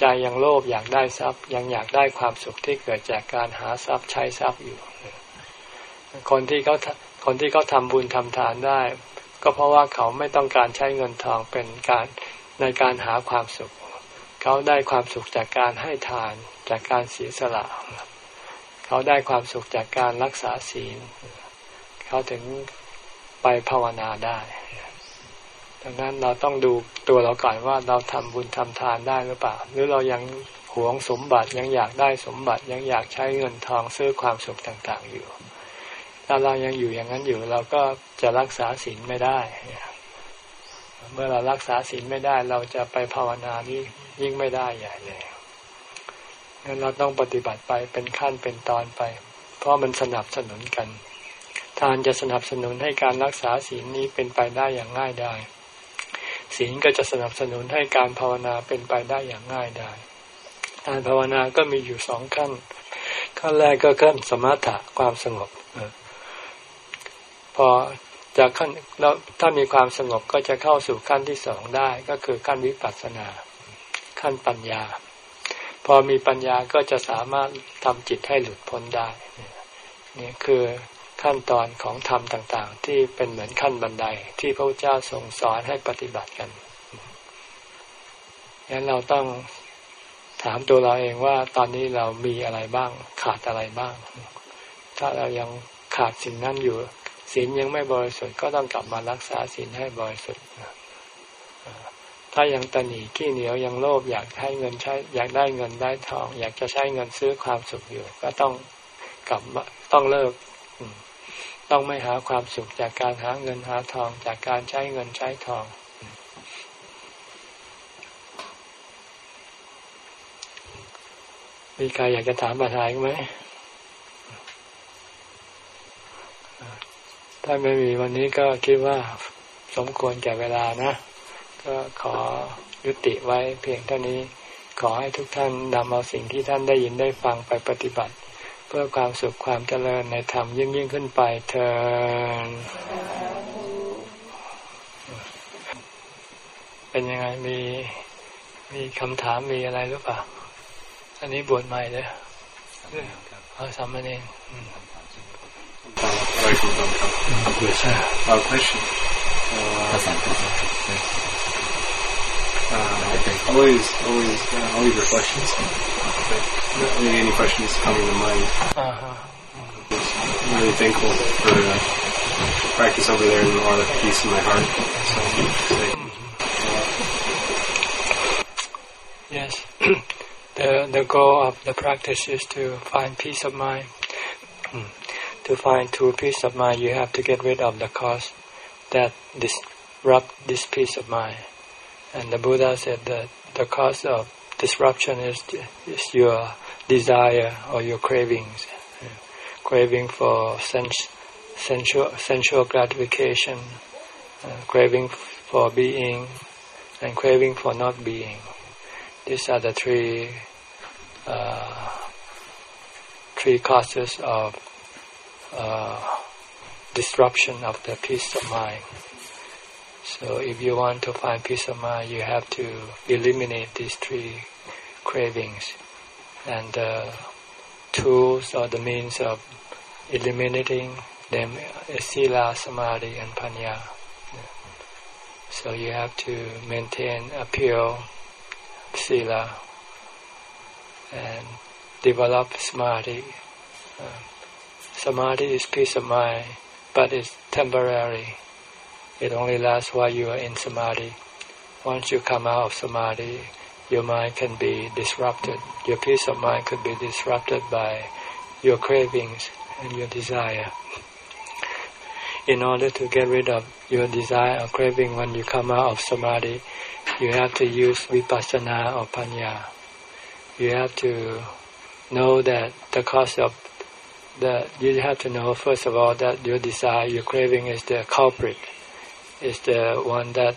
ใจยังโลภอยากได้ทรัพย์ ยังอยากได้ความสุขที่เกิดจากการหาทรัพย์ใช้ทรัพย์อยู่ คนที่เขาคนที่เขาทำบุญทำทานได้ ก็เพราะว่าเขาไม่ต้องการใช้เงินทองเป็นการในการหาความสุข เขาได้ความสุขจากการให้ทานจากการเสียสละ เขาได้ความสุขจากการรักษาศีล เขาถึงไปภาวนาได้ ดังนั้นเราต้องดูตัวเราก่อนว่าเราทำบุญทำทานได้หรือเปล่า หรือเรายังหวงสมบัติยังอยากได้สมบัติยังอยากใช้เงินทองซื้อความสุขต่างๆอยู่ถ้าเรายังอยู่อย่างนั้นอยู่เราก็จะรักษาศีลไม่ได้ เมื่อเรารักษาศีลไม่ได้ เราจะไปภาวนานี้ยิ่งไม่ได้ใหญ่เลยงั้นเราต้องปฏิบัติไปเป็นขั้นเป็นตอนไป เพราะมันสนับสนุนกัน ทานจะสนับสนุนให้การรักษาศีลนี้เป็นไปได้อย่างง่ายได้ ศีลก็จะสนับสนุนให้การภาวนาเป็นไปได้อย่างง่ายได้ การภาวนาก็มีอยู่สองขั้น ขั้นแรกก็ขั้นสมถะความสงบพอจากขั้นแล้วถ้ามีความสงบก็จะเข้าสู่ขั้นที่สองได้ ก็คือขั้นวิปัสสนา ขั้นปัญญา พอมีปัญญาก็จะสามารถทำจิตให้หลุดพ้นได้นี่คือ ขั้นตอนของธรรมต่างๆ ที่เป็นเหมือนขั้นบันไดที่พระเจ้าทรงสอนให้ปฏิบัติกันงั้นเราต้องถามตัวเราเองว่าตอนนี้เรามีอะไรบ้าง ขาดอะไรบ้าง ถ้าเรายังขาดสิ่งนั้นอยู่ศีลยังไม่บริสุทธิ์ก็ต้องกลับมารักษาศีลให้บริสุทธิ์ถ้ายังตนีขี้เหนียวยังโลภอยากให้เงินใช้ อยากได้เงินได้ทอง อยากจะใช้เงินซื้อความสุขอยู่ ก็ต้องกลับมาต้องเลิก ต้องไม่หาความสุขจากการหาเงินหาทองจากการใช้เงินใช้ทอง มีใครอยากจะถามประธานไหม ถ้าไม่มีวันนี้ก็คิดว่าสมควรแก่เวลานะ ก็ขอยุติไว้เพียงเท่านี้ ขอให้ทุกท่านนำเอาสิ่งที่ท่านได้ยินได้ฟังไปปฏิบัติ เพื่อความสุขความเจริญในธรรมยิ่งยิ่งขึ้นไปเธอเป็นยังไงมีมีคำถามมีอะไรหรือเปล่า อันนี้บวชใหม่เลยเอาสามเณรอะไรคุณต้องครับบวชใช่ Our question uh, always always uh, always reflections not really any questions coming to mind. Uh-huh. I'm really thankful for uh, practice over there and a lot of peace in my heart. So, yes, the the goal of the practice is to find peace of mind. Hmm. to find true peace of mind, you have to get rid of the cause that disrupt this peace of mind. And the Buddha said that the cause of disruption is, is your desire or your cravings, craving for sense, sensual, sensual gratification, uh, craving for being, and craving for not being. These are the three uh, three causes of uh, disruption of the peace of mind. So if you want to find peace of mind, you have to eliminate these three cravings. And the tools or the means of eliminating them is sila, samadhi, and panya. So you have to maintain a pure sila and develop samadhi. Uh, samadhi is peace of mind, but it's temporary. It only lasts while you are in samadhi. Once you come out of samadhi, your mind can be disrupted. Your peace of mind could be disrupted by your cravings and your desire. In order to get rid of your desire or craving when you come out of samadhi, you have to use vipassana or panya. You have to know that the cause of that you have to know first of all that your desire, your craving is the culprit, is the one that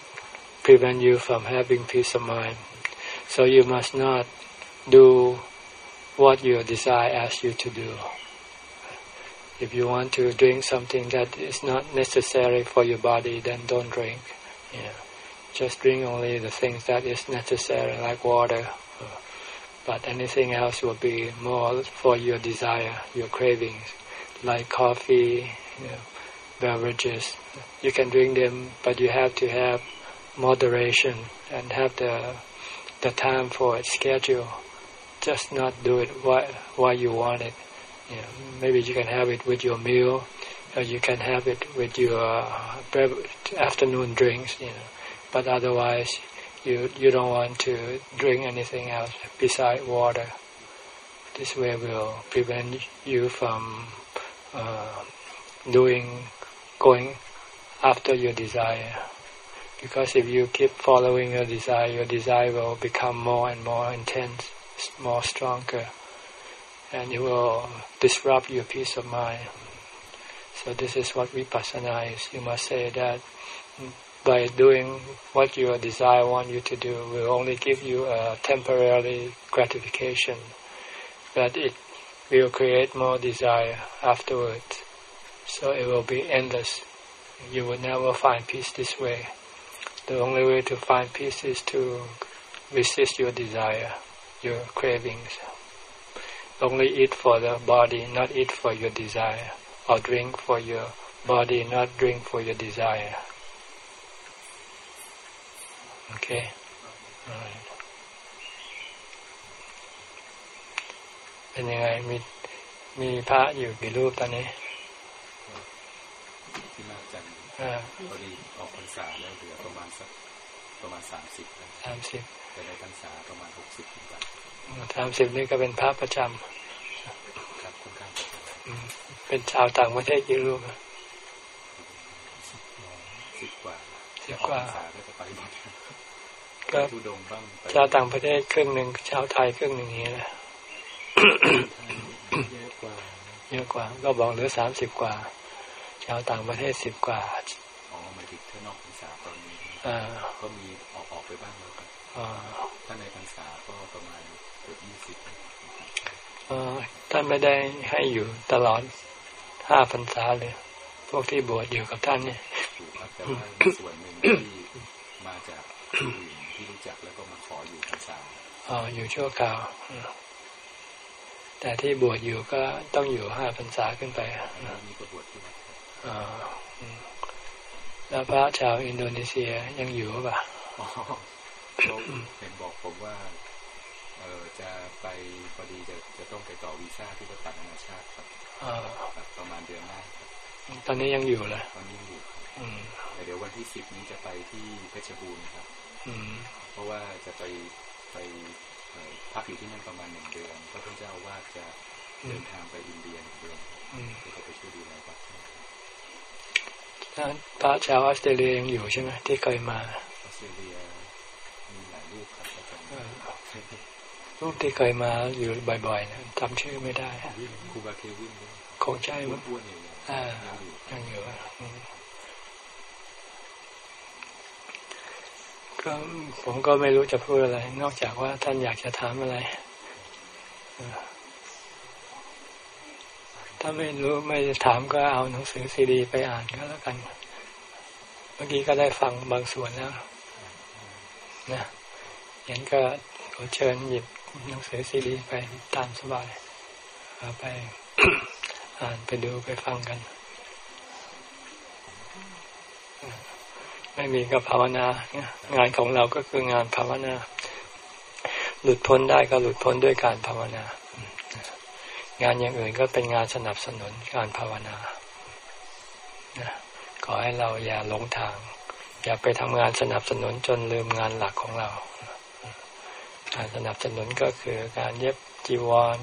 prevent you from having peace of mind. So you must not do what your desire asks you to do. If you want to drink something that is not necessary for your body, then don't drink. Yeah. Just drink only the things that is necessary, like water. But anything else will be more for your desire, your cravings, like coffee, beverages. You can drink them, but you have to have moderation and have the the time for it, schedule. Just not do it while, while you want it. You know, maybe you can have it with your meal, or you can have it with your afternoon drinks. You know, but otherwise, you you don't want to drink anything else beside water. This way will prevent you from uh, doing going after your desire. Because if you keep following your desire, your desire will become more and more intense, more stronger, and it will disrupt your peace of mind. So this is what vipassana is. You must say that by doing what your desire want you to do will only give you a temporary gratification, but it will create more desire afterwards. So it will be endless. You will never find peace this way. The only way to find peace is to resist your desire, your cravings. Only eat for the body, not eat for your desire, or drink for your body, not drink for your desire. Okay. Alright. เป็นยังไงมีมีพระอยู่กี่รูปตอนนี้ พอดีออกพรรษาแล้วเหลือประมาณสักประมาณสามสิบสามสิบแต่ในพรรษาประมาณหกสิบขึ้นไปสามสิบนี่ก็เป็นพระประจครับค่อนข้างจะำอืมเป็นชาวต่างประเทศกี่รูปอะสิบกว่าสิบกว่าออพรรษาก็จะไปหมดก็ทุดงค์บ้างไปชาวต่างประเทศครึ่งหนึ่งชาวไทยครึ่งหนึ่งอย่างนี้แหละเยอะกว่า เยอะกว่า ก็บอกเหลือสามสิบกว่า ชาวต่างประเทศสิบกว่าอ๋อหมายถึงถ้านอกพรรษาตอนนี้อ่าก็มีออกออกไปบ้างแล้วครับอ่าถ้าในพรรษาก็ประมาณเกือบยี่สิบเอ่อท่านไม่ได้ให้อยู่ตลอดห้าพรรษาเลย พวกที่บวชอยู่กับท่านเนี่ยอยู่ครับแต่ว่ามีส่วนหนึ่งที่มาจากที่อื่นที่รู้จักแล้วก็มาขออยู่พรรษาอ๋ออยู่ชั่วคราวอืมแต่ที่บวชอยู่ก็ต้องอยู่ห้าพรรษาขึ้นไปอันนี้มีก็บวชที่วัดครับอ่าอืม แล้วพระชาวอินโดนีเซียยังอยู่หรือเปล่ะอ๋อเขาเห็นบอกผมว่า เออจะไปพอดีจะจะต้องไปต่อวีซ่าที่ประกันนานาชาติครับอ่าครับประมาณเดือนหน้าครับตอนนี้ยังอยู่เลยตอนนี้อยู่ครับอืมแต่เดี๋ยววันที่สิบนี้จะไปที่เพชรบูรณ์ครับ อืม เพราะว่าจะไปไปเอ่อพักอยู่ที่นั่นประมาณหนึ่งเดือนเพราะท่านเจ้าอาวาสจะเดินทางไปอินเดียหนึ่งเดือนครับอืมก็จะไปช่วยดูแลวัด ครับแล้วพระชาวออสเตรเลียยังอยู่ใช่ไหมที่เคยมาออสเตรเลียมีหลายรูปครับอาจารย์เออรูปที่เคยมาอยู่บ่อยๆนะจำชื่อไม่ได้ครูบาเควินด้วยคงใช่มั้งอ้วนๆเนี่ยอ่ายังอยู่ยังอยู่อะอืมก็ผมก็ไม่รู้จะพูดอะไร นอกจากว่าท่านอยากจะถามอะไรเออ ถ้าไม่รู้ไม่ถามก็เอาหนังสือซีดี ไปอ่านก็แล้วกัน เมื่อกี้ก็ได้ฟังบางส่วนแล้วนะยันก็ขอเชิญหยิบหนังสือซีดีไปตามสบายเอาไปอ่านไปดูไปฟังกัน ไม่มีก็ภาวนางานของเราก็คืองานภาวนา หลุดพ้นได้ก็หลุดพ้นด้วยการภาวนา งานอย่างอื่นก็เป็นงานสนับสนุนการภาวนาขอให้เราอย่าหลงทาง อย่าไปทำงานสนับสนุนจนลืมงานหลักของเราการสนับสนุนก็คือการเย็บจีวร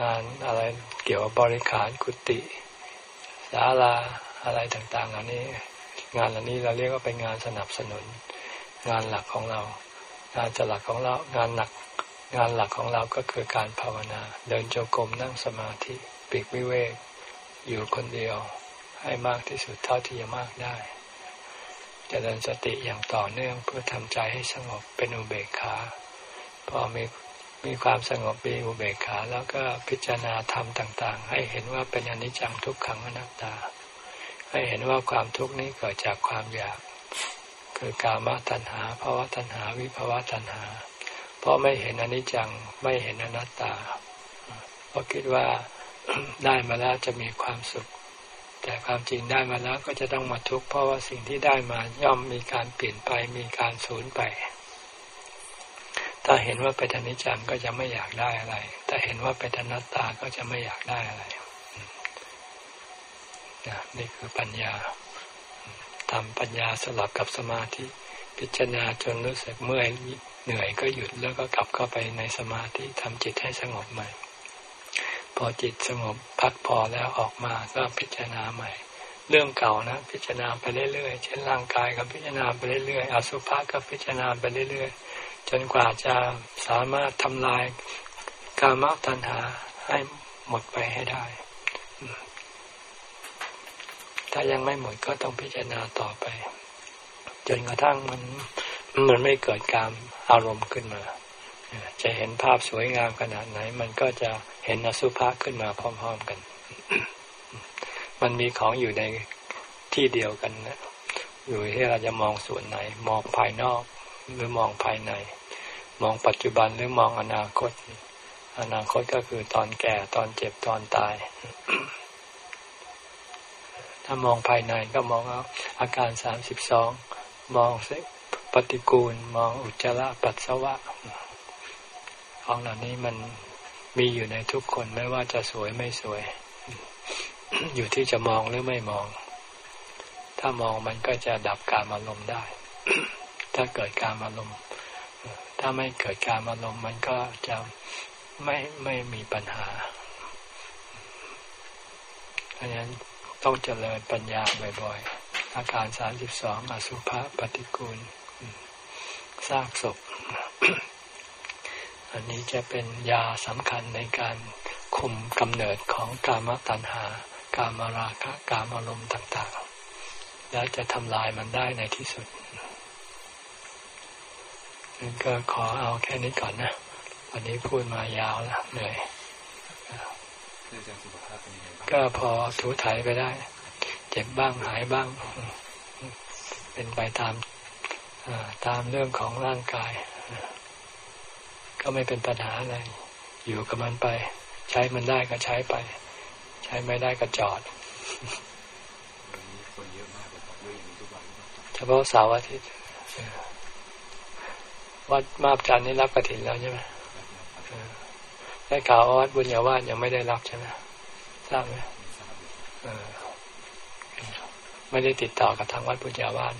งานอะไรเกี่ยวกับบริขารกุฏิศาลาอะไรต่างๆเหล่านี้ งานเหล่านี้เราเรียกว่าเป็นงานสนับสนุน งานหลักของเรา งานหลักของเรา งานหนัก งานหลักของเราก็คือการภาวนา เดินโจกรมนั่งสมาธิปีกวิเวก อยู่คนเดียวให้มากที่สุดเท่าที่จะมากได้จะเจริญสติอย่างต่อเนื่องเพื่อทำใจให้สงบเป็นอุเบกขาพอมีมีความสงบมีอุเบกขา แล้วก็พิจารณาธรรมต่างๆ ให้เห็นว่าเป็นอนิจจังทุกขังอนัตตา ให้เห็นว่าความทุกข์นี้เกิดจากความอยาก คือกามตัณหาภาวะตัณหา วิภาวะตัณหา เพราะไม่เห็นอนิจจังไม่เห็นอนัตตาเพราะคิดว่าได้มาแล้วจะมีความสุข แต่ความจริงได้มาแล้วก็จะต้องมาทุกข์เพราะว่าสิ่งที่ได้มาย่อมมีการเปลี่ยนไปมีการสูญไป ถ้าเห็นว่าเป็นอนิจจังก็จะไม่อยากได้อะไร ถ้าเห็นว่าเป็นอนัตตาก็จะไม่อยากได้อะไรนี่คือปัญญาทำปัญญาสลับกับสมาธิ พิจารณาจนรู้สึกเมื่อยเหนื่อยก็หยุดแล้วก็กลับเข้าไปในสมาธิทำจิตให้สงบใหม่ พอจิตสงบพักพอแล้วออกมาก็พิจารณาใหม่ เรื่องเก่านะ พิจารณาไปเรื่อยๆเช่นร่างกายก็พิจารณาไปเรื่อยๆอสุภะก็พิจารณาไปเรื่อยๆจนกว่าจะสามารถทำลายกามตัณหาให้หมดไปให้ได้ ถ้ายังไม่หมดก็ต้องพิจารณาต่อไป จนกระทั่งมันมันไม่เกิดการอารมณ์ขึ้นมา จะเห็นภาพสวยงามขนาดไหน มันก็จะเห็นอสุภะขึ้นมาพร้อม ๆกัน มันมีของอยู่ในที่เดียวกันนะอยู่ที่เราจะมองส่วนไหน มองภายนอก หรือมองภายใน มองปัจจุบันหรือมองอนาคต อนาคตก็คือตอนแก่ตอนเจ็บตอนตาย ถ้ามองภายในก็มองเอาอาการสามสิบสอง มองสิปฏิกูล มองอุจจาระปัสสาวะของเหล่านี้มันมีอยู่ในทุกคนไม่ว่าจะสวยไม่สวย อยู่ที่จะมองหรือไม่มอง ถ้ามองมันก็จะดับการอารมณ์ได้ ถ้าเกิดการอารมณ์ถ้าไม่เกิดการอารมณ์มันก็จะไม่ไม่มีปัญหาเพราะฉะนั้นต้องเจริญปัญญาบ่อย ๆ อาการสามสิบสองอสุภะปฏิกูลสร้างศพ อันนี้จะเป็นยาสำคัญในการคุมกำเนิดของกามตัณหา กามราคะ กามอารมณ์ต่างๆ และจะทำลายมันได้ในที่สุดนั่นก็ขอเอาแค่นี้ก่อนนะ วันนี้พูดมายาวแล้วเหนื่อยก็พอถูถ่ายไปได้ เจ็บบ้างหายบ้าง เป็นไปตามตามเรื่องของร่างกาย ก็ไม่เป็นปัญหาอะไร อยู่กับมันไป ใช้มันได้ก็ใช้ไป ใช้ไม่ได้ก็จอดเฉพาะเสาร์อาทิตย์วัดมาบจันนี่รับกระถินแล้วใช่ไหมได้ข่าวว่าวัดบุญญาวาสยังไม่ได้รับใช่ไหมทราบไหม ไม่ได้ติดต่อกับทางวัดบุญญาวาส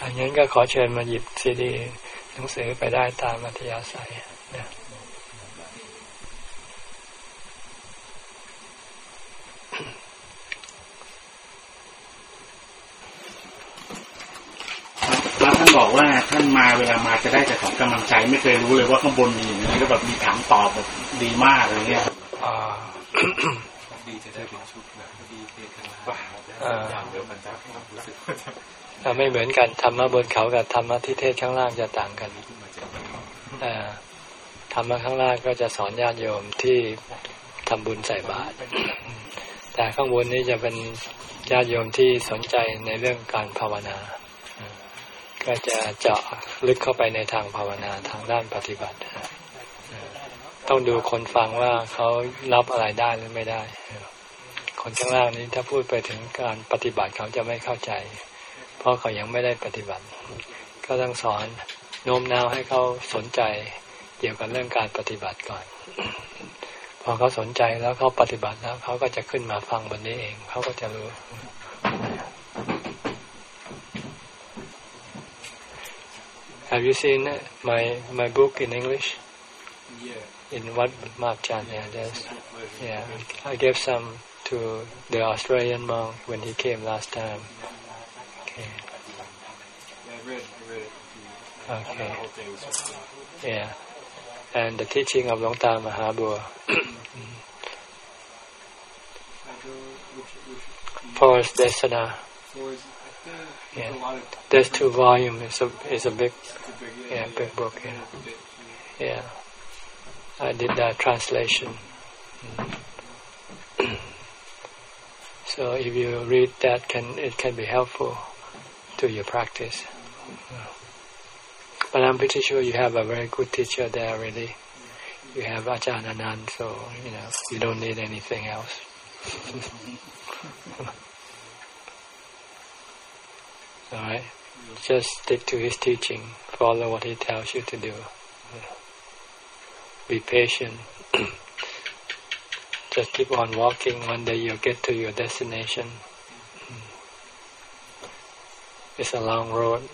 อันนั้นก็ขอเชิญมาหยิบซีดีหนังสือไปได้ตามอัธยาศัยนะท่านบอกว่าท่านมาเวลามาจะได้แต่ของกำลังใจไม่เคยรู้เลยว่าข้างบนมีอย่างนี้ก็แบบมีถามตอบแบบดีมากเลยเนี่ยดีจะได้เป็นชุดแบบดีเทศกันอย่า ไม่เหมือนกันธรรมะบนเขากับธรรมะที่เทศข้างล่างจะต่างกันแต่ธรรมะข้างล่างก็จะสอนญาติโยมที่ทำบุญใส่บาตรแต่ข้างบนนี้จะเป็นญาติโยมที่สนใจในเรื่องการภาวนา ก็จะเจาะลึกเข้าไปในทางภาวนาทางด้านปฏิบัติ ต้องดูคนฟังว่าเขารับอะไรได้หรือไม่ได้ คนข้างล่างนี้ถ้าพูดไปถึงการปฏิบัติเขาจะไม่เข้าใจ เพราะเขายังไม่ได้ปฏิบัติ ก็ต้องสอนโน้มน้าวให้เขาสนใจเกี่ยวกับเรื่องการปฏิบัติก่อน พอเขาสนใจแล้วเขาปฏิบัติแล้วเขาก็จะขึ้นมาฟังบนนี้เอง เขาก็จะรู้ Have you seen my my book in English? Yeah. In what Marchan? Yeah, there's, yeah. I gave some to the Australian monk when he came last time. It. Okay. Yeah. And the teaching of Long Ta Mahabua. Forest Desana. Yeah. There's two volumes. It's a it's a big yeah big book. Yeah. Yeah. I did that translation. so if you read that, can it can be helpful to your practice. But I'm pretty sure you have a very good teacher there already. You have Ajahn Anand, so you know you don't need anything else. All right, just stick to his teaching. Follow what he tells you to do. Be patient. just keep on walking. One day you'll get to your destination. It's a long road.